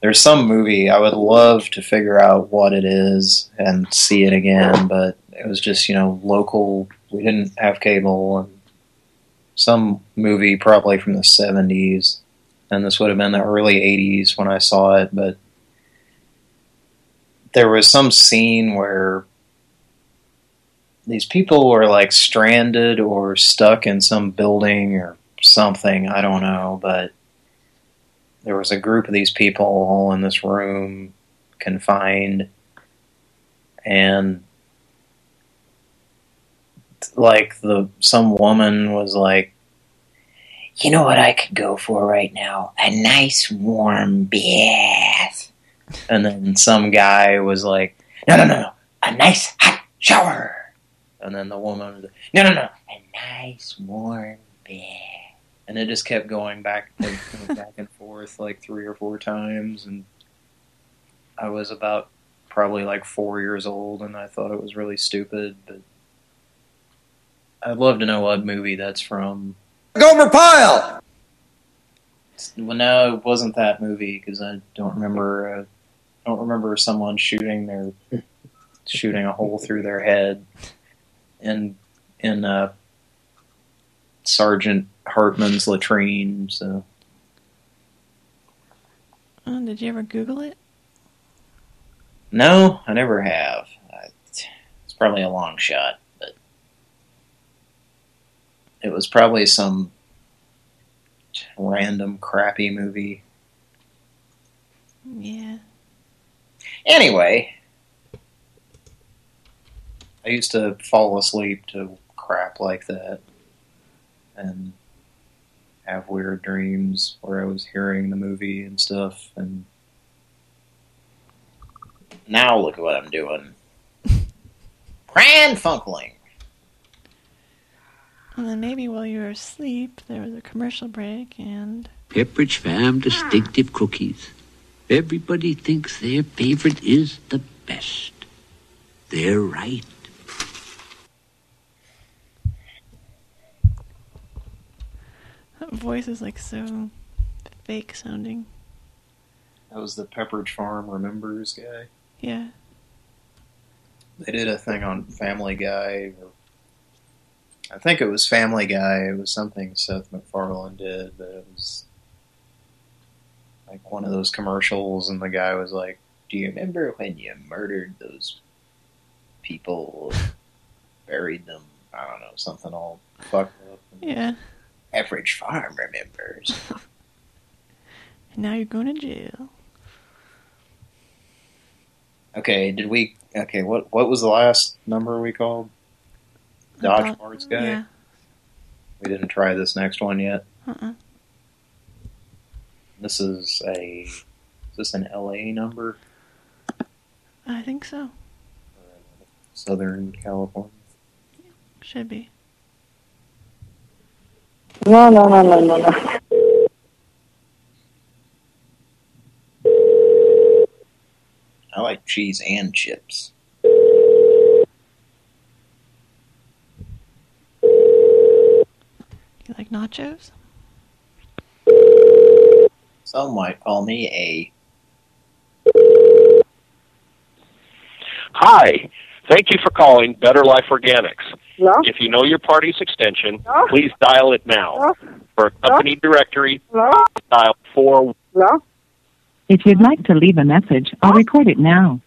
there's some movie I would love to figure out what it is and see it again, but it was just you know local. We didn't have cable, and some movie probably from the 70s, and this would have been the early 80s when I saw it, but there was some scene where these people were like stranded or stuck in some building or something, I don't know, but there was a group of these people all in this room confined and like the some woman was like You know what I could go for right now? A nice warm bath. And then some guy was like No, no, no, no. A nice hot shower. and then the woman was like, No, no, no. A nice warm bath. and it just kept going back like, <laughs> back and forth like three or four times and I was about probably like four years old and I thought it was really stupid but I'd love to know what movie that's from. Gomer Pyle! Well, no, it wasn't that movie because I don't remember. Uh, I don't remember someone shooting their shooting a hole through their head in in uh, Sergeant Hartman's latrine. So Oh, did you ever Google it? no, I never have. It's probably a long shot, but it was probably some random crappy movie. Yeah. Anyway, I used to fall asleep to crap like that and have weird dreams where I was hearing the movie and stuff. And now look at what I'm doing. <laughs> Pran Funkling. And then maybe while you were asleep, there was a commercial break, and Pepperidge Farm distinctive cookies. Everybody thinks their favorite is the best. They're right. that voice is like so fake sounding. That was the Pepperidge Farm Remembers guy. Yeah. They did a thing on Family Guy. Or, I think it was Family Guy. It was something Seth MacFarlane did, but it was like one of those commercials, and the guy was like, "Do you remember when you murdered those people, buried them? I don't know, something all fucked up." Yeah. Pepperidge Farm remembers. And <laughs> now you're going to jail. Okay, did we? Okay, what what was the last number we called? Dodge Parts guy. yeah. We didn't try this next one yet. Uh-uh. This is a Is this an LA number? I think so. Southern California? Should be. No, no, no, no, no, no. I like cheese and chips. You like nachos? Some might call me a Hi. Thank you for calling Better Life Organics. If you know your party's extension, please dial it now. For a company directory, dial 4. If you'd like to leave a message, I'll record it now.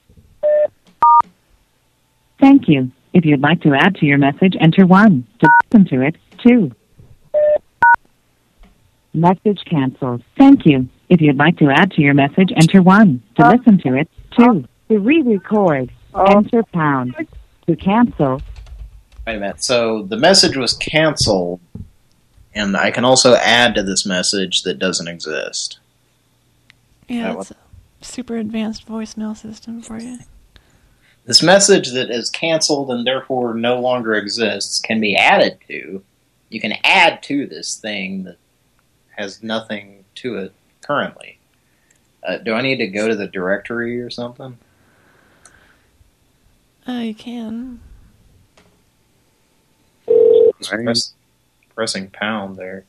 Thank you. If you'd like to add to your message, enter 1. To listen to it, 2. Message canceled. Thank you. If you'd like to add to your message, enter 1. To uh, listen to it, 2. Uh, to re-record, enter uh, pound. To cancel, Wait a minute. So the message was canceled, and I can also add to this message that doesn't exist. Yeah, That it's a super advanced voicemail system for you. This message that is canceled and therefore no longer exists can be added to. You can add to this thing that has nothing to it currently. Uh, do I need to go to the directory or something? Uh, you can. Press, pressing pound there.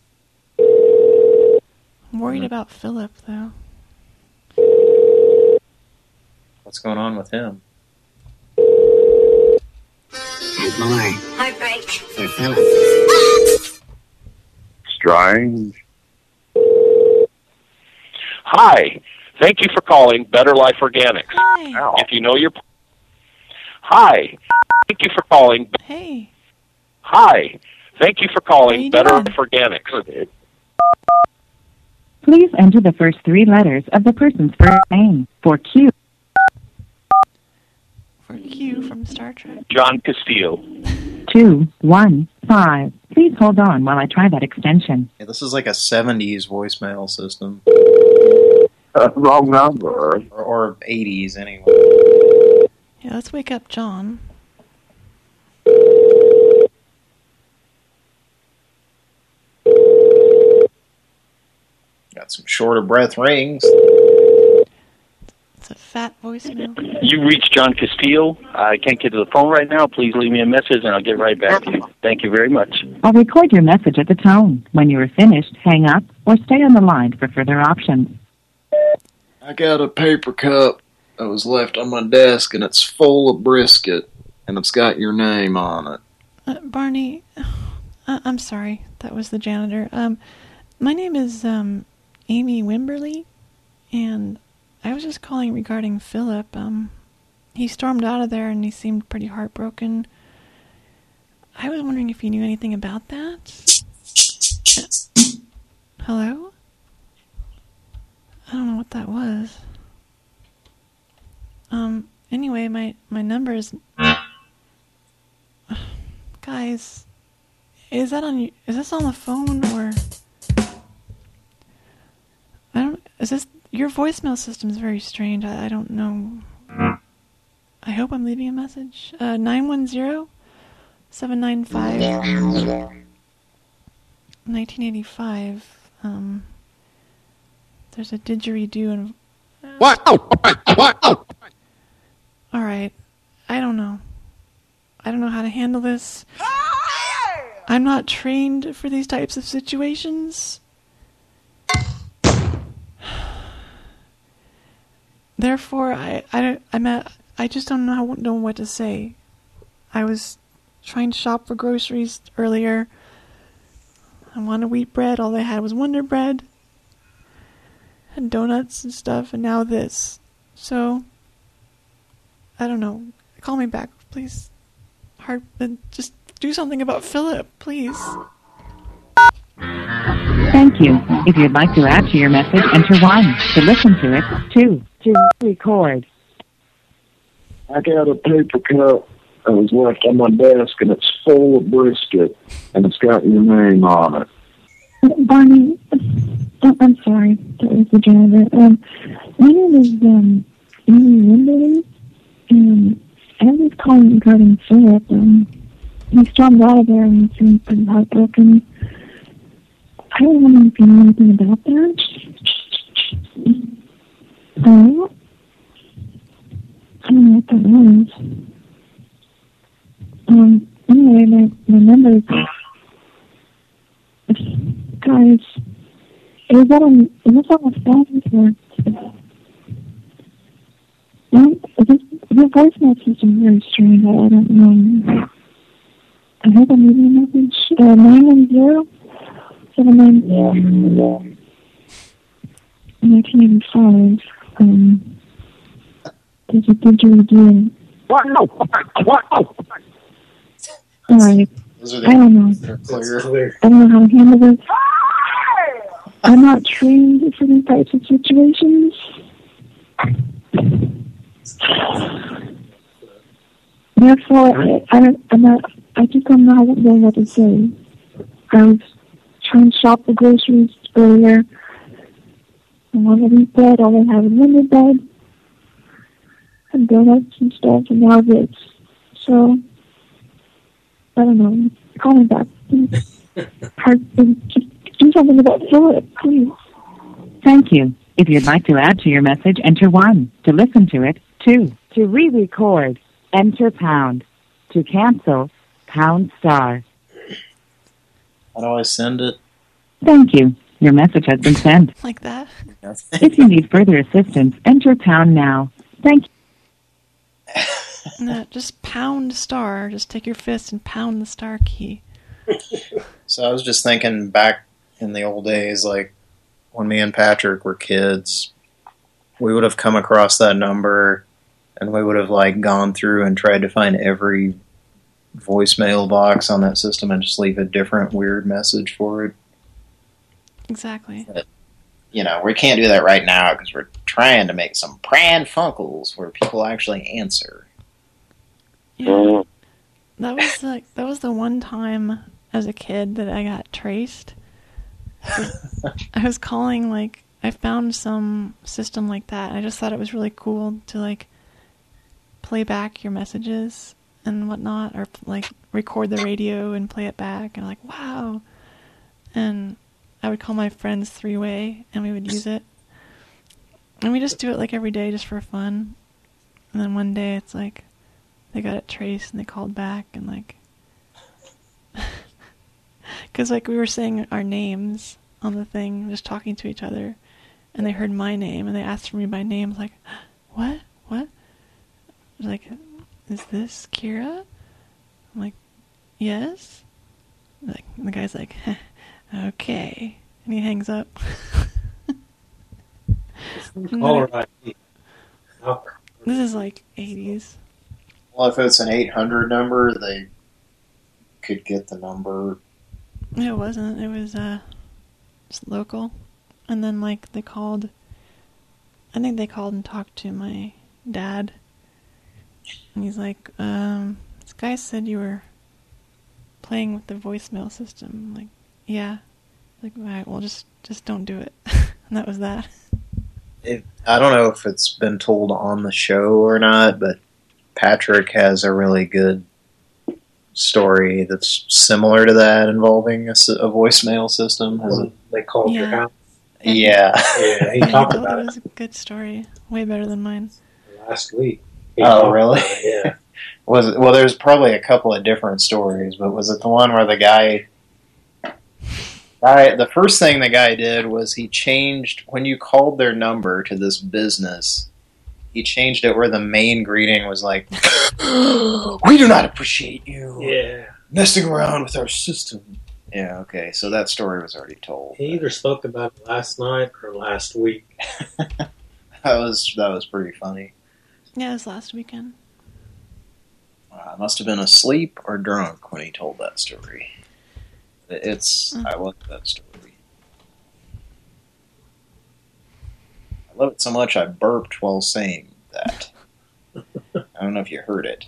I'm worried about Philip, though. What's going on with him? And more. Heartbreak. For Philip. Strange. Hi. Thank you for calling Better Life Organics. If you know your Hi. Thank you for calling Hey. Hi. Thank you for calling Better Life Organics. please enter the first three letters of the person's first name. For Q, For Q from Star Trek. John Castillo. <laughs> 215. Please hold on while I try that extension. Yeah, this is like a 70s voicemail system. <laughs> Wrong number. Or, or 80s, anyway. Yeah, let's wake up John. Got some shorter breath rings. It's a fat voicemail. You reached John Castillo. I can't get to the phone right now. Please leave me a message and I'll get right back to you. Thank you very much. I'll record your message at the tone. When you are finished, hang up or stay on the line for further options. I got a paper cup that was left on my desk, and it's full of brisket, and it's got your name on it. Uh, Barney, I- <sighs> I'm sorry. That was the janitor. Um, my name is um, Amy Wimberly, and I was just calling regarding Philip. Um, he stormed out of there, and he seemed pretty heartbroken. I was wondering if you knew anything about that. Uh, Hello? I don't know what that was. Um, anyway, my, my number is... <sighs> Guys, is that on? Is this on the phone or? I don't. Is this your voicemail system is very strange. I, I don't know. I hope I'm leaving a message. Uh, nine one zero seven nine five nineteen eighty five. Um, there's a didgeridoo and. What? What? All right, I don't know. I don't know how to handle this. I'm not trained for these types of situations. <sighs> Therefore, I I don't I'm at, I just don't know how, know what to say. I was trying to shop for groceries earlier. I wanted wheat bread. All they had was Wonder Bread and donuts and stuff, and now this. So I don't know. Call me back, please. Hard, then just do something about Philip, please. Thank you. If you'd like to add to your message, enter 1. To listen to it, 2. To record. I got a paper cup that was left on my desk, and it's full of brisket, and it's got your name on it. Barney, I'm I'm sorry. That was the janitor. Um, My name is um, Amy Wimberly, and I was calling regarding Philip. Um, he stormed out of there and seemed pretty heartbroken. I don't know if you know anything about that. Hello? I don't know what that was. Um, anyway, my, my number is... Guys, is that on, is this on the phone or... What? This, your voicemail system is very strange. I, I don't know. I hope I'm leaving a message. Uh, 910 790 1985. Um, there's a didgeridoo. What? No. What? No. All right. Those are I don't know. I don't know how to handle this. I'm not trained for these types of situations. Therefore, I, I don't, I'm not, I just don't know what, to say. I was trying to shop the groceries earlier. I wanted to eat bread, I have is limited bread. And donuts and stuff, and now this. So, I don't know. Call me back. <laughs> Hard, do something about Philip, please. Thank you. If you'd like to add to your message, enter 1. To listen to it, 2. To re-record, enter pound. To cancel, pound star. How do I send it? Thank you. Your message has been sent. <laughs> Like that? If you need further assistance, enter pound now. Thank you. <laughs> No, just pound star. Just take your fist and pound the star key. <laughs> So I was just thinking back in the old days, like when me and Patrick were kids, we would have come across that number and we would have like gone through and tried to find every voicemail box on that system and just leave a different weird message for it. Exactly. You know, we can't do that right now because we're trying to make some Pran Funkels where people actually answer. Yeah. Mm. That was like that was the one time as a kid that I got traced. I was calling like I found some system like that. I just thought it was really cool to like play back your messages and whatnot, or like record the radio and play it back. And like, wow. And I would call my friends three way, and we would use it. And we just do it like every day, just for fun. And then one day, it's like they got it traced, and they called back, and like, <laughs> <laughs> because like we were saying our names on the thing, just talking to each other, and they heard my name, and they asked for me by name. I like, <gasps> what? What? I like, is this Kira? I'm like, yes. Like the guy's like, <laughs> okay, and he hangs up. <laughs> And Caller ID. Oh, This is like 80s. Well, if it's an 800 number, they could get the number. It wasn't. It was uh, just local, and then like they called. I think they called and talked to my dad, and he's like, um, "This guy said you were playing with the voicemail system." I'm like, yeah. Like, all right, well, just just don't do it. <laughs> and that was that. It, I don't know if it's been told on the show or not, but Patrick has a really good story that's similar to that involving a, s- a voicemail system. Has it? They called your Yeah. house Yeah. Yeah, he Yeah, <laughs> talked oh, it about was a good story. Way better than mine. last week. Oh, really? it, Yeah. <laughs> Was it? Well, there's probably a couple of different stories, but was it the one where the guy? Guy, the first thing the guy did was he changed when you called their number to this business. He changed it where the main greeting was like, <gasps> <gasps> "We do not appreciate you Yeah. messing around with our system." Yeah, okay, so that story was already told. He either spoke about it last night or last week. <laughs> <laughs> That was that was pretty funny. Yeah, it was last weekend. Uh, I must have been asleep or drunk when he told that story. It's I love that story. I love it so much I burped while saying that. I don't know if you heard it.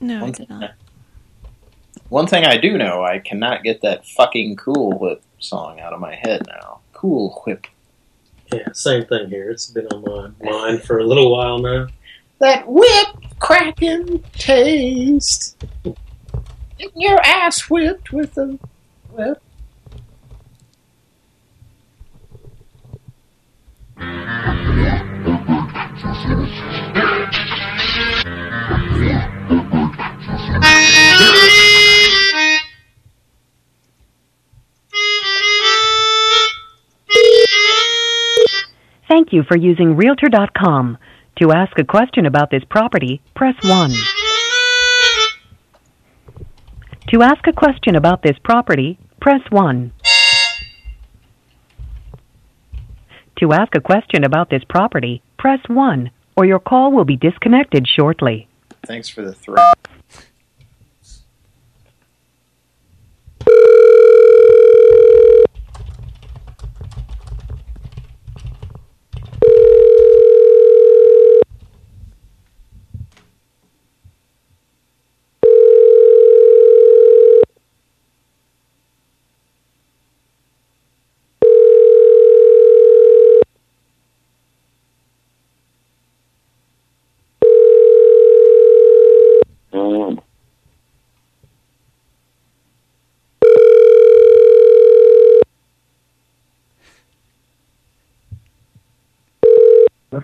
No, I did thing- not. One thing I do know, I cannot get that fucking Cool Whip song out of my head now. Cool Whip. Yeah, same thing here. It's been on my mind for a little while now. That whip cracking taste. Getting your ass whipped with a whip. Thank you for using Realtor.com. To ask a question about this property, press 1. To ask a question about this property, press 1. To ask a question about this property, press 1, or your call will be disconnected shortly. Thanks for the threat.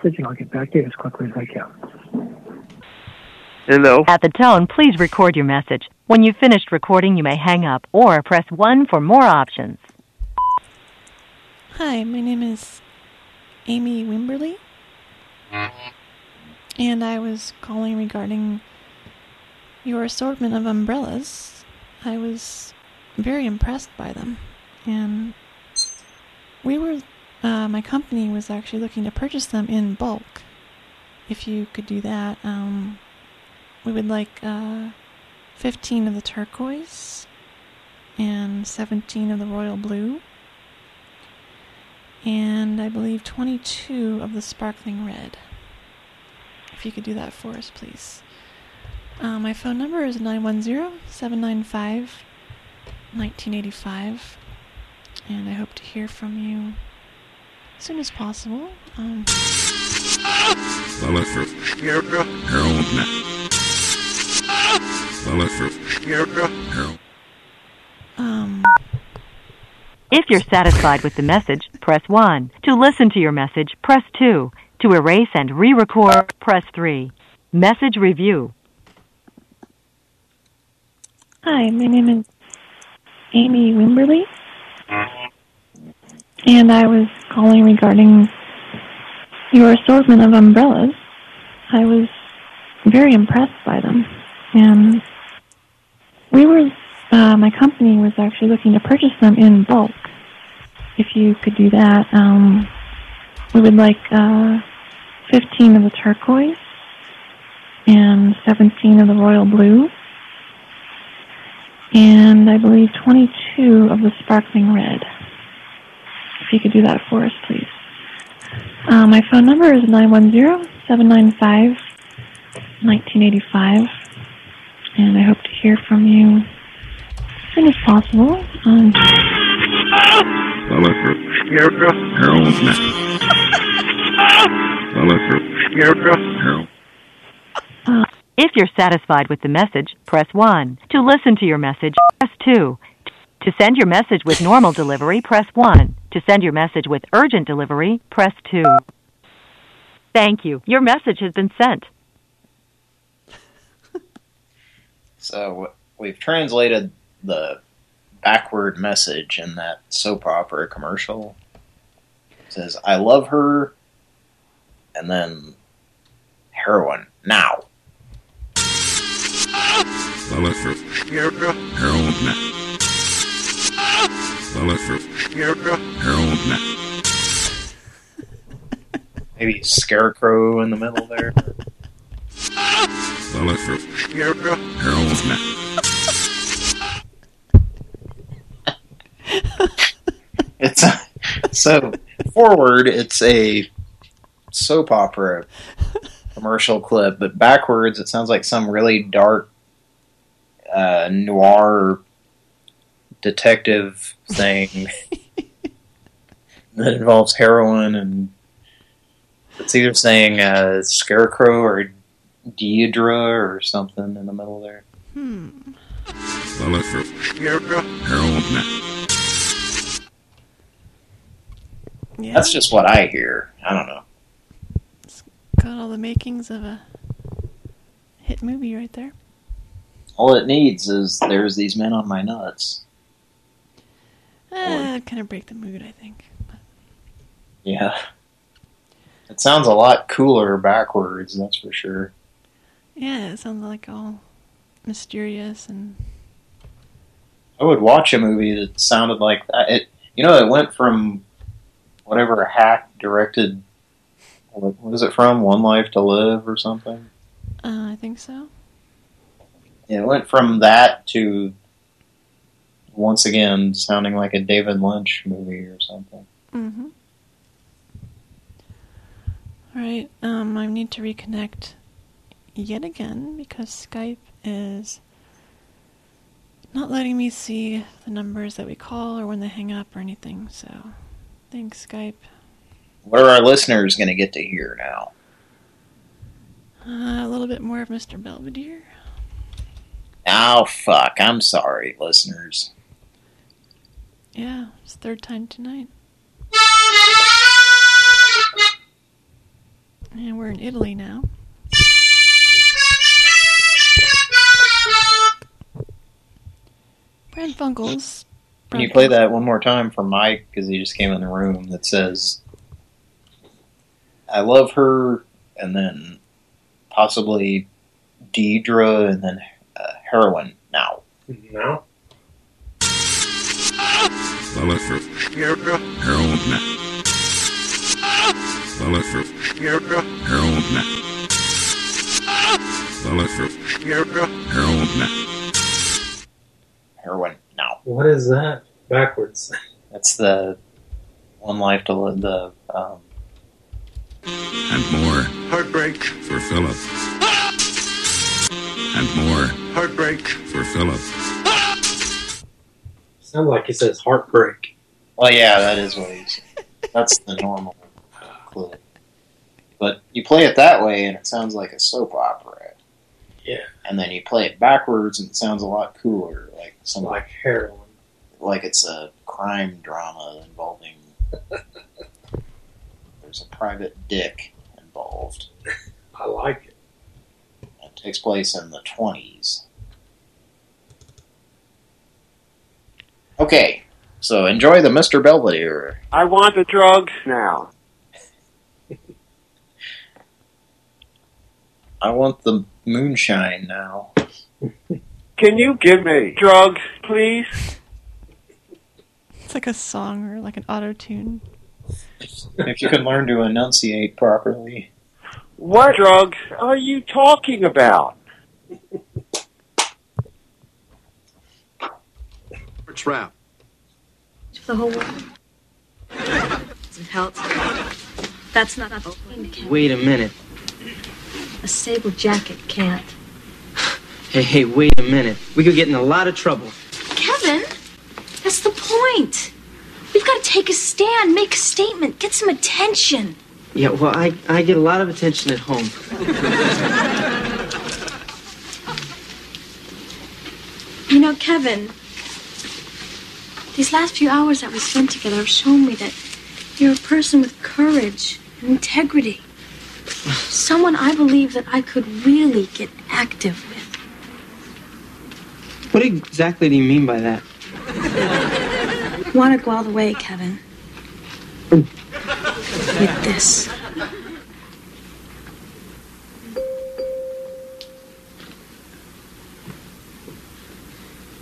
Message and I'll get back to you as quickly as I can. Hello. At the tone, please record your message. When you've finished recording, you may hang up or press 1 for more options. Hi, my name is Amy Wimberly. And I was calling regarding your assortment of umbrellas. I was very impressed by them. And we were, uh, my company was actually looking to purchase them in bulk. If you could do that, um, we would like uh, 15 of the turquoise and 17 of the royal blue. And I believe 22 of the sparkling red. If you could do that for us, please. Uh, my phone number is 910 795 1985. And I hope to hear from you as soon as possible. Um, Lilith Harold Lilith Harold um, If you're satisfied with the message, press 1. To listen to your message, press 2. To erase and re-record, press 3. Message review. Hi, my name is Amy Wimberly. And I was calling regarding your assortment of umbrellas. I was very impressed by them. And we were, uh, my company was actually looking to purchase them in bulk. If you could do that, um, we would like uh, 15 of the turquoise and 17 of the royal blue. And I believe 22 of the sparkling red. If you could do that for us, please. Uh, my phone number is 910-795-1985. And I hope to hear from you as soon as possible. Um, If you're satisfied with the message, press 1. To listen to your message, press 2. To send your message with normal delivery, press 1. To send your message with urgent delivery, press 2. Thank you. Your message has been sent. <laughs> So we've translated the backward message in that soap opera commercial. It says, I love her, and then heroin. Now. Lilith Harold Lilith Harold <laughs> Maybe Scarecrow in the middle there. Lilith Harold <laughs> It's a, so forward. It's a soap opera commercial clip, but backwards it sounds like some really dark uh, noir detective thing that involves heroin and it's either saying uh, Scarecrow or Deidre or something in the middle there. Hmm. Yeah. That's just what I hear. I don't know. It's Got all the makings of a hit movie right there. All it needs is there's these men on my nuts. Uh, kind of break the mood, I think. Yeah. It sounds a lot cooler backwards, that's for sure. Yeah, it sounds like all mysterious and I would watch a movie that sounded like that. It, you know, it went from whatever hack directed. What what is it from? One Life to Live or something. uh, I think so. It went from that to once again sounding like a David Lynch movie or something. Mm-hmm. All right, um, I need to reconnect yet again because Skype is not letting me see the numbers that we call or when they hang up or anything. So, thanks, Skype. What are our listeners going to get to hear now? Uh, a little bit more of Mr. Belvedere. Oh, fuck. I'm sorry, listeners. Yeah, it's third time tonight. And we're in Italy now. Pran Funkels. Can you play that one more time for Mike? Because he just came in the room that says, I love her, and then possibly Deidre, and then uh, heroin now. No. Heroin now. What is that? Backwards. That's the One Life to Live, the, um, And more. Heartbreak. For Philip. And more. Heartbreak. For Philip. Sounds like he says heartbreak. Well, yeah, that is what he's. That's the normal clue. But you play it that way, and it sounds like a soap opera. Yeah. And then you play it backwards, and it sounds a lot cooler, like some Like heroin. like it's a crime drama involving. <laughs> there's a private dick involved. I like it. It takes place in the twenties. Okay, so enjoy the Mr. Belvedere. I want the drugs now. <laughs> I want the moonshine now. Can you give me drugs, please? It's like a song or like an auto tune. if you can learn to enunciate properly. What drugs are you talking about? Trap. For the whole world. Some pelts. That's not a can. Wait a minute. A sable jacket can't. Hey, hey, wait a minute. We could get in a lot of trouble. Kevin, that's the point. We've got to take a stand, make a statement, get some attention. Yeah, well, I, I get a lot of attention at home. You know, Kevin, these last few hours that we spent together have shown me that you're a person with courage and integrity. Someone I believe that I could really get active with. What exactly do you mean by that? Want to go all the way, Kevin? With this.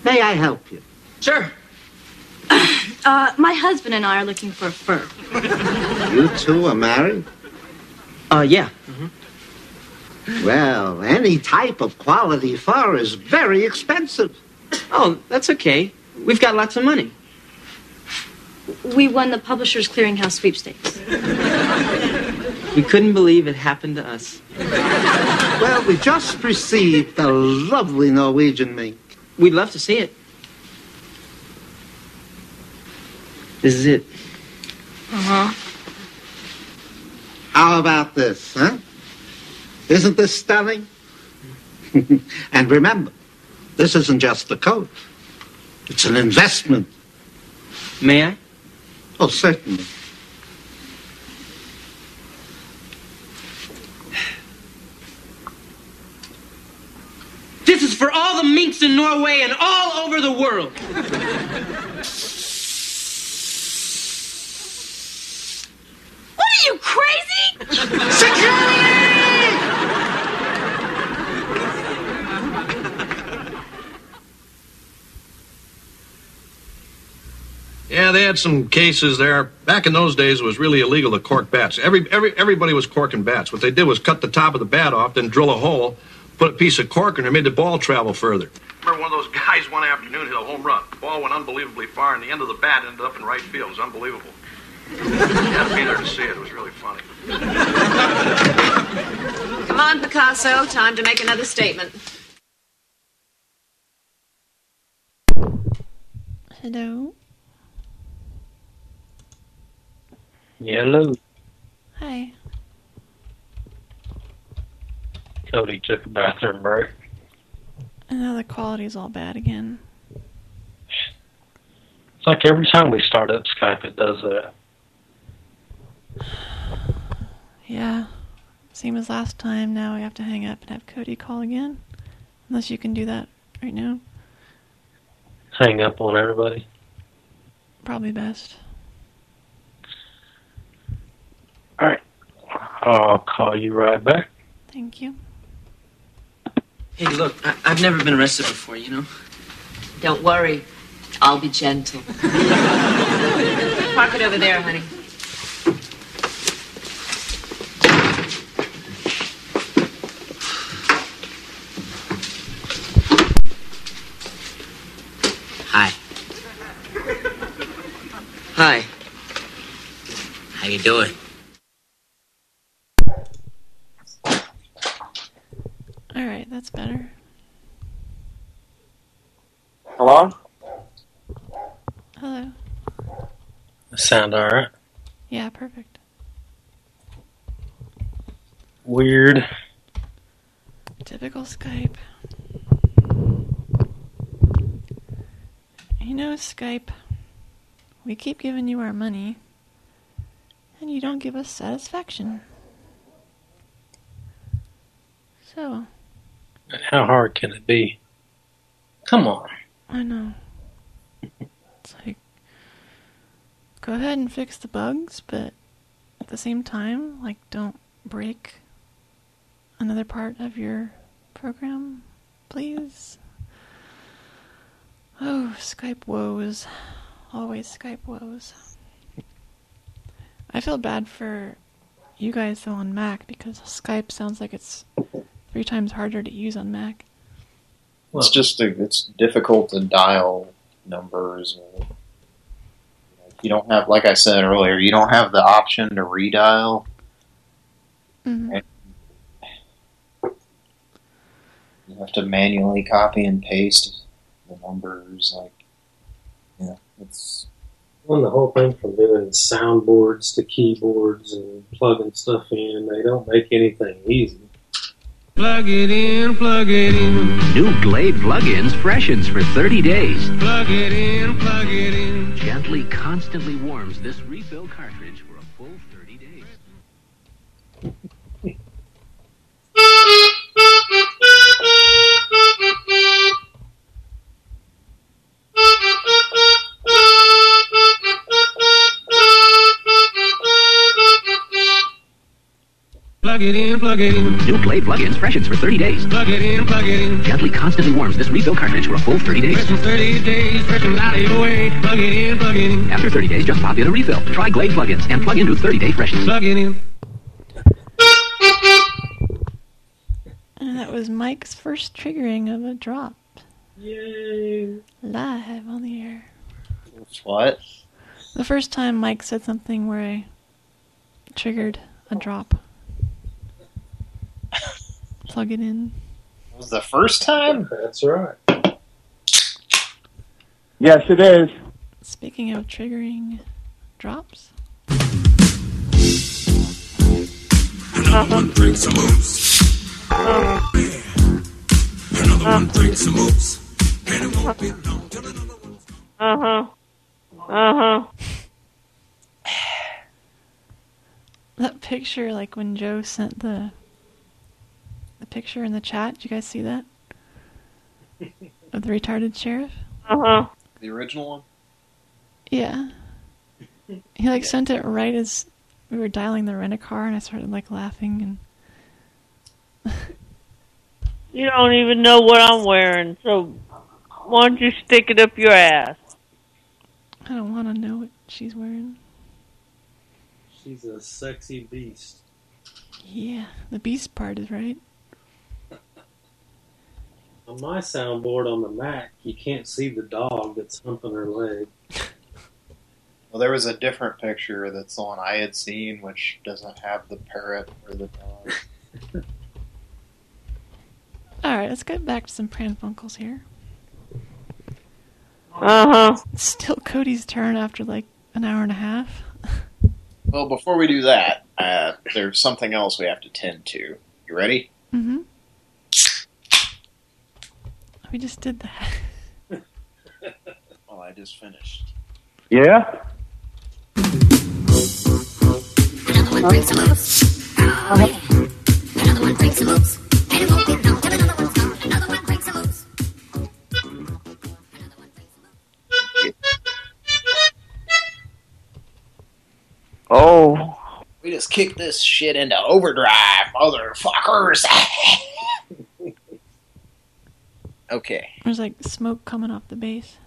May I help you? Sure. <coughs> Uh, my husband and I are looking for a firm. You two are married? Uh, yeah. Well, any type of quality fur is very expensive. Oh, that's okay. We've got lots of money. We won the Publishers Clearinghouse sweepstakes. We couldn't believe it happened to us. Well, we just received a lovely Norwegian mink. We'd love to see it. This is it. Uh-huh. How about this, huh? Isn't this stunning? <laughs> and remember, this isn't just a coat. It's an investment. May I? Oh, certainly. This is for all the minks in Norway and all over the world. Are you, crazy? Security! Yeah, they had some cases there. Back in those days, it was really illegal to cork bats. Every, every, everybody was corking bats. What they did was cut the top of the bat off, then drill a hole, put a piece of cork in there, made the ball travel further. Remember one of those guys one afternoon hit a home run. The ball went unbelievably far, and the end of the bat ended up in right field. It was unbelievable. You had to be there to see it. It was really funny. Come on, Picasso. Time to make another statement. Hello. Hello. Hi. Cody took a bathroom break. And now the quality's all bad again. It's like every time we start up Skype, it does that. Yeah. Same as last time. Now we have to hang up and have Cody call again. Unless you can do that right now. Hang up on everybody. Probably best. All right. I'll call you right back. Thank you. Hey, look, I- I've never been arrested before, you know? Don't worry. I'll be gentle. <laughs> Park it over there, honey. Hi. Hi. How you doing? Alright, that's better. Hello? Hello. Sound all right? Yeah, perfect. Weird. Typical Skype. You know, Skype, we keep giving you our money, and you don't give us satisfaction. So, How hard can it be? Come on. I know. It's like, go ahead and fix the bugs, but at the same time, like, don't break another part of your program, please. Oh, Skype woes. Always Skype woes. I feel bad for you guys though on Mac because Skype sounds like it's three times harder to use on Mac. It's just a, it's difficult to dial numbers. And, you don't have, like I said earlier, you don't have the option to redial. Mhm. You have to manually copy and paste the numbers. Like, it's Well, the whole thing from doing soundboards to keyboards and plugging stuff in, they don't make anything easy. Plug it in, plug it in, New Glade plugins freshens for 30 days. plug it in, plug it in. Gently, constantly warms this refill cartridge Plug it in, plug it in, New Glade plugins freshens for 30 days. plug it in, plug it in. Gently, constantly warms this refill cartridge for a full 30 days. Fresh in 30 days, fresh and out of your way. Plug it in, plug it in, After 30 days, just pop in a refill. Try Glade plugins and plug into 30-day freshness. plug it in. And that was Mike's first triggering of a drop. Yay! Live on the air. what? The first time Mike said something where I triggered a drop. Plug it in. It Was the first time? That's right. Yes, it is. speaking of triggering drops, Another one brings some moves. Another one brings some moves. And it won't be long till another one. Uh huh. Uh huh. <sighs> that picture, like when Joe sent the the picture in the chat, did you guys see that? <laughs> Of the retarded sheriff? Uh huh. The original one? Yeah. He like sent it right as we were dialing the rent a car, and I started like laughing and <laughs> You don't even know what I'm wearing, so why don't you stick it up your ass? I don't want to know what she's wearing. She's a sexy beast. Yeah, the beast part is right. On my soundboard on the Mac, you can't see the dog that's humping her leg. <laughs> Well, there was a different picture that's the one I had seen, which doesn't have the parrot or the dog. <laughs> All right, let's get back to some Pran Funkels here. Uh huh. It's still Cody's turn after like an hour and a half. Well, before we do that, uh, there's something else we have to tend to. You ready? Mm-hmm. We just did that. Well, <laughs> oh, I just finished. Yeah? Another one brings some moves. Oh, yeah. Another one brings some moves. And it won't be long till another one's gone. Another one brings some moves. Oh. We just kicked this shit into overdrive, motherfuckers. <laughs> okay. There's like smoke coming off the base.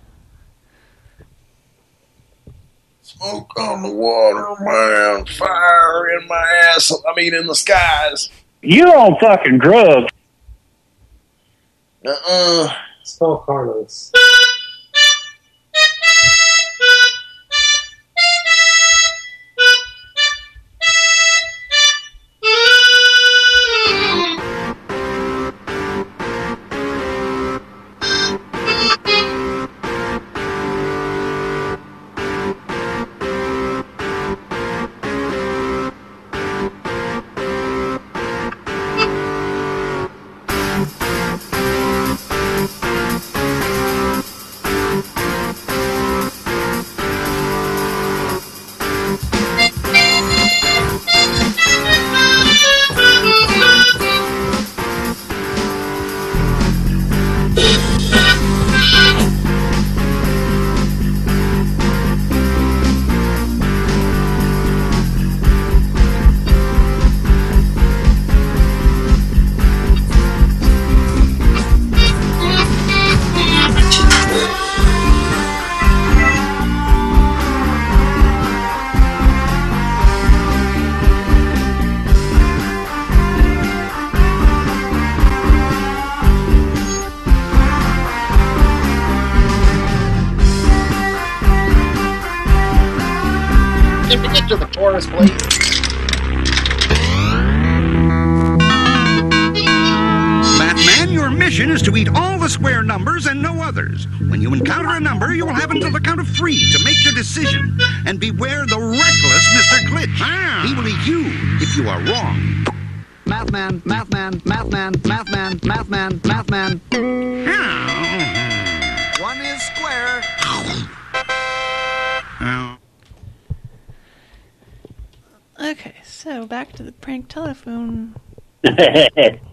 Smoke on the water, man. Fire in my ass. I mean, in the skies. You on fucking drugs. Uh-uh. It's called Carlos.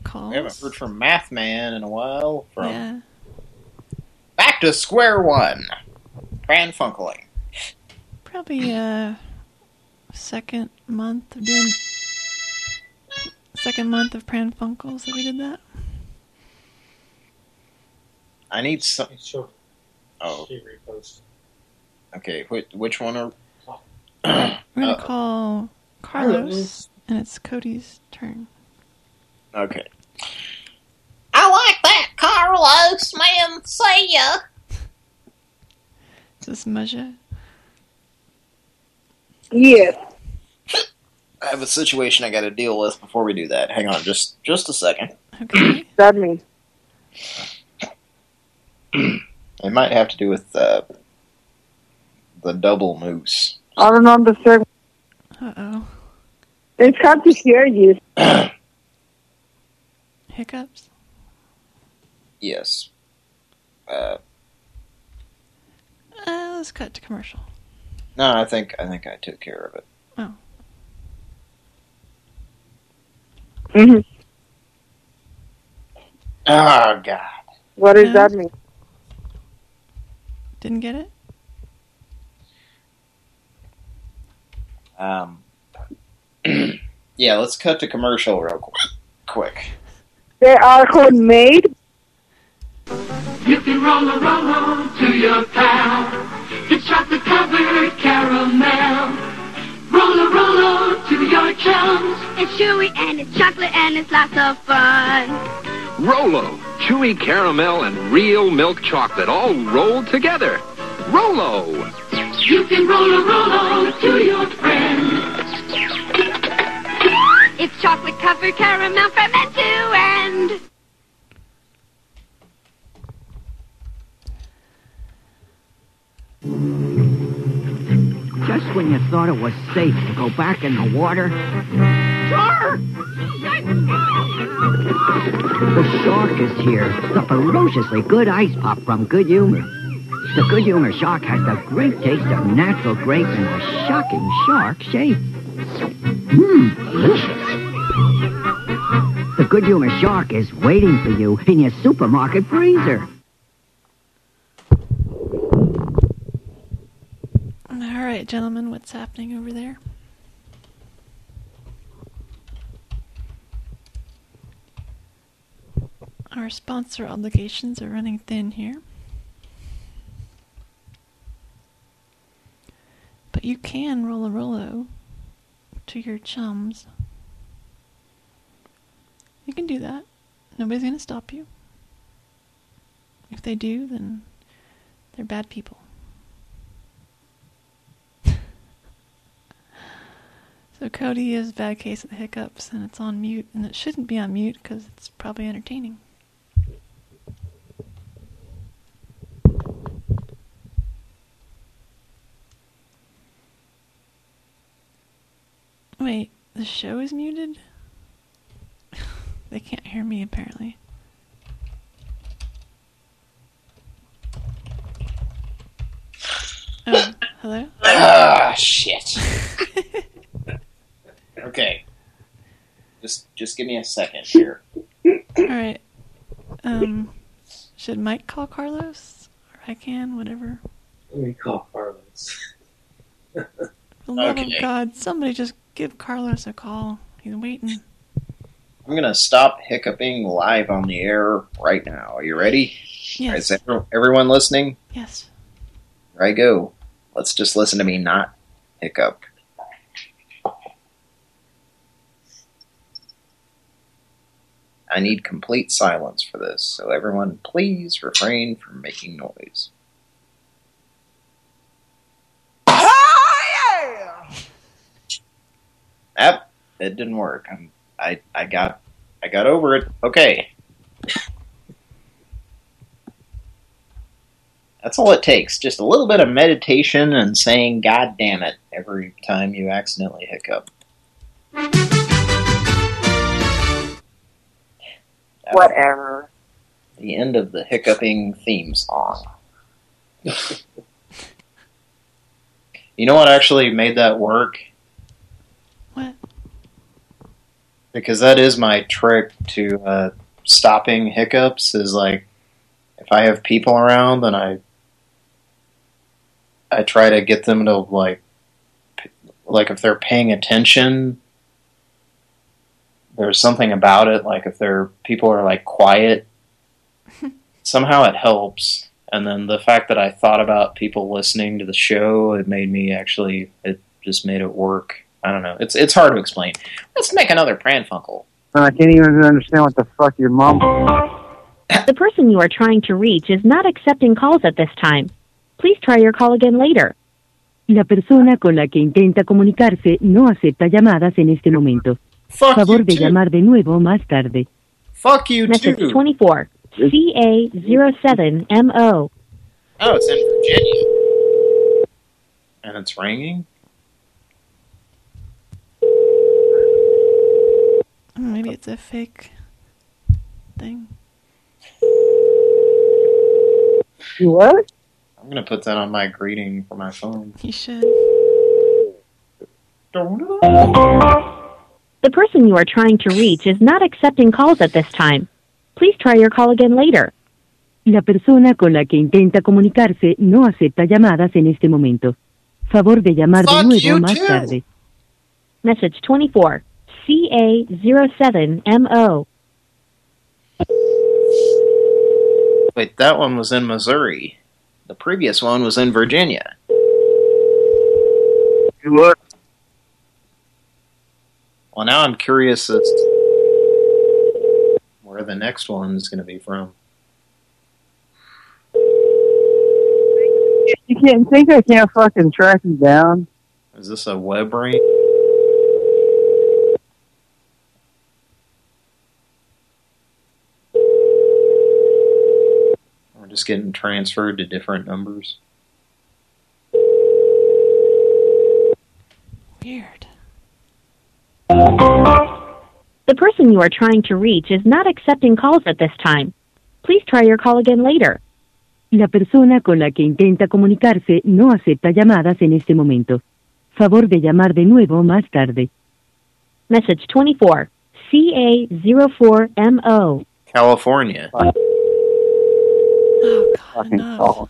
Calls. We haven't heard from Mathman in a while. From Yeah. Back to square one. Pran Funkling. Probably uh second month of doing second month of Pran Funkels that we did that. I need some. Sure. Oh, She reposted. okay. Which, which one are? We're gonna Uh, call Carlos, and it's Cody's turn. Okay. I like that, Carlos, man. See ya. Is this Maja? Yes. I have a situation I got to deal with before we do that. Hang on, just just a second. Okay. That me. <clears throat> It might have to do with uh, the double moose. I don't understand. Uh-oh. It's hard to hear you. <clears throat> Hiccups? Yes. Uh, Uh, let's cut to commercial. no, I think I think I took care of it. Oh. Mhm. Oh God. What does that mean? Didn't get it? Um. <clears throat> yeah, let's cut to commercial real qu- quick. They are homemade. You can roll a roll to your pal. It's chocolate covered caramel. Roll a roll to your chums. It's chewy and it's chocolate and it's lots of fun. Rolo, chewy caramel and real milk chocolate all rolled together. Rolo. You can roll a roll to your friend. It's chocolate covered caramel from end to end. Just when you thought it was safe to go back in the water, Shark! the shark is here. The ferociously good ice pop from Good Humor. The Good Humor shark has the great taste of natural grape and a shocking shark shape. Mmm, delicious. The Good Humor shark is waiting for you in your supermarket freezer. All right, gentlemen, what's happening over there? Our sponsor obligations are running thin here. But you can roll a Rolo to your chums. You can do that. Nobody's going to stop you. If they do, then they're bad people. <laughs> So Cody is bad case of the hiccups, and it's on mute, and it shouldn't be on mute because it's probably entertaining. Wait, the show is muted? <laughs> they can't hear me apparently. Oh, hello? Ah, shit. <laughs> okay. Just just give me a second here. Alright. Um, should Mike call Carlos? Or I can, whatever. Let me call Carlos. <laughs> For the love Okay. of God, somebody just give Carlos a call. He's waiting. I'm gonna stop hiccuping live on the air right now. Are you ready? Yes. Is everyone listening? Yes. Here I go. Let's just listen to me not hiccup. I need complete silence for this, so everyone please refrain from making noise. Yep, it didn't work. I'm, I I got I got over it. Okay. That's all it takes. Just a little bit of meditation and saying "God damn it" every time you accidentally hiccup. Whatever. The end of the hiccuping theme song. <laughs> you know what actually made that work? What? Because that is my trick to uh, stopping hiccups. Is like if I have people around, then I I try to get them to like like if they're paying attention. There's something about it, like if they're people are like quiet, <laughs> somehow it helps. And then the fact that I thought about people listening to the show, it made me actually, it just made it work. I don't know. It's it's hard to explain. Let's make another Pranfunkel. I can't even understand what the fuck your mom. The person you are trying to reach is not accepting calls at this time. Please try your call again later. La persona con la que intenta comunicarse no acepta llamadas en este momento. Favor de llamar de nuevo más tarde. Fuck you Message too. 24, CA07MO. Oh, it's in Virginia. And it's ringing? Hmm, maybe it's a fake thing. You what? I'm gonna put that on my greeting for my phone. You should. The person you are trying to reach is not accepting calls at this time. Please try your call again later. La persona con la que intenta comunicarse no acepta llamadas en este momento. Favor de llamar de nuevo más too. tarde. Message 24, CA07MO. Wait, that one was in Missouri. The previous one was in Virginia. What? Well, now I'm curious as to where the next one's going to be from. You can't think I can't fucking track you down. Is this a web ring? Just getting transferred to different numbers. Weird. The person you are trying to reach is not accepting calls at this time. Please try your call again later. La persona con la que intenta comunicarse no acepta llamadas en este momento. Favor de llamar de nuevo más tarde. Message 24, CA04MO. California. What Oh, God, Fucking call.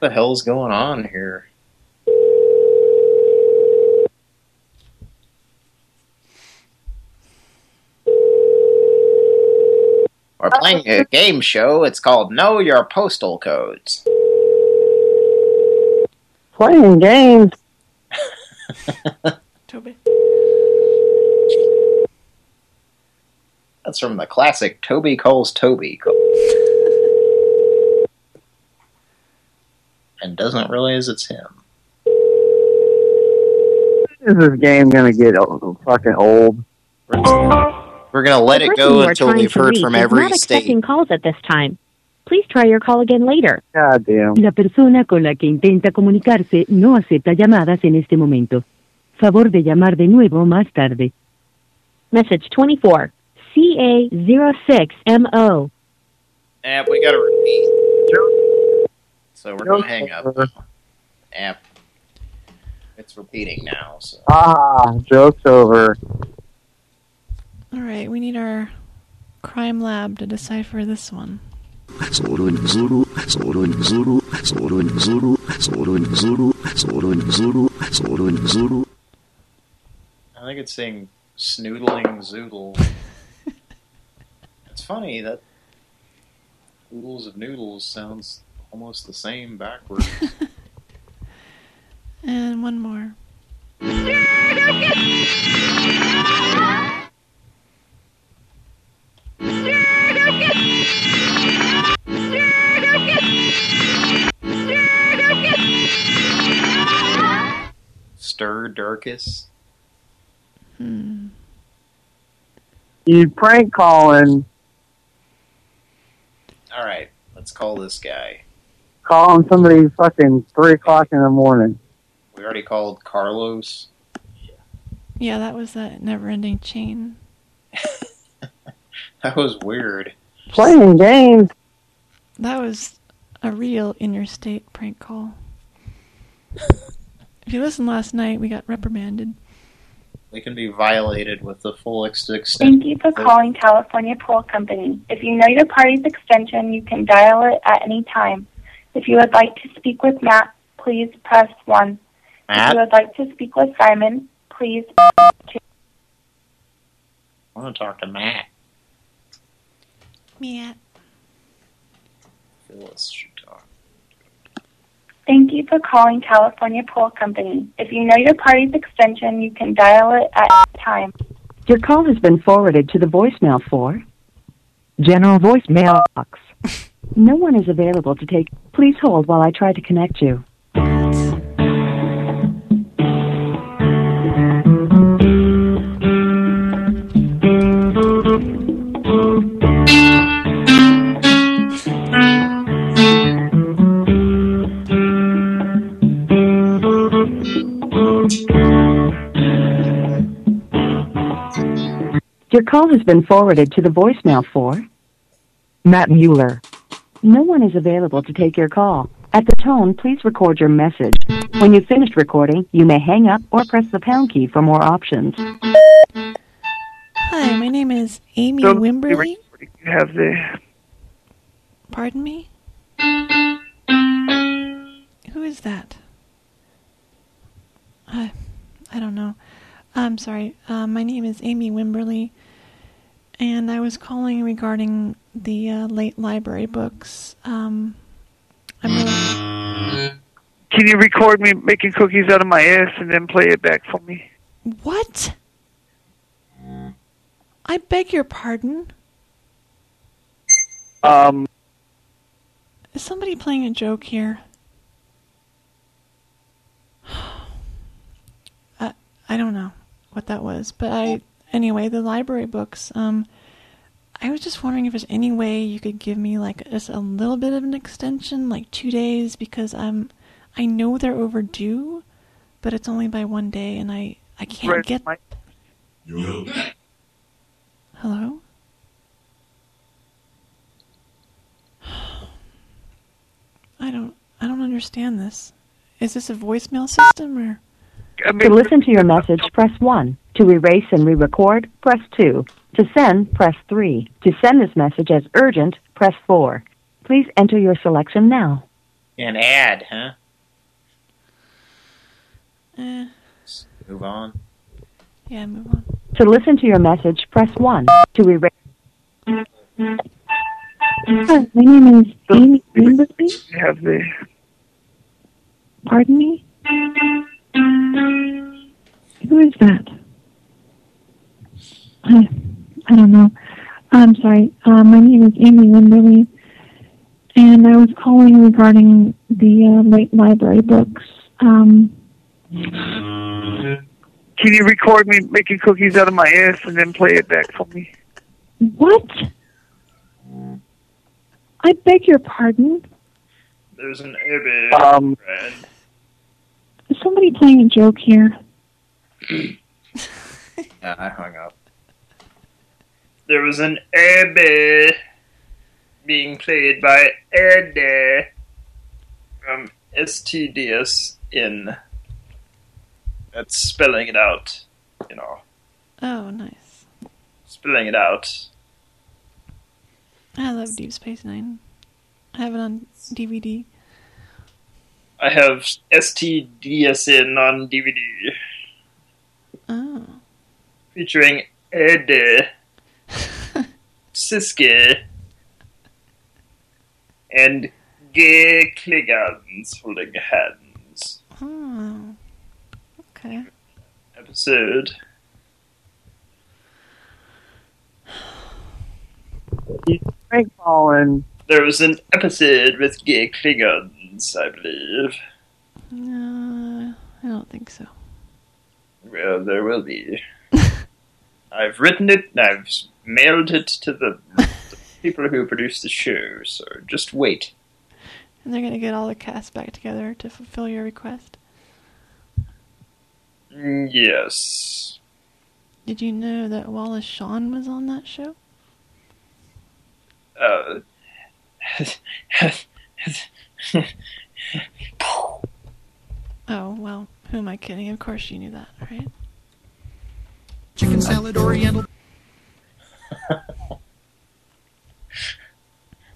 the hell's going on here? We're oh. playing a game show. It's called Know Your Postal Codes. Playing games. <laughs> Toby. That's from the classic Toby Calls Toby. And doesn't realize it's him. Is this game gonna get fucking old? We're gonna let it go until we've heard from is every not state. accepting calls at this time. Please try your call again later. God damn. La persona con la que intenta comunicarse no acepta llamadas en este momento. Favor de llamar de nuevo más tarde. Message 24, CA06MO. App, eh, we gotta repeat. So we're gonna hang up. App. It's repeating now, so. Ah, joke's over. All right, we need our crime lab to decipher this one. Zoro in Zulu, Zoro in Zulu, Zoro in Zulu, Zoro in Zulu, Zoro in Zulu, Zoro in Zulu. I think it's saying snoodling zoodle. <laughs> it's funny that oodles of noodles sounds almost the same backwards. <laughs> And one more. Stir Durkus. Hmm. You prank calling, All right, let's call this guy. Calling somebody fucking three o'clock in the morning. We already called Carlos. Yeah, that was that never-ending chain. <laughs> That was weird. Playing games. That was a real interstate prank call. <laughs> if you listened last night, we got reprimanded. We can be violated with the full ex- extent. Thank you for calling California Pool Company. If you know your party's extension, you can dial it at any time. If you would like to speak with Matt, please press 1. If you would like to speak with Simon, please press 2. I want to talk to Matt. Matt. Phyllis should talk. Thank you for calling California Pool Company. If you know your party's extension, you can dial it at any time. Your call has been forwarded to the voicemail for General Voicemail Box. No one is available to take. Please hold while I try to connect you. Your call has been forwarded to the voicemail for Matt Mueller. No one is available to take your call. At the tone, please record your message. When you've finished recording, you may hang up or press the pound key for more options. Hi, my name is Amy So, Wimberly. You have the Pardon me? Who is that? I, I don't know. I'm sorry. Uh, my name is Amy Wimberly, and I was calling regarding the uh, late library books. Um, I'm really... Can you record me making cookies out of my ass and then play it back for me? What? I beg your pardon. Um, Is somebody playing a joke here? <sighs> I I don't know what that was, but I anyway the library books. Um, I was just wondering if there's any way you could give me like just a little bit of an extension, like two days, because I'm I know they're overdue, but it's only by one day, and I I can't Right, get. my- Hello. I don't I don't understand this. Is this a voicemail system or? To listen to your message, press 1. To erase and re-record, press 2. To send, press 3. To send this message as urgent, press 4. Please enter your selection now. An ad, huh? Eh, Move on. yeah, move on. To listen to your message, press 1. To erase... Hi, my name is Amy Wimberly. You have the Pardon me? Who is that? I, I don't know. I'm sorry. Uh, my name is Amy Wimberly, and I was calling regarding the uh, late library books. Um, Can you record me making cookies out of my ass and then play it back for me? what? I beg your pardon? There's an Abby. Um, Is somebody playing a joke here? <laughs> Yeah, I hung up. There was an Abby being played by Eddie from STDS in. That's spelling it out, you know, Oh, nice. spelling it out. I love Deep Space Nine. I have it on DVD. I have STDSN on DVD Oh. featuring Eddie, Sisko, and gay Klingons holding hands. Oh. Okay. Episode. Frank Colin. There was an episode with gay Klingons, I believe. No, I don't think so. Well, there will be. I've written it and I've mailed it to the, the people who produce the show, so just wait. And they're gonna get all the cast back together to fulfill your request. Mm, Yes. Did you know that Wallace Shawn was on that show? Uh, <laughs> Oh, well, who am I kidding? Of course you knew that, right? Chicken mm-hmm. salad oriental.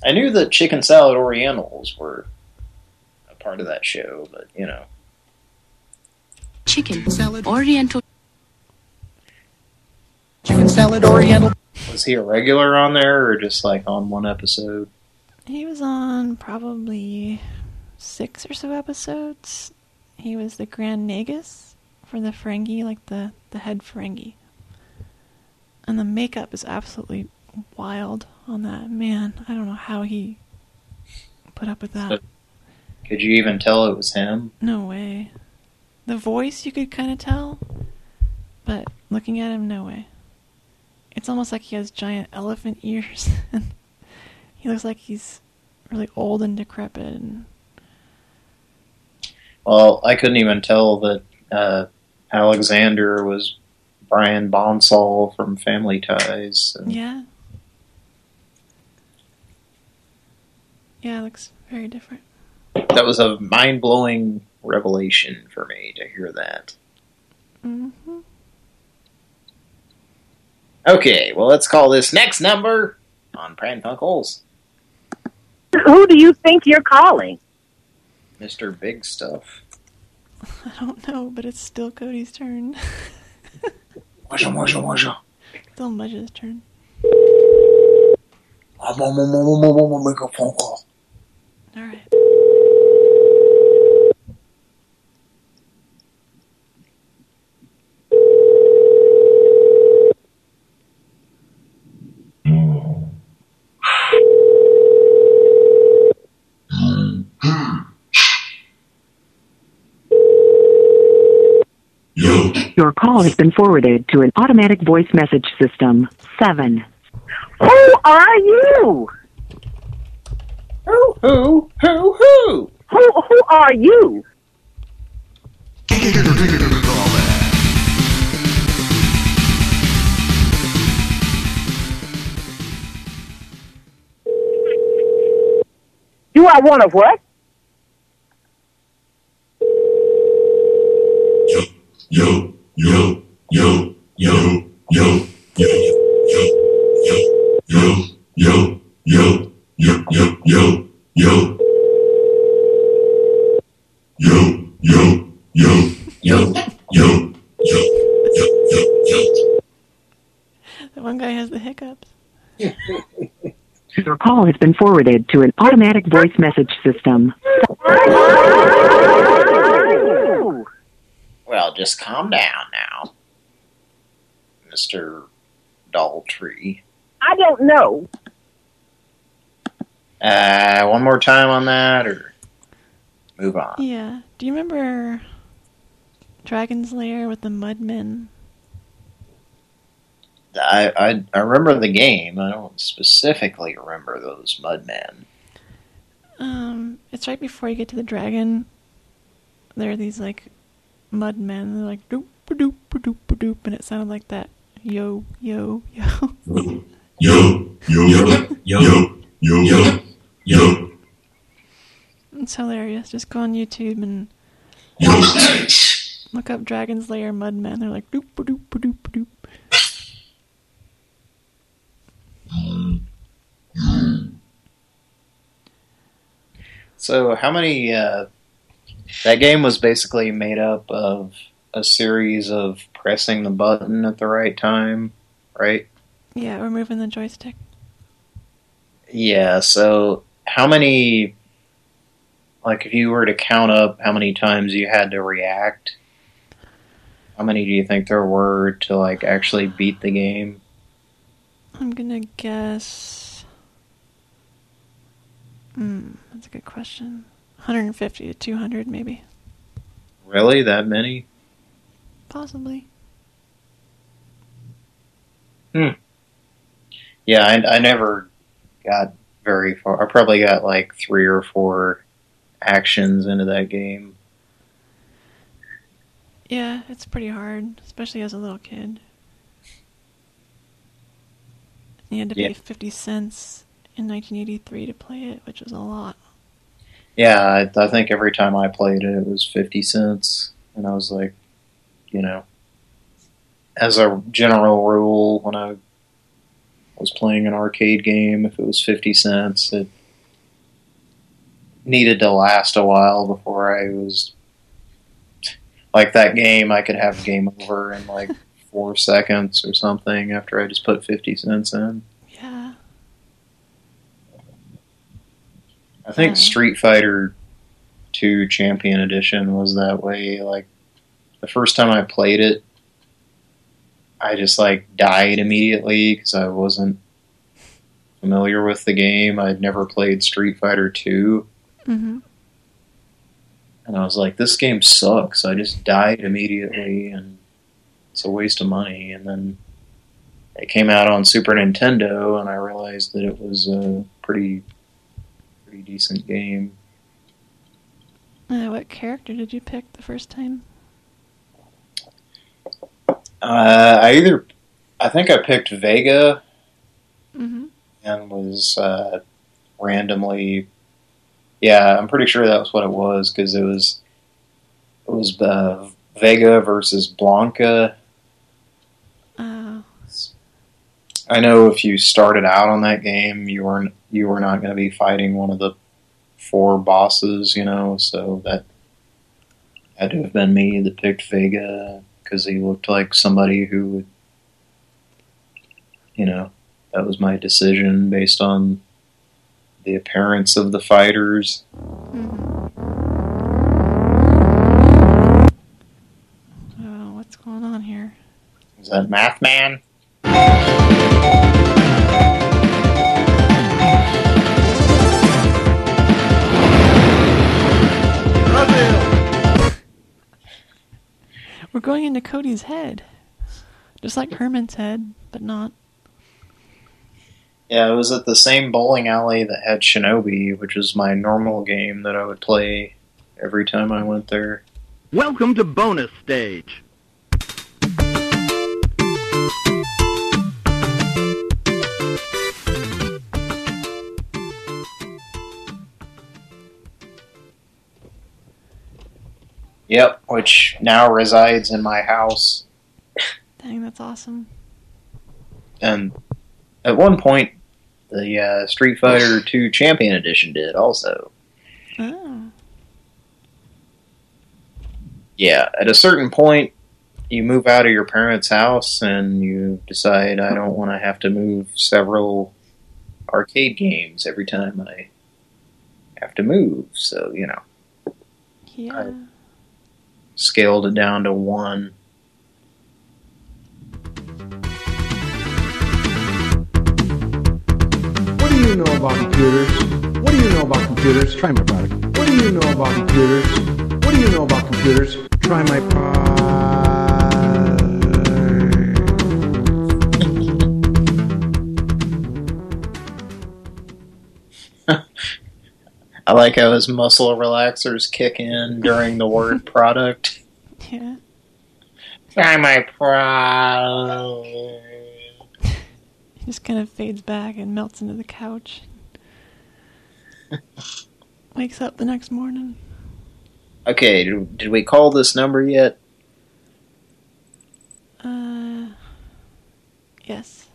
I knew that Chicken Salad Orientals were a part of that show, but, you know. Chicken salad oriental. Chicken salad oriental. Was he a regular on there or just like on one episode? He was on probably six or so episodes. He was the Grand Nagus for the Ferengi, like the, the head Ferengi. And the makeup is absolutely wild on that. Man, I don't know how he put up with that. Could you even tell it was him? No way. The voice you could kind of tell, but looking at him, no way. It's almost like he has giant elephant <laughs> ears, and he looks like he's really old and decrepit. And Well, I couldn't even tell that uh, Alexander was Brian Bonsall from Family Ties. and- Yeah. Yeah, it looks very different. That was a mind-blowing revelation for me to hear that. hmm Okay, well, let's call this next number on Pran Funkels, Who do you think you're calling? Mr. Big Stuff. <laughs> I don't know, but it's still Cody's turn. <laughs> Moisha, Moisha, Moisha. Still Moisha's turn. I'm on my phone call. All right. Your call has been forwarded to an automatic voice message system. Seven. Who are you? Who, who, who, who? Who, who are you? Do I want to what? Yo, yo, yo, yo, yo, yo, yo, yo, yo, yo, yo, yo, yo, yo. Yo, yo, yo, yo, yo, yo, yo, yo, yo. Yo. That one guy has the hiccups. Your call has been forwarded to an automatic voice message system. Well, just calm down now, Mr. Daltrey. I don't know. Uh, one more time on that, or move on. Yeah. Do you remember Dragon's Lair with the Mudmen? I, I I remember the game. I don't specifically remember those Mudmen. Um, it's right before you get to the dragon. There are these like mud men. They're like doop doop doop doop, and it sounded like that. Yo yo yo. Yo, yo, yo, yo, yo, yo, yo. It's hilarious. Just go on YouTube and look up Dragon's Lair Mudmen. They're like doop doop doop doop. So how many? Uh, that game was basically made up of a series of pressing the button at the right time, right? Yeah, we're moving the joystick. Yeah. So how many? Like, if you were to count up how many times you had to react, how many do you think there were to like actually beat the game? I'm gonna guess. Hmm, that's a good question. 150 to 200, maybe. Really, that many? Possibly. Hmm. Yeah, I, I never got very far. I probably got like three or four actions into that game. Yeah, it's pretty hard, especially as a little kid. You had to Yeah. pay 50 cents in 1983 to play it, which was a lot. Yeah, I, I think every time I played it, it was 50 cents. And I was like, you know, as a general rule, when I was playing an arcade game, if it was 50 cents, it needed to last a while before I was... Like that game, I could have game over in like four seconds or something after I just put 50 cents in. Yeah. I think Street Fighter 2 Champion Edition was that way. Like, the first time I played it, I just, like, died immediately because I wasn't familiar with the game. I'd never played Street Fighter 2. Mm-hmm. And I was like, this game sucks. I just died immediately, and it's a waste of money. And then it came out on Super Nintendo, and I realized that it was a pretty, pretty decent game. Uh, what character did you pick the first time? Uh, I either, I think I picked Vega Mm-hmm. and was uh, randomly, yeah, I'm pretty sure that was what it was because it was, it was uh, Vega versus Blanka. Uh, I know if you started out on that game, you weren't you were not going to be fighting one of the four bosses, you know. So that had to have been me that picked Vega because he looked like somebody who would, you know, that was my decision based on the appearance of the fighters. oh, what's going on here? Is that Math Man? We're going into Cody's head. Just like Herman's head, but not. Yeah, it was at the same bowling alley that had Shinobi, which was my normal game that I would play every time I went there. Welcome to bonus stage. Yep, which now resides in my house. Dang, that's awesome. And at one point, the uh, Street Fighter <laughs> 2 Champion Edition did also. Oh. Yeah, at a certain point, you move out of your parents' house and you decide, I don't want to have to move several arcade games every time I have to move. So, you know, Yeah. Scaled it down to one. What do you know about computers? What do you know about computers? Try my product. What do you know about computers? What do you know about computers? Try my product. <laughs> I like how his muscle relaxers kick in during the word <laughs> product. Yeah. Try my product. <laughs> He just kind of fades back and melts into the couch. <laughs> Wakes up the next morning. Okay, did, did we call this number yet? Uh, yes.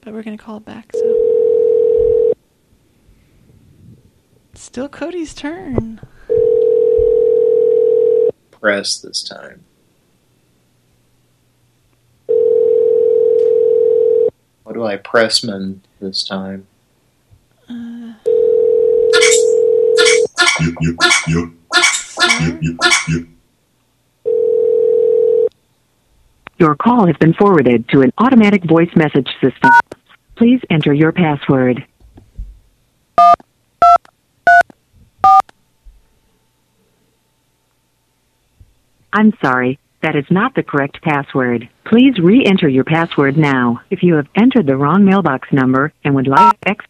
But we're gonna call it back, so. Still Cody's turn. Press this time. What do I pressman this time? Uh, Your call has been forwarded to an automatic voice message system. Please enter your password. I'm sorry, that is not the correct password. Please re-enter your password now. If you have entered the wrong mailbox number and would like X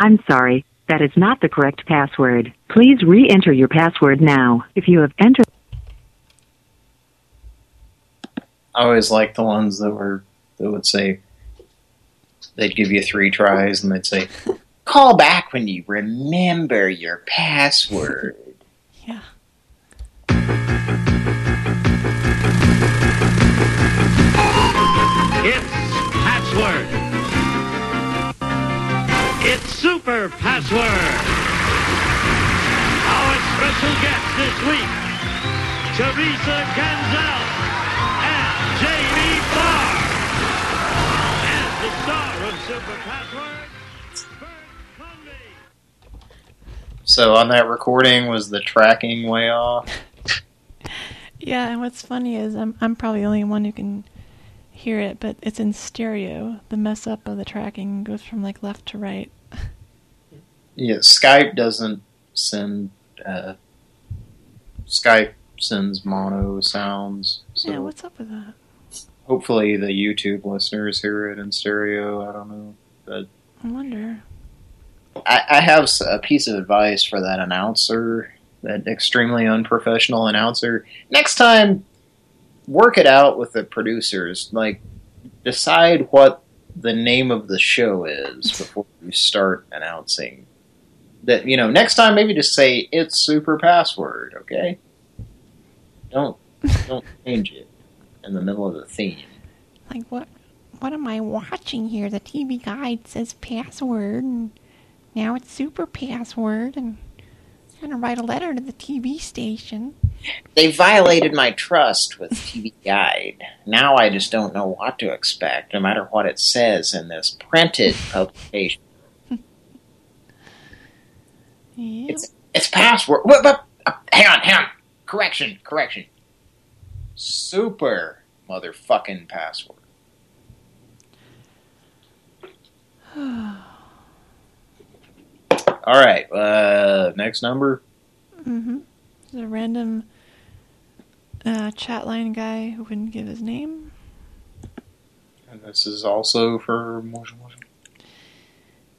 I'm sorry, that is not the correct password. Please re-enter your password now. If you have entered I always liked the ones that were that would say they'd give you three tries and they'd say, "Call back when you remember your password." Yeah. It's password. It's super password. Our special guests this week, Teresa Ganzel and Jamie Farr. And the star of Super Password, So on that recording, was the tracking way off? <laughs> Yeah, and what's funny is I'm I'm probably the only one who can hear it, but it's in stereo. The mess up of the tracking goes from like left to right. <laughs> Yeah, Skype doesn't send. Uh, Skype sends mono sounds. So yeah, what's up with that? hopefully the YouTube listeners hear it in stereo. I don't know, but I wonder. I, I have a piece of advice for that announcer that extremely unprofessional announcer. Next time, work it out with the producers. Like, decide what the name of the show is before you start announcing. That you know, next time maybe just say it's super password. Okay, don't don't <laughs> change it in the middle of the theme. Like what? What am I watching here? The TV guide says password, and now it's super password, and I'm gonna write a letter to the TV station. They violated my trust with TV Guide. Now I just don't know what to expect, no matter what it says in this printed <laughs> publication. Yeah. It's it's password. Uh, hang on, hang on. Correction, correction. Super motherfucking password. <sighs> <sighs> <sighs> All right, uh, next number. Mm-hmm. There's a random uh, chat line guy who wouldn't give his name. And this is also for motion motion.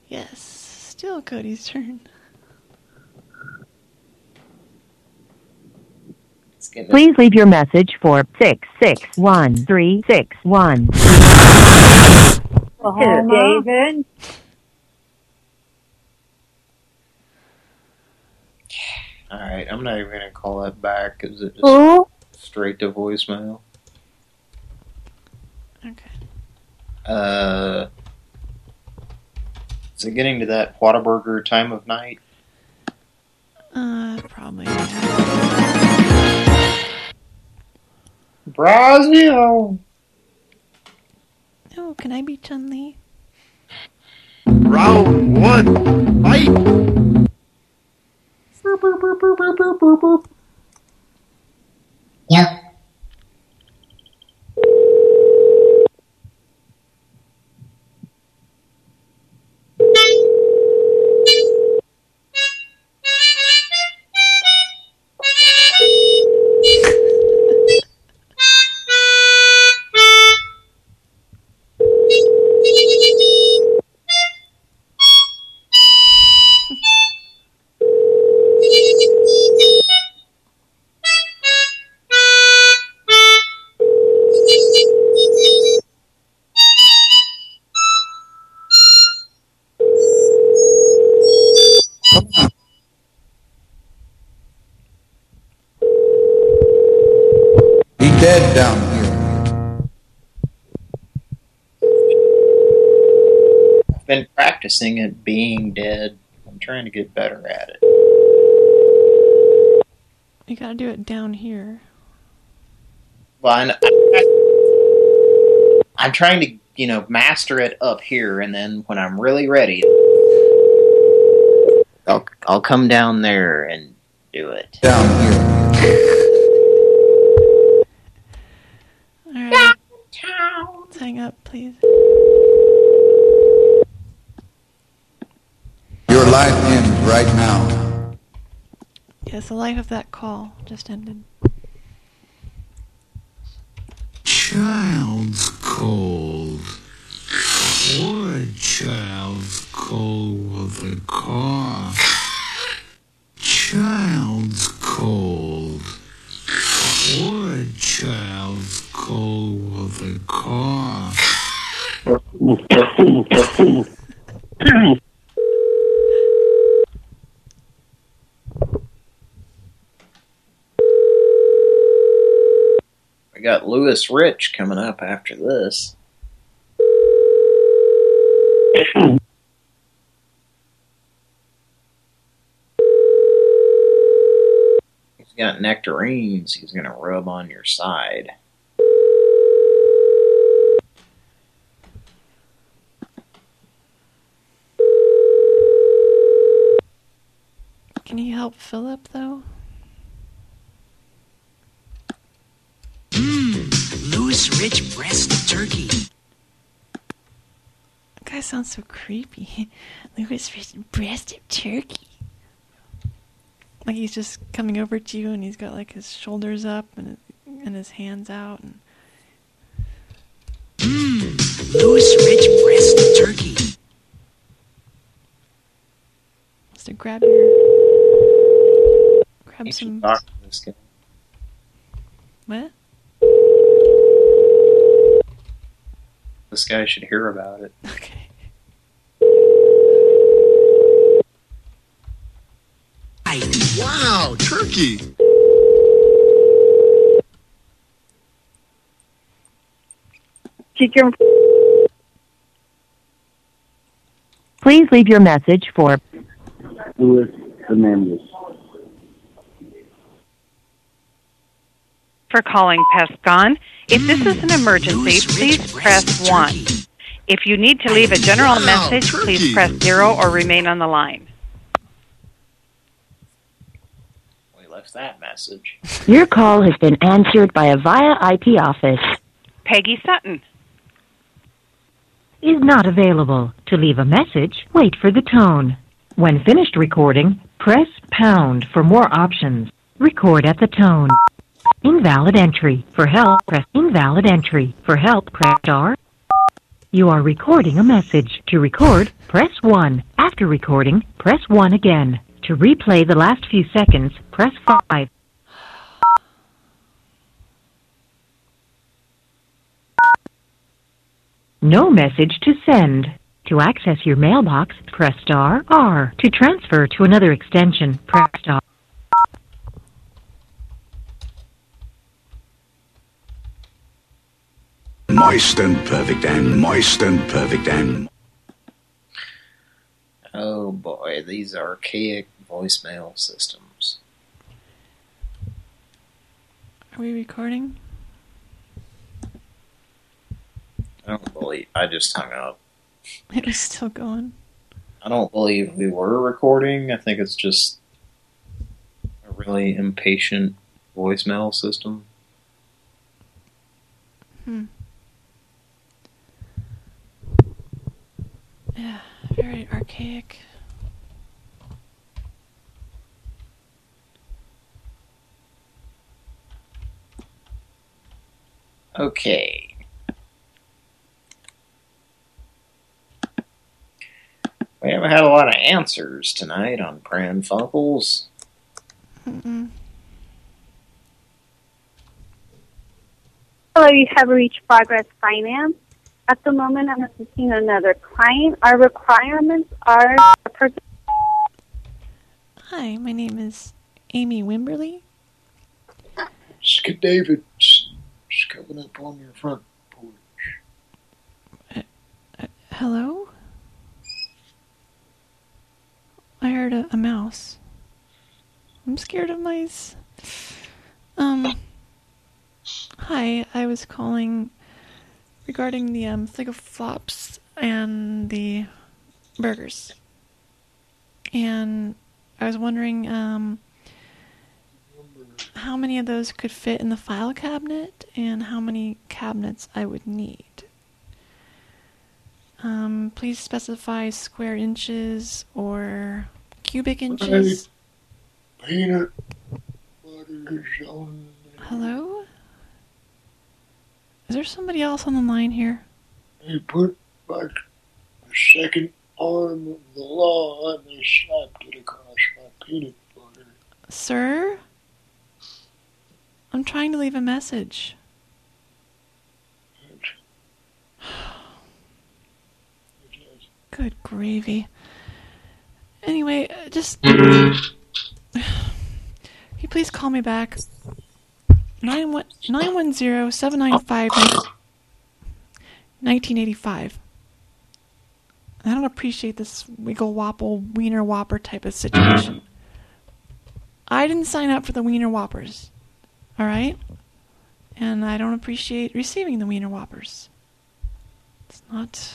Yes, still Cody's turn. Please leave your message for 661361. Hello, David. All right, I'm not even gonna call that back because it just Who? straight to voicemail. Okay. Uh, is it getting to that Whataburger time of night? Uh, probably. Brazil. Oh, can I be Chun Li? Round one, fight! Yeah. Practicing at being dead. I'm trying to get better at it. You gotta do it down here. Well, I kn- I'm trying to, you know, master it up here, and then when I'm really ready, I'll I'll come down there and do it. Down here. Alright. Let's hang up, please. Life ends right now. Yes, the life of that call just ended. Child's cold. Poor child's cold with a cough. Child's cold. Poor child's cold with a cough. <laughs> got Louis Rich coming up after this. He's got nectarines he's going to rub on your side. Can you help Philip, though? Hmm, Louis Rich breast turkey. That guy sounds so creepy. <laughs> Louis Rich breast of turkey. Like he's just coming over to you and he's got like his shoulders up and and his hands out and Mmm, Louis Rich breast turkey. wants to grab your grab some. talk to this guy. What? This guy should hear about it. <laughs> Okay. Wow, turkey. Chicken. Please leave your message for Louis Hernandez. For calling Pescon. If this is an emergency, please press 1. If you need to leave a general Wow, message, please press 0 or remain on the line. We left that message. Your call has been answered by Avaya IP office. Peggy Sutton. Is not available. To leave a message, wait for the tone. When finished recording, press pound for more options. Record at the tone. Invalid entry. For help, press invalid entry. For help, press star. You are recording a message. To record, press 1. After recording, press 1 again. To replay the last few seconds, press 5. No message to send. To access your mailbox, press star R. To transfer to another extension, press star. Moist and perfect and moist and perfect and Oh boy, these archaic voicemail systems. Are we recording? I don't believe. I just hung up. <laughs> It was still going. I don't believe we were recording. I think it's just a really impatient voicemail system. Hmm. Yeah, very archaic. Okay. We haven't had a lot of answers tonight on Pran Funkels. Mm-mm. Hello, you have reached Progress Finance. At the moment, I'm assisting another client. Our requirements are a person. Hi, my name is Amy Wimberly. Skip David. She's coming up on your front porch. Hello? I heard a, a mouse. I'm scared of mice. Um. Hi, I was calling regarding the um flops and the burgers. And I was wondering um how many of those could fit in the file cabinet and how many cabinets I would need. Um, please specify square inches or cubic inches. Hello? Is there somebody else on the line here? They put back the second arm of the law and they slapped it across my peanut butter. Sir? I'm trying to leave a message. <sighs> Good gravy. Anyway, uh, just. <sighs> Can you please call me back? 910 795 1985. I don't appreciate this wiggle wobble wiener whopper type of situation. I didn't sign up for the wiener whoppers. Alright? And I don't appreciate receiving the wiener whoppers. It's not.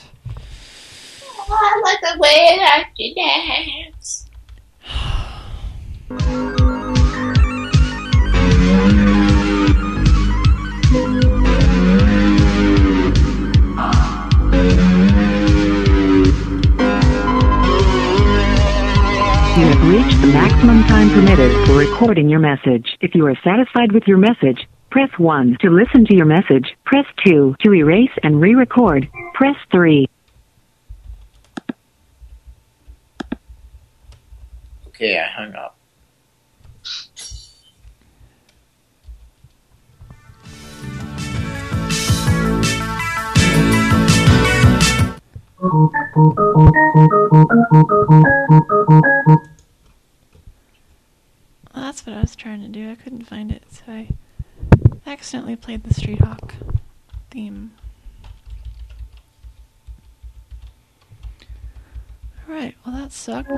Oh, I like the way that you dance. reached the maximum time permitted for recording your message. If you are satisfied with your message, press 1. To listen to your message, press 2. To erase and re-record, press 3. Okay, I hung up. <laughs> Well, that's what I was trying to do. I couldn't find it, so I accidentally played the Street Hawk theme. Alright, well that sucked.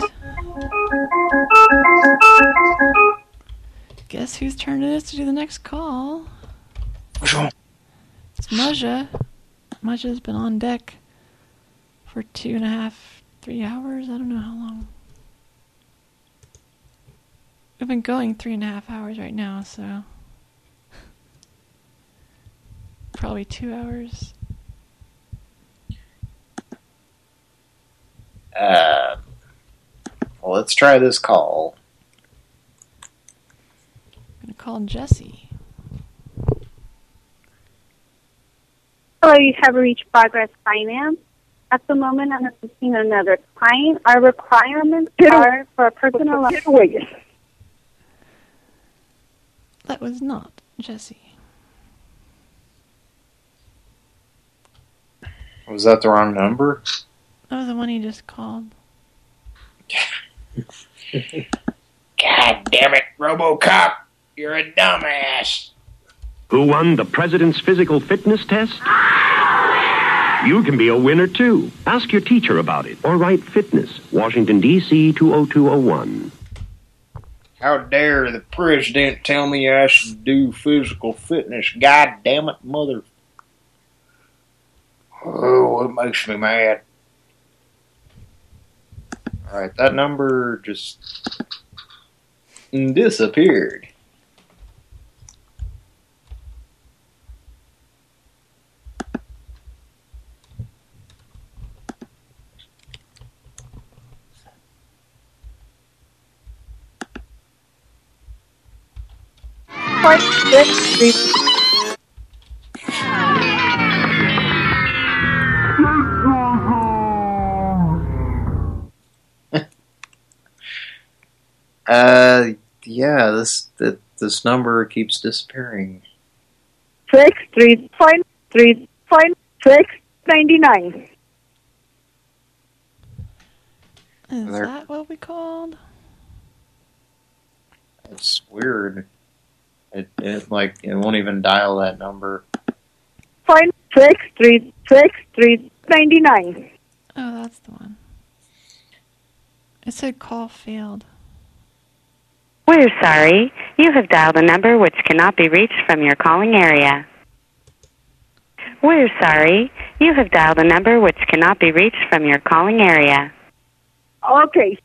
Guess whose turn it is to do the next call? It's Mudja. Mudja's been on deck for two and a half, three hours. I don't know how long. We've been going three and a half hours right now, so probably two hours. Uh, well, let's try this call. I'm gonna call Jesse. Hello, you have reached Progress Finance. At the moment, I'm assisting another client. Our requirements are for a personal Get away. That was not Jesse. Was that the wrong number? That was the one he just called. <laughs> God damn it, RoboCop! You're a dumbass. Who won the president's physical fitness test? You can be a winner too. Ask your teacher about it or write fitness, Washington, D.C. 20201. How dare the president tell me I should do physical fitness? God damn it, mother. Oh, it makes me mad. Alright, that number just disappeared. Five, six, three. <laughs> Uh, yeah, this that this number keeps disappearing. Six, three, five, three, five, six, ninety-nine. Is There- that what we called? It's weird. It it like it won't even dial that number. Five, six, three, six, three, ninety-nine. Oh, that's the one. It said call failed. We're sorry. You have dialed a number which cannot be reached from your calling area. We're sorry. You have dialed a number which cannot be reached from your calling area. Okay.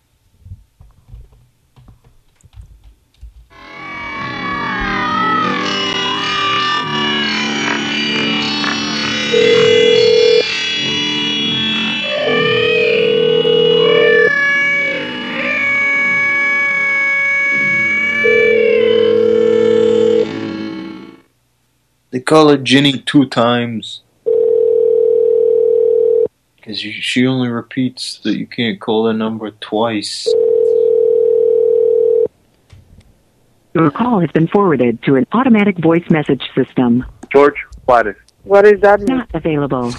They call her Jenny two times. Because she only repeats that you can't call the number twice. Your call has been forwarded to an automatic voice message system. George, what is? What is that mean? Not available.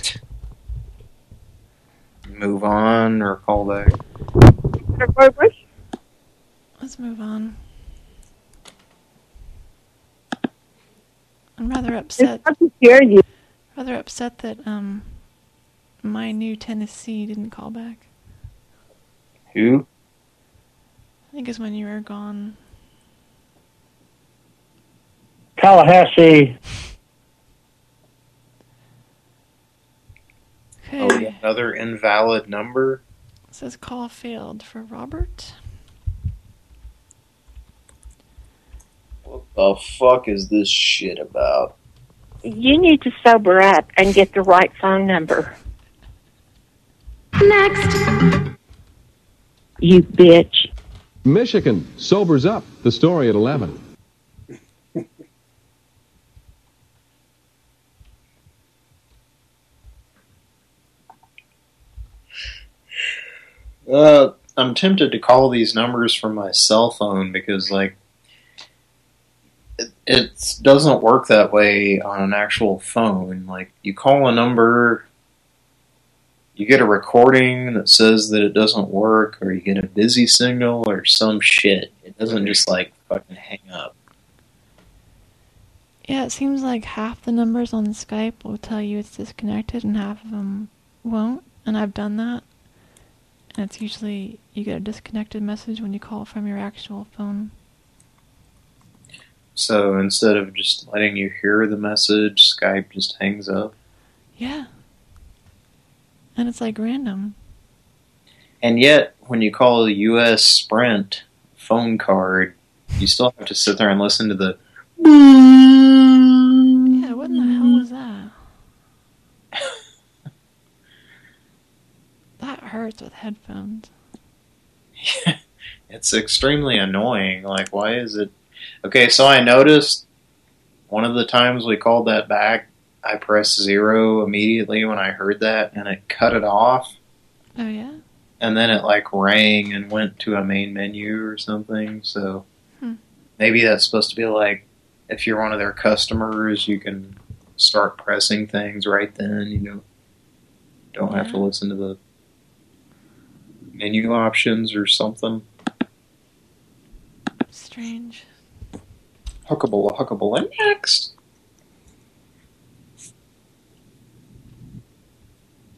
Move on or call back. Let's move on. I'm rather upset. It's to hear you. Rather upset that um my new Tennessee didn't call back. Who? I think it's when you were gone. Tallahassee. Okay. Oh, another invalid number? It says call failed for Robert. What the fuck is this shit about? You need to sober up and get the right phone number. Next. You bitch. Michigan sobers up. The story at 11. Uh, I'm tempted to call these numbers from my cell phone because, like, it, doesn't work that way on an actual phone. Like, you call a number you get a recording that says that it doesn't work, or you get a busy signal, or some shit. It doesn't just like fucking hang up. Yeah, it seems like half the numbers on Skype will tell you it's disconnected and half of them won't. And I've done that. And it's usually you get a disconnected message when you call from your actual phone. So instead of just letting you hear the message, Skype just hangs up. Yeah. And it's like random. And yet, when you call a U.S. Sprint phone card, you still have to sit there and listen to the. Yeah, what in the hell was that? <laughs> that hurts with headphones. <laughs> It's extremely annoying. Like, why is it? Okay, so I noticed one of the times we called that back, I pressed zero immediately when I heard that, and it cut it off. Oh, yeah? And then it like rang and went to a main menu or something. So Hmm. maybe that's supposed to be like, if you're one of their customers, you can start pressing things right then. You know, don't have to listen to the menu options or something. Strange. Huckable, huckable, next.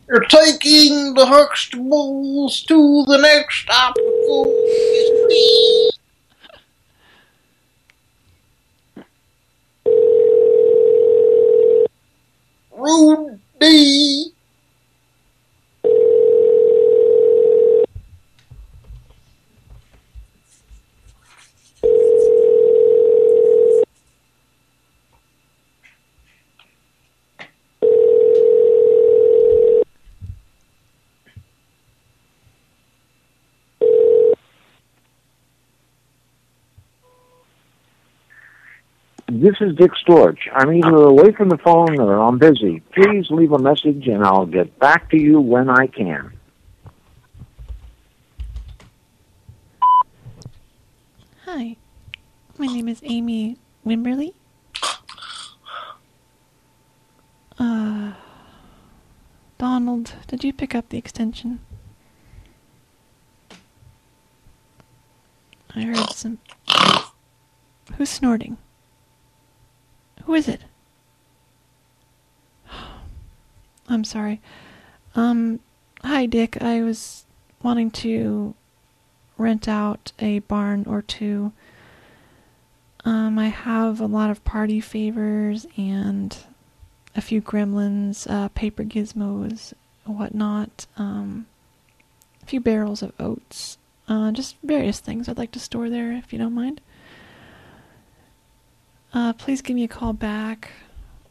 You're taking the Huxtables to the next optical. Rudy. This is Dick Storch. I'm either away from the phone or I'm busy. Please leave a message and I'll get back to you when I can. Hi. My name is Amy Wimberly. Uh, Donald, did you pick up the extension? I heard some. Who's snorting? Who is it? <sighs> I'm sorry. Um, hi, Dick. I was wanting to rent out a barn or two. Um, I have a lot of party favors and a few gremlins, uh, paper gizmos, whatnot. Um, a few barrels of oats. Uh, just various things I'd like to store there, if you don't mind. Uh, please give me a call back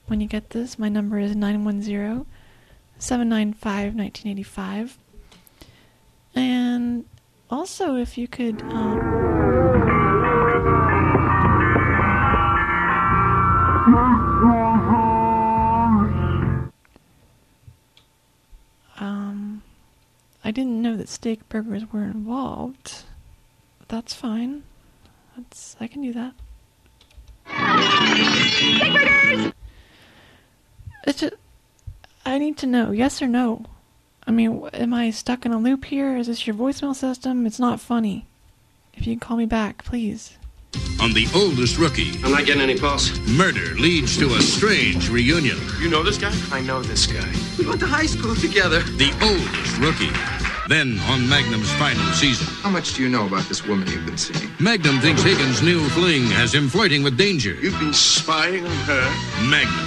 when you get this. My number is 910 795 1985. And also, if you could. Um, um, I didn't know that steak burgers were involved. That's fine. That's I can do that. It's just, I need to know, yes or no. I mean, am I stuck in a loop here? Is this your voicemail system? It's not funny. If you can call me back, please. On the oldest rookie. I'm not getting any calls. Murder leads to a strange reunion. You know this guy? I know this guy. We went to high school together. The oldest rookie. Then on Magnum's final season. How much do you know about this woman you've been seeing? Magnum thinks Higgins' new fling has him flirting with danger. You've been spying on her? Magnum.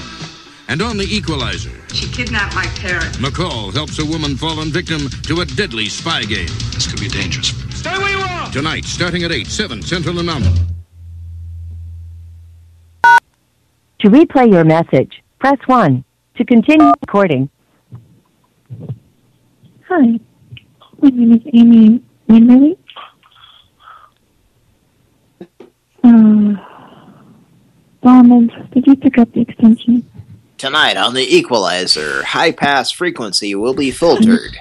And on the equalizer, She kidnapped my parents. McCall helps a woman fallen victim to a deadly spy game. This could be dangerous. Stay where you are! Tonight, starting at 8, 7 Central and Mountain. To replay your message, press 1. To continue recording, Hi, my name is Amy Wimberly. Uh, Donald, did you pick up the extension? Tonight on the Equalizer, high pass frequency will be filtered.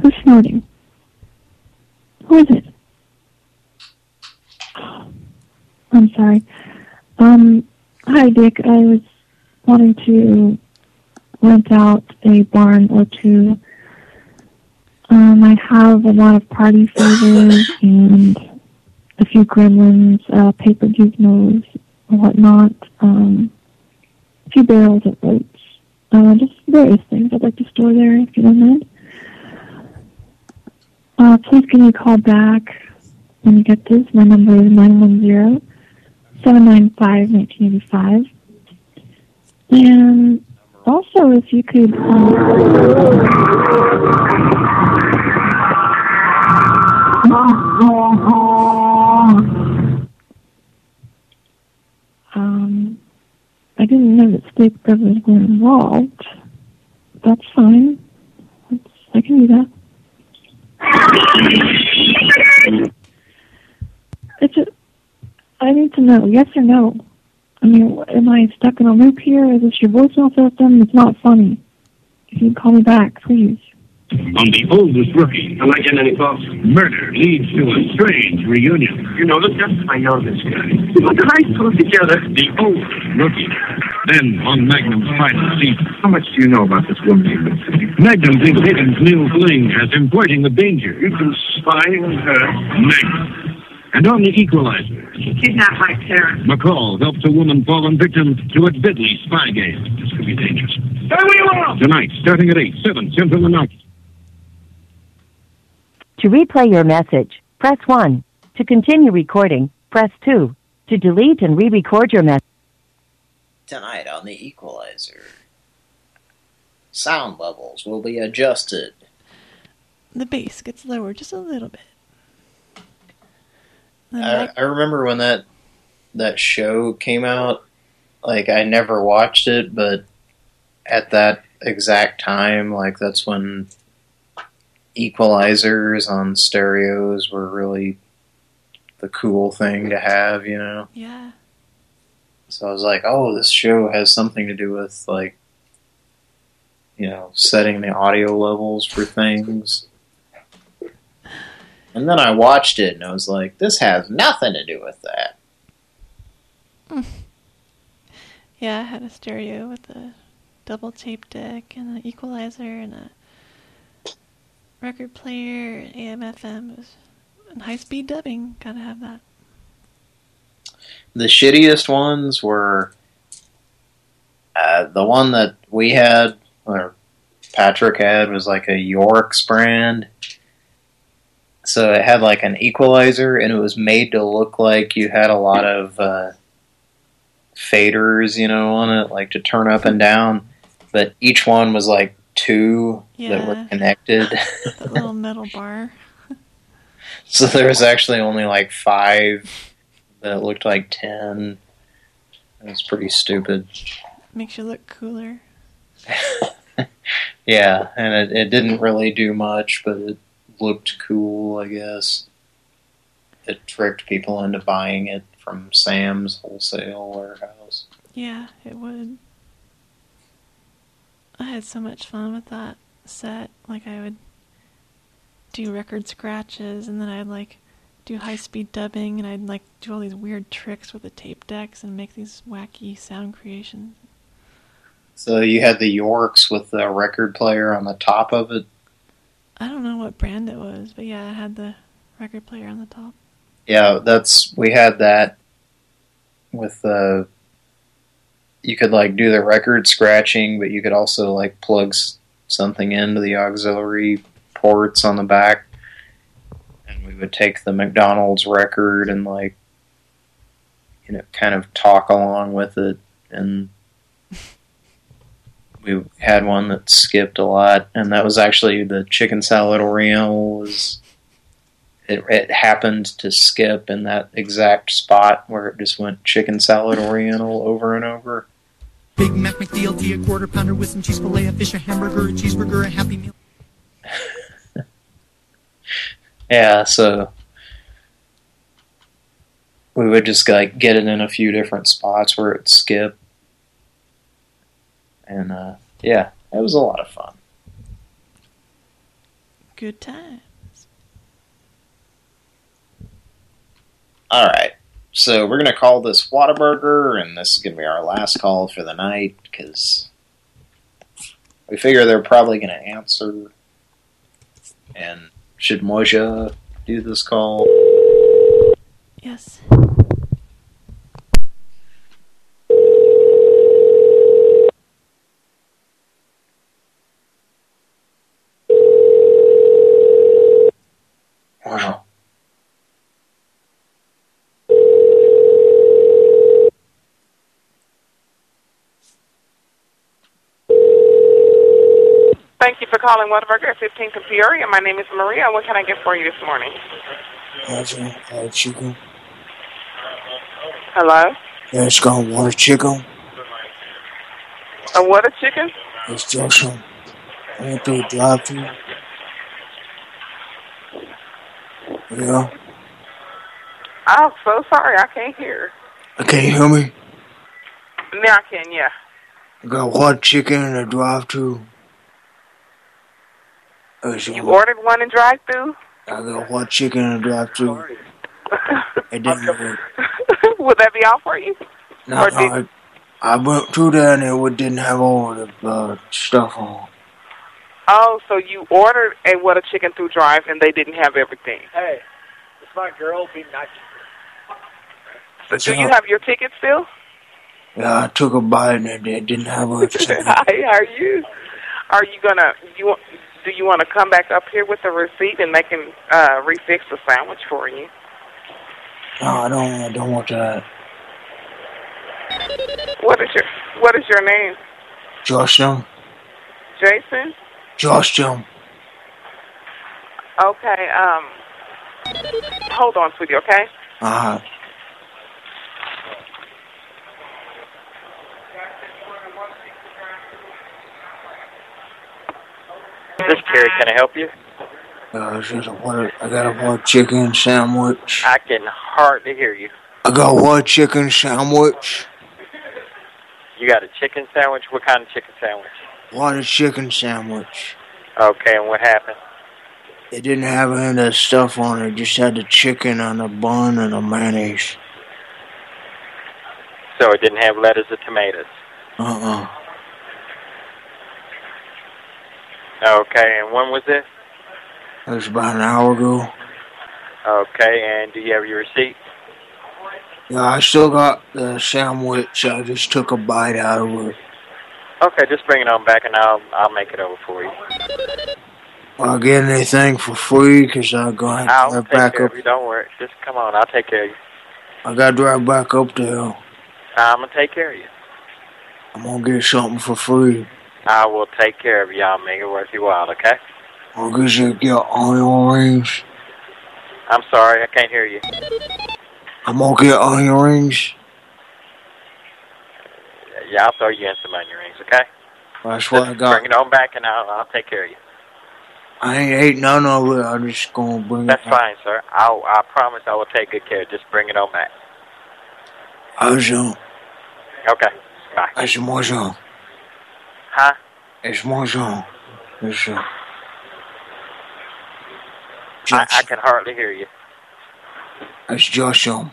Who's snorting? Who is it? I'm sorry. Um, hi, Dick. I was wanting to rent out a barn or two. Um, I have a lot of party favors <laughs> and a few gremlins, uh, paper gizmos, and whatnot. Um, a few barrels of oats. Uh, just various things I'd like to store there if you don't mind. Uh, please give me a call back when you get this. My number is 910 795 1985. And also, if you could. Um, um, I didn't know that state brothers were involved. That's fine. That's, I can do that. It's a, I need to know, yes or no. I mean, am I stuck in a loop here? Is this your voicemail system? It's not funny. If you can call me back, please. On the oldest rookie. Am I getting any calls? Murder leads to a strange reunion. You know this guy? I know this guy. We went to high school together. The oldest rookie. Then on Magnum's final season. How much do you know about this woman seeing? Magnum thinks Higgins' new fling has him pointing a danger. You've been spying on her. Magnum. And on the equalizer, She kidnapped my parents. McCall helps a woman fallen victim to a deadly spy game. This could be dangerous. Where you are! Tonight, starting at 8, 7 Central and night. To replay your message, press 1. To continue recording, press 2. To delete and re-record your message. Tonight on the Equalizer, sound levels will be adjusted. The bass gets lower just a little bit. I, I remember when that that show came out. Like I never watched it, but at that exact time, like that's when equalizers on stereos were really the cool thing to have, you know. yeah. So I was like, oh, this show has something to do with like, you know, setting the audio levels for things. And then I watched it and I was like, this has nothing to do with that. <laughs> Yeah, I had a stereo with a double tape deck and an equalizer and a record player, AM, FM. And high speed dubbing. Gotta have that. The shittiest ones were uh, the one that we had, or Patrick had, was like a Yorx brand. So it had like an equalizer, and it was made to look like you had a lot of uh, faders, you know, on it, like to turn up and down. But each one was like two that were connected. <laughs> That <laughs> little metal bar. so there was actually only like five that looked like ten. It was pretty stupid. Makes you look cooler. <laughs> Yeah, and it, it didn't really do much, but it looked cool, I guess. It tricked people into buying it from Sam's wholesale warehouse. Yeah, it would. I had so much fun with that set. Like I would do record scratches and then I'd like do high speed dubbing and I'd like do all these weird tricks with the tape decks and make these wacky sound creations. So you had the Yorx with the record player on the top of it. I don't know what brand it was, but yeah, I had the record player on the top. Yeah, that's we had that with the. You could like do the record scratching, but you could also like plug something into the auxiliary ports on the back, and we would take the McDonald's record and like, you know, kind of talk along with it, and <laughs> we had one that skipped a lot, and that was actually the chicken salad Oriental was it, it happened to skip in that exact spot where it just went chicken salad oriental over and over. Big Mac McDLT, a quarter pounder with some cheese fillet, a fish, a hamburger, a cheeseburger, a Happy Meal. <laughs> Yeah, so we would just like get it in a few different spots where it skip. And uh yeah, it was a lot of fun. Good time. All right. So we're going to call this Whataburger, and this is going to be our last call for the night because we figure they're probably going to answer. And should Moja do this call? Yes. Moja. Thank you for calling Whataburger at 15th and Peoria. My name is Maria. What can I get for you this morning? Imagine uh, chicken. Hello? Yeah, it's got water chicken. A what a chicken? It's Joshua. I went through a drive through. Yeah. I'm so sorry. I can't hear. Can you hear me? Now I can, yeah. I got water chicken in a drive through. You ordered one in drive-through? I got one chicken in drive through. It didn't work. <laughs> Would that be all for you? No, Or no, I, I went through there and it didn't have all the uh, stuff on. Oh, so you ordered a what a chicken through drive and they didn't have everything. Hey, it's my girl. Be nice. But Do you have your ticket still? yeah, I took a bite and it, it didn't have everything. <laughs> Hi, are you? Are you gonna? You want? Do you want to come back up here with the receipt and they can uh, refix the sandwich for you? No, I don't. I don't want that. What is your What is your name? Josh them. Jason. Josh them. Okay. Um. Hold on, sweetie. Okay. Uh, This Terry, can I help you? uh, just a I got a water chicken sandwich. I can hardly hear you. I got water chicken sandwich. You got a chicken sandwich? What kind of chicken sandwich? Water chicken sandwich. Okay, and what happened? It didn't have any of the stuff on it. It just had the chicken on the bun and the mayonnaise. So it didn't have lettuce or tomatoes. Uh-uh. Okay, and when was this? It was about an hour ago. Okay, and do you have your receipt? Yeah, I still got the sandwich. I just took a bite out of it. Okay, just bring it on back and I'll I'll make it over for you. I'll get anything for free because I'm going to I'll drive back up. you. Don't worry. Just come on. I'll take care of you. I got to drive back up there. I'm gonna take care of you. I'm going to get something for free. I will take care of you. I'll make it worth your while. Okay? I'll get you get onion rings. I'm sorry. I can't hear you. I'm to get onion rings. Yeah, I'll throw you in some onion rings. Okay? That's what I Just got. Bring it on back and I'll I'll take care of you. I ain't ate none of it. I'm just going to bring That's it. fine, sir. I'll I promise I will take good care. Just bring it on back. I uh, Okay. Bye. more so. Huh? It's more so. It's uh, I, I can hardly hear you. it's just um,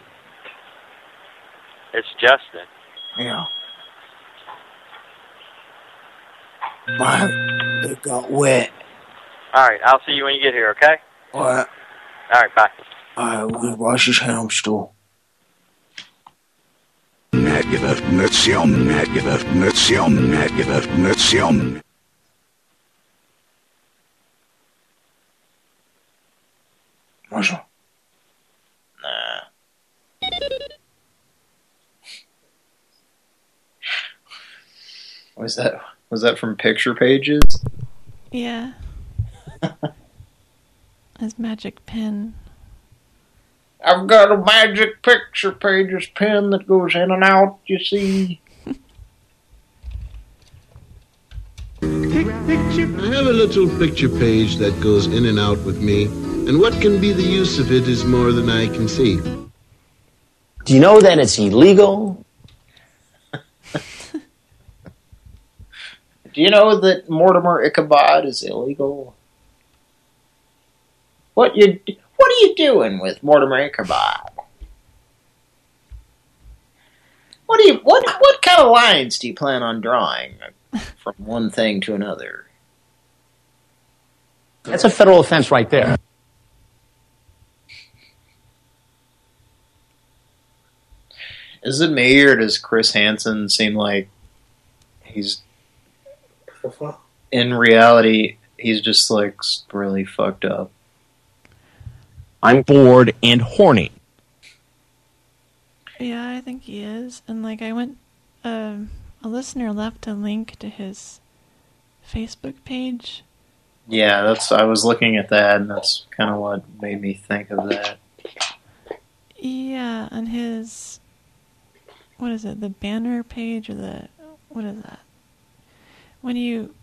It's Justin. yeah. My it got wet. All right. I'll see you when you get here. Okay? Alright. All right. Bye. Alright, we wash his hands still. Negative nation, negative nation, negative nation. Marshall. Nah. Was that was that from picture pages? Yeah. <laughs> His magic pen. I've got a magic picture pages pen that goes in and out, you see. I have a little picture page that goes in and out with me, and what can be the use of it is more than I can see. Do you know that it's illegal? Do you know that Mortimer Ichabod is illegal? What you what are you doing with Mortimer Ichabod? What do you what what kind of lines do you plan on drawing from one thing to another. That's a federal offense right there. Is it me or does Chris Hansen seem like he's in reality he's just like really fucked up? I'm bored and horny. Yeah, I think he is. And like I went, um, a listener left a link to his Facebook page. Yeah, that's I was looking at that and that's kind of what made me think of that. Yeah, on his, what is it, the banner page or the, what is that? When you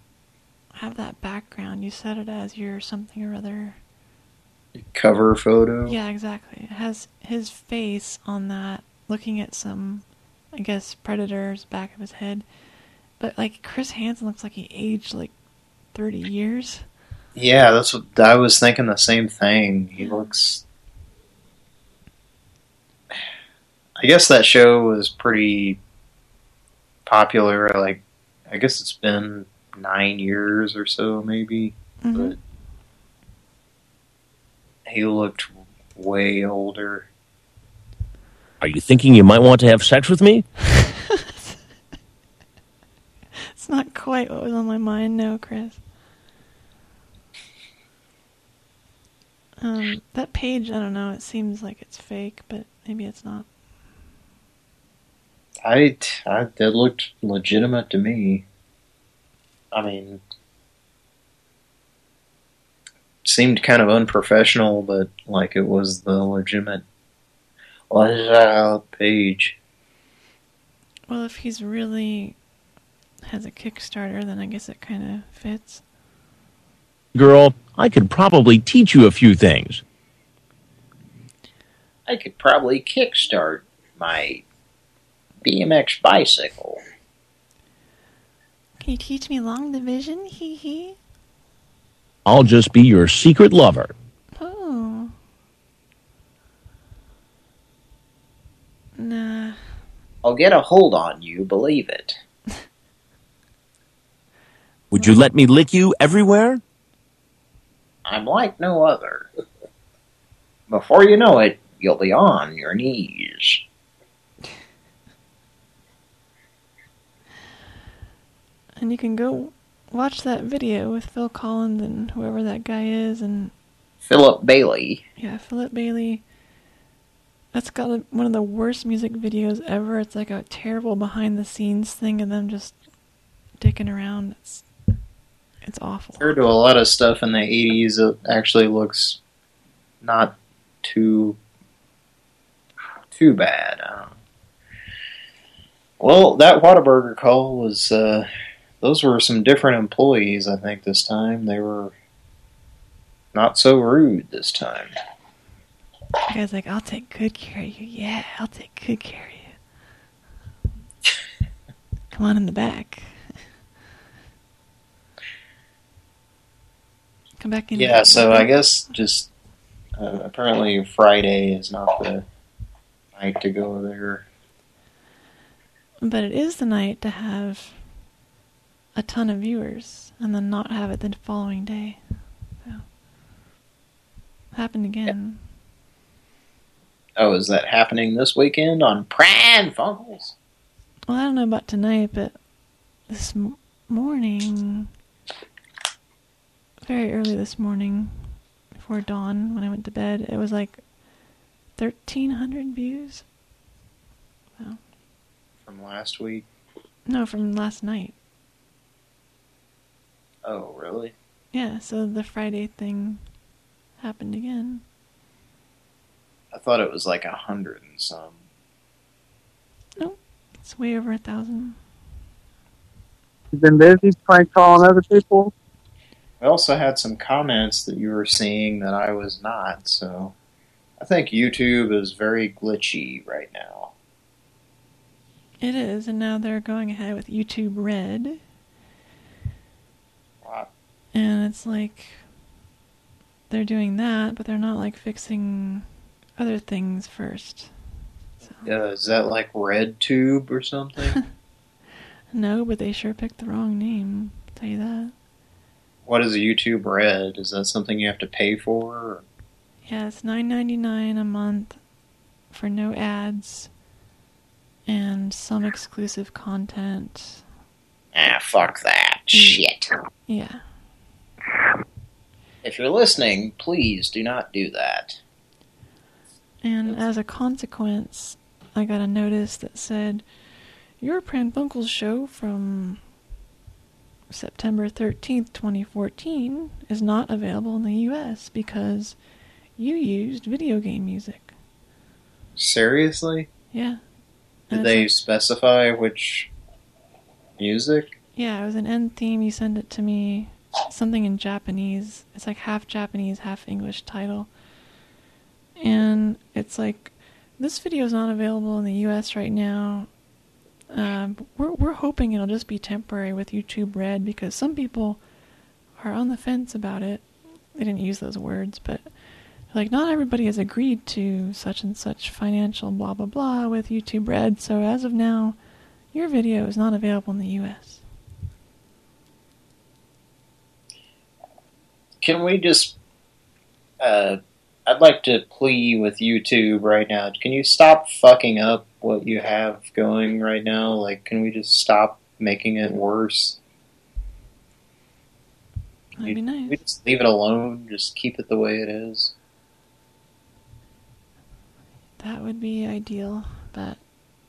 have that background, you set it as your something or other. Cover photo. Yeah, exactly. It has his face on that, looking at some, I guess, predator's back of his head. But like Chris Hansen looks like he aged like 30 years. Yeah, that's what I was thinking the same thing. He looks I guess that show was pretty popular like I guess it's been 9 years or so maybe, Mhm. but he looked way older. Are you thinking you might want to have sex with me? <laughs> It's not quite what was on my mind, no, Chris. Um, that page, I don't know, it seems like it's fake, but maybe it's not. I, I that looked legitimate to me. I mean, seemed kind of unprofessional, but like it was the legitimate page. Well, if he's really has a Kickstarter, then I guess it kind of fits. Girl, I could probably teach you a few things. I could probably kickstart my BMX bicycle. Can you teach me long division? Hee hee. I'll just be your secret lover. Oh. Nah. I'll get a hold on you, believe it. <laughs> Would you let me lick you everywhere? I'm like no other. <laughs> Before you know it, you'll be on your knees. And you can go watch that video with Phil Collins and whoever that guy is, and Philip Bailey. yeah, Philip Bailey. That's got one of the worst music videos ever. It's like a terrible behind the scenes thing of them just dicking around. It's it's awful. Compared to a lot of stuff in the 80s, it actually looks not too too bad. Well, that Whataburger call was, uh, those were some different employees, I think, this time. They were not so rude this time. The guy's like, I'll take good care of you. Yeah, I'll take good care of you. <laughs> Come on in the back. Come back in. Yeah, so I guess just uh, apparently Friday is not the night to go there. But it is the night to have a ton of viewers and then not have it the following day. So happened again. Oh, is that happening this weekend on Pran Funkels? Well, I don't know about tonight, but this m- morning, very early this morning, before dawn, when I went to bed, it was like 1,300 views. So, From last week? no, from last night. Oh, really? Yeah, so the Friday thing happened again. I thought it was like a hundred and some. No, it's way over a thousand. You've been busy prank calling other people? I also had some comments that you were seeing that I was not, so I think YouTube is very glitchy right now. It is, and now they're going ahead with YouTube Red. And it's like they're doing that, but they're not like fixing other things first. Uh, is that like RedTube or something? <laughs> No, but they sure picked the wrong name. I'll tell you that. What is YouTube Red? Is that something you have to pay for? Or? Yeah, it's nine ninety nine a month for no ads and some exclusive content. Ah, fuck that. Shit. Yeah. If you're listening, please do not do that. And as a consequence, I got a notice that said, Your Pran Funkels show from September 13th, 2014 is not available in the US because you used video game music. Seriously? Yeah. Did they it's specify which music? Yeah, it was an end theme. You send it to me. Something in Japanese. It's like half Japanese, half English title. And it's like, this video is not available in the U.S. right now. Um, we're we're hoping it'll just be temporary with YouTube Red because some people are on the fence about it. They didn't use those words, but like not everybody has agreed to such and such financial blah blah blah with YouTube Red. So as of now, your video is not available in the U.S. Can we just... Uh, I'd like to plea with YouTube right now. Can you stop fucking up what you have going right now? Like, can we just stop making it worse? That'd be nice. We just leave it alone. Just keep it the way it is. That would be ideal, but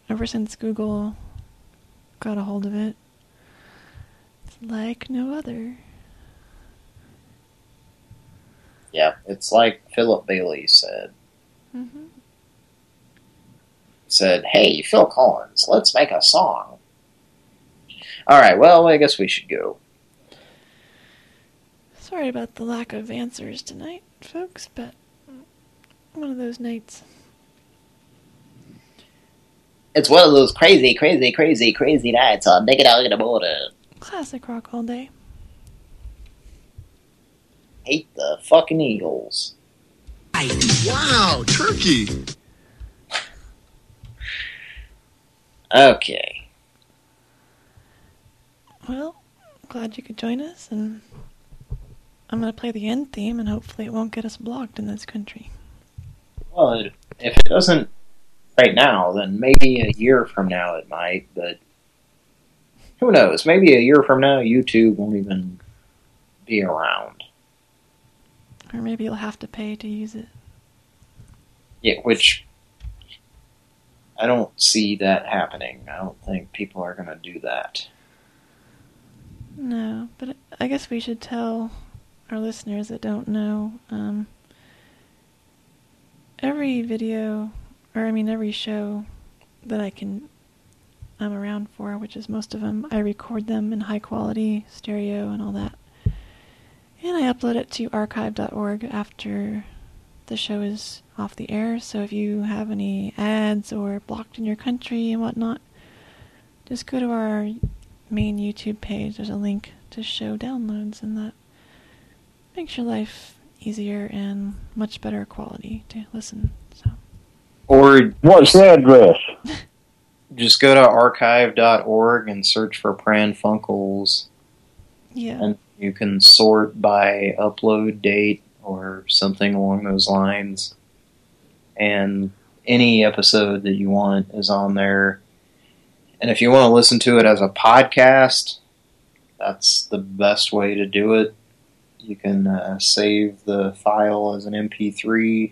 ever since Google got a hold of it, it's like no other. Yeah, it's like Philip Bailey said. Mm-hmm. Said, hey, Phil Collins, let's make a song. Alright, well, I guess we should go. Sorry about the lack of answers tonight, folks, but one of those nights. It's one of those crazy, crazy, crazy, crazy nights on It Out in the Morning. Classic rock all day. Hate the fucking Eagles. Wow, turkey. Okay. Well, glad you could join us, and I'm going to play the end theme, and hopefully it won't get us blocked in this country. Well, if it doesn't right now, then maybe a year from now it might, but who knows? Maybe a year from now YouTube won't even be around. Or maybe you'll have to pay to use it. Yeah, which I don't see that happening. I don't think people are going to do that. No, but I guess we should tell our listeners that don't know. Um, every video, or I mean every show that I can, I'm around for, which is most of them, I record them in high quality stereo and all that. And I upload it to archive.org after the show is off the air. So if you have any ads or blocked in your country and whatnot, just go to our main YouTube page. There's a link to show downloads, and that makes your life easier and much better quality to listen. So Or What's the address? <laughs> just go to archive.org and search for Pran Funkels. Yeah. And you can sort by upload date or something along those lines. And any episode that you want is on there. And if you want to listen to it as a podcast, that's the best way to do it. You can uh, save the file as an MP3,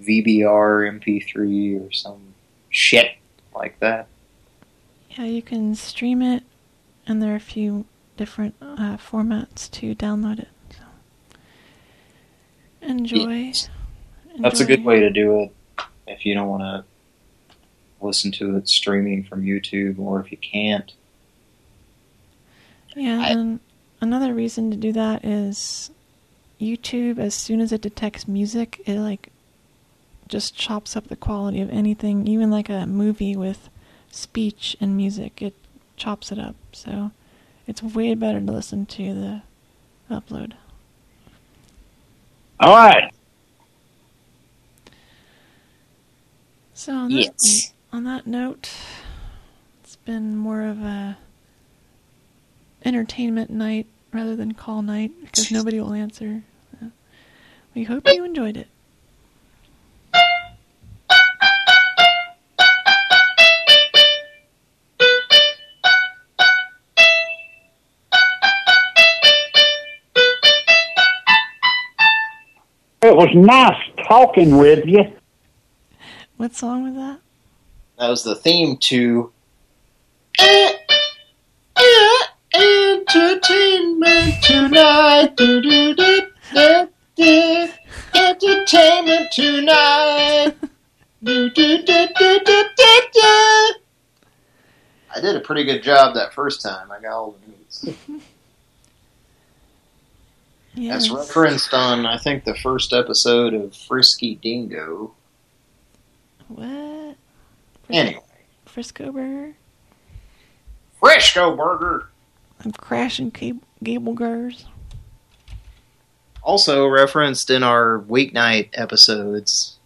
VBR MP3 or some shit like that. yeah, you can stream it, and there are a few different uh, formats to download it. So enjoy. That's a good way to do it if you don't want to listen to it streaming from YouTube or if you can't. Yeah, and another reason to do that is YouTube, as soon as it detects music, it like just chops up the quality of anything, even like a movie with speech and music. It chops it up. So it's way better to listen to the upload. All right. So on that, Yes. on that note, It's been more of a entertainment night rather than call night because nobody will answer. We hope you enjoyed it. It was nice talking with you. What song was that? That was the theme to Eh, eh, Entertainment tonight. Do, do, do, do, do. Entertainment tonight. Do, do, do, do, do, do, do. I did a pretty good job that first time. I got all the notes. <laughs> That's Yes. referenced on, I think, the first episode of Frisky Dingo. What? Anyway, Frisco Burger? Frisco Burger. I'm crashing Gable Gers. Also referenced in our weeknight episodes.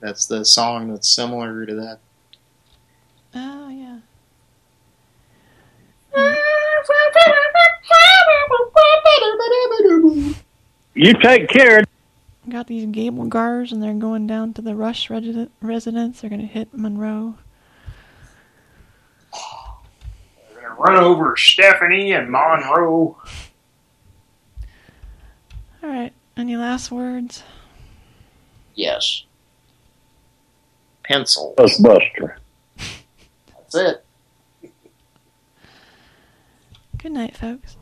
That's the song that's similar to that. Oh, yeah. Mm. Mm. You take care. Got these Gable Gars and they're going down to the Rush resi- residence. They're going to hit Monroe. They're going to run over Stephanie and Monroe. All right. Any last words? Yes. Pencil. Buster. That's it. Good night, folks.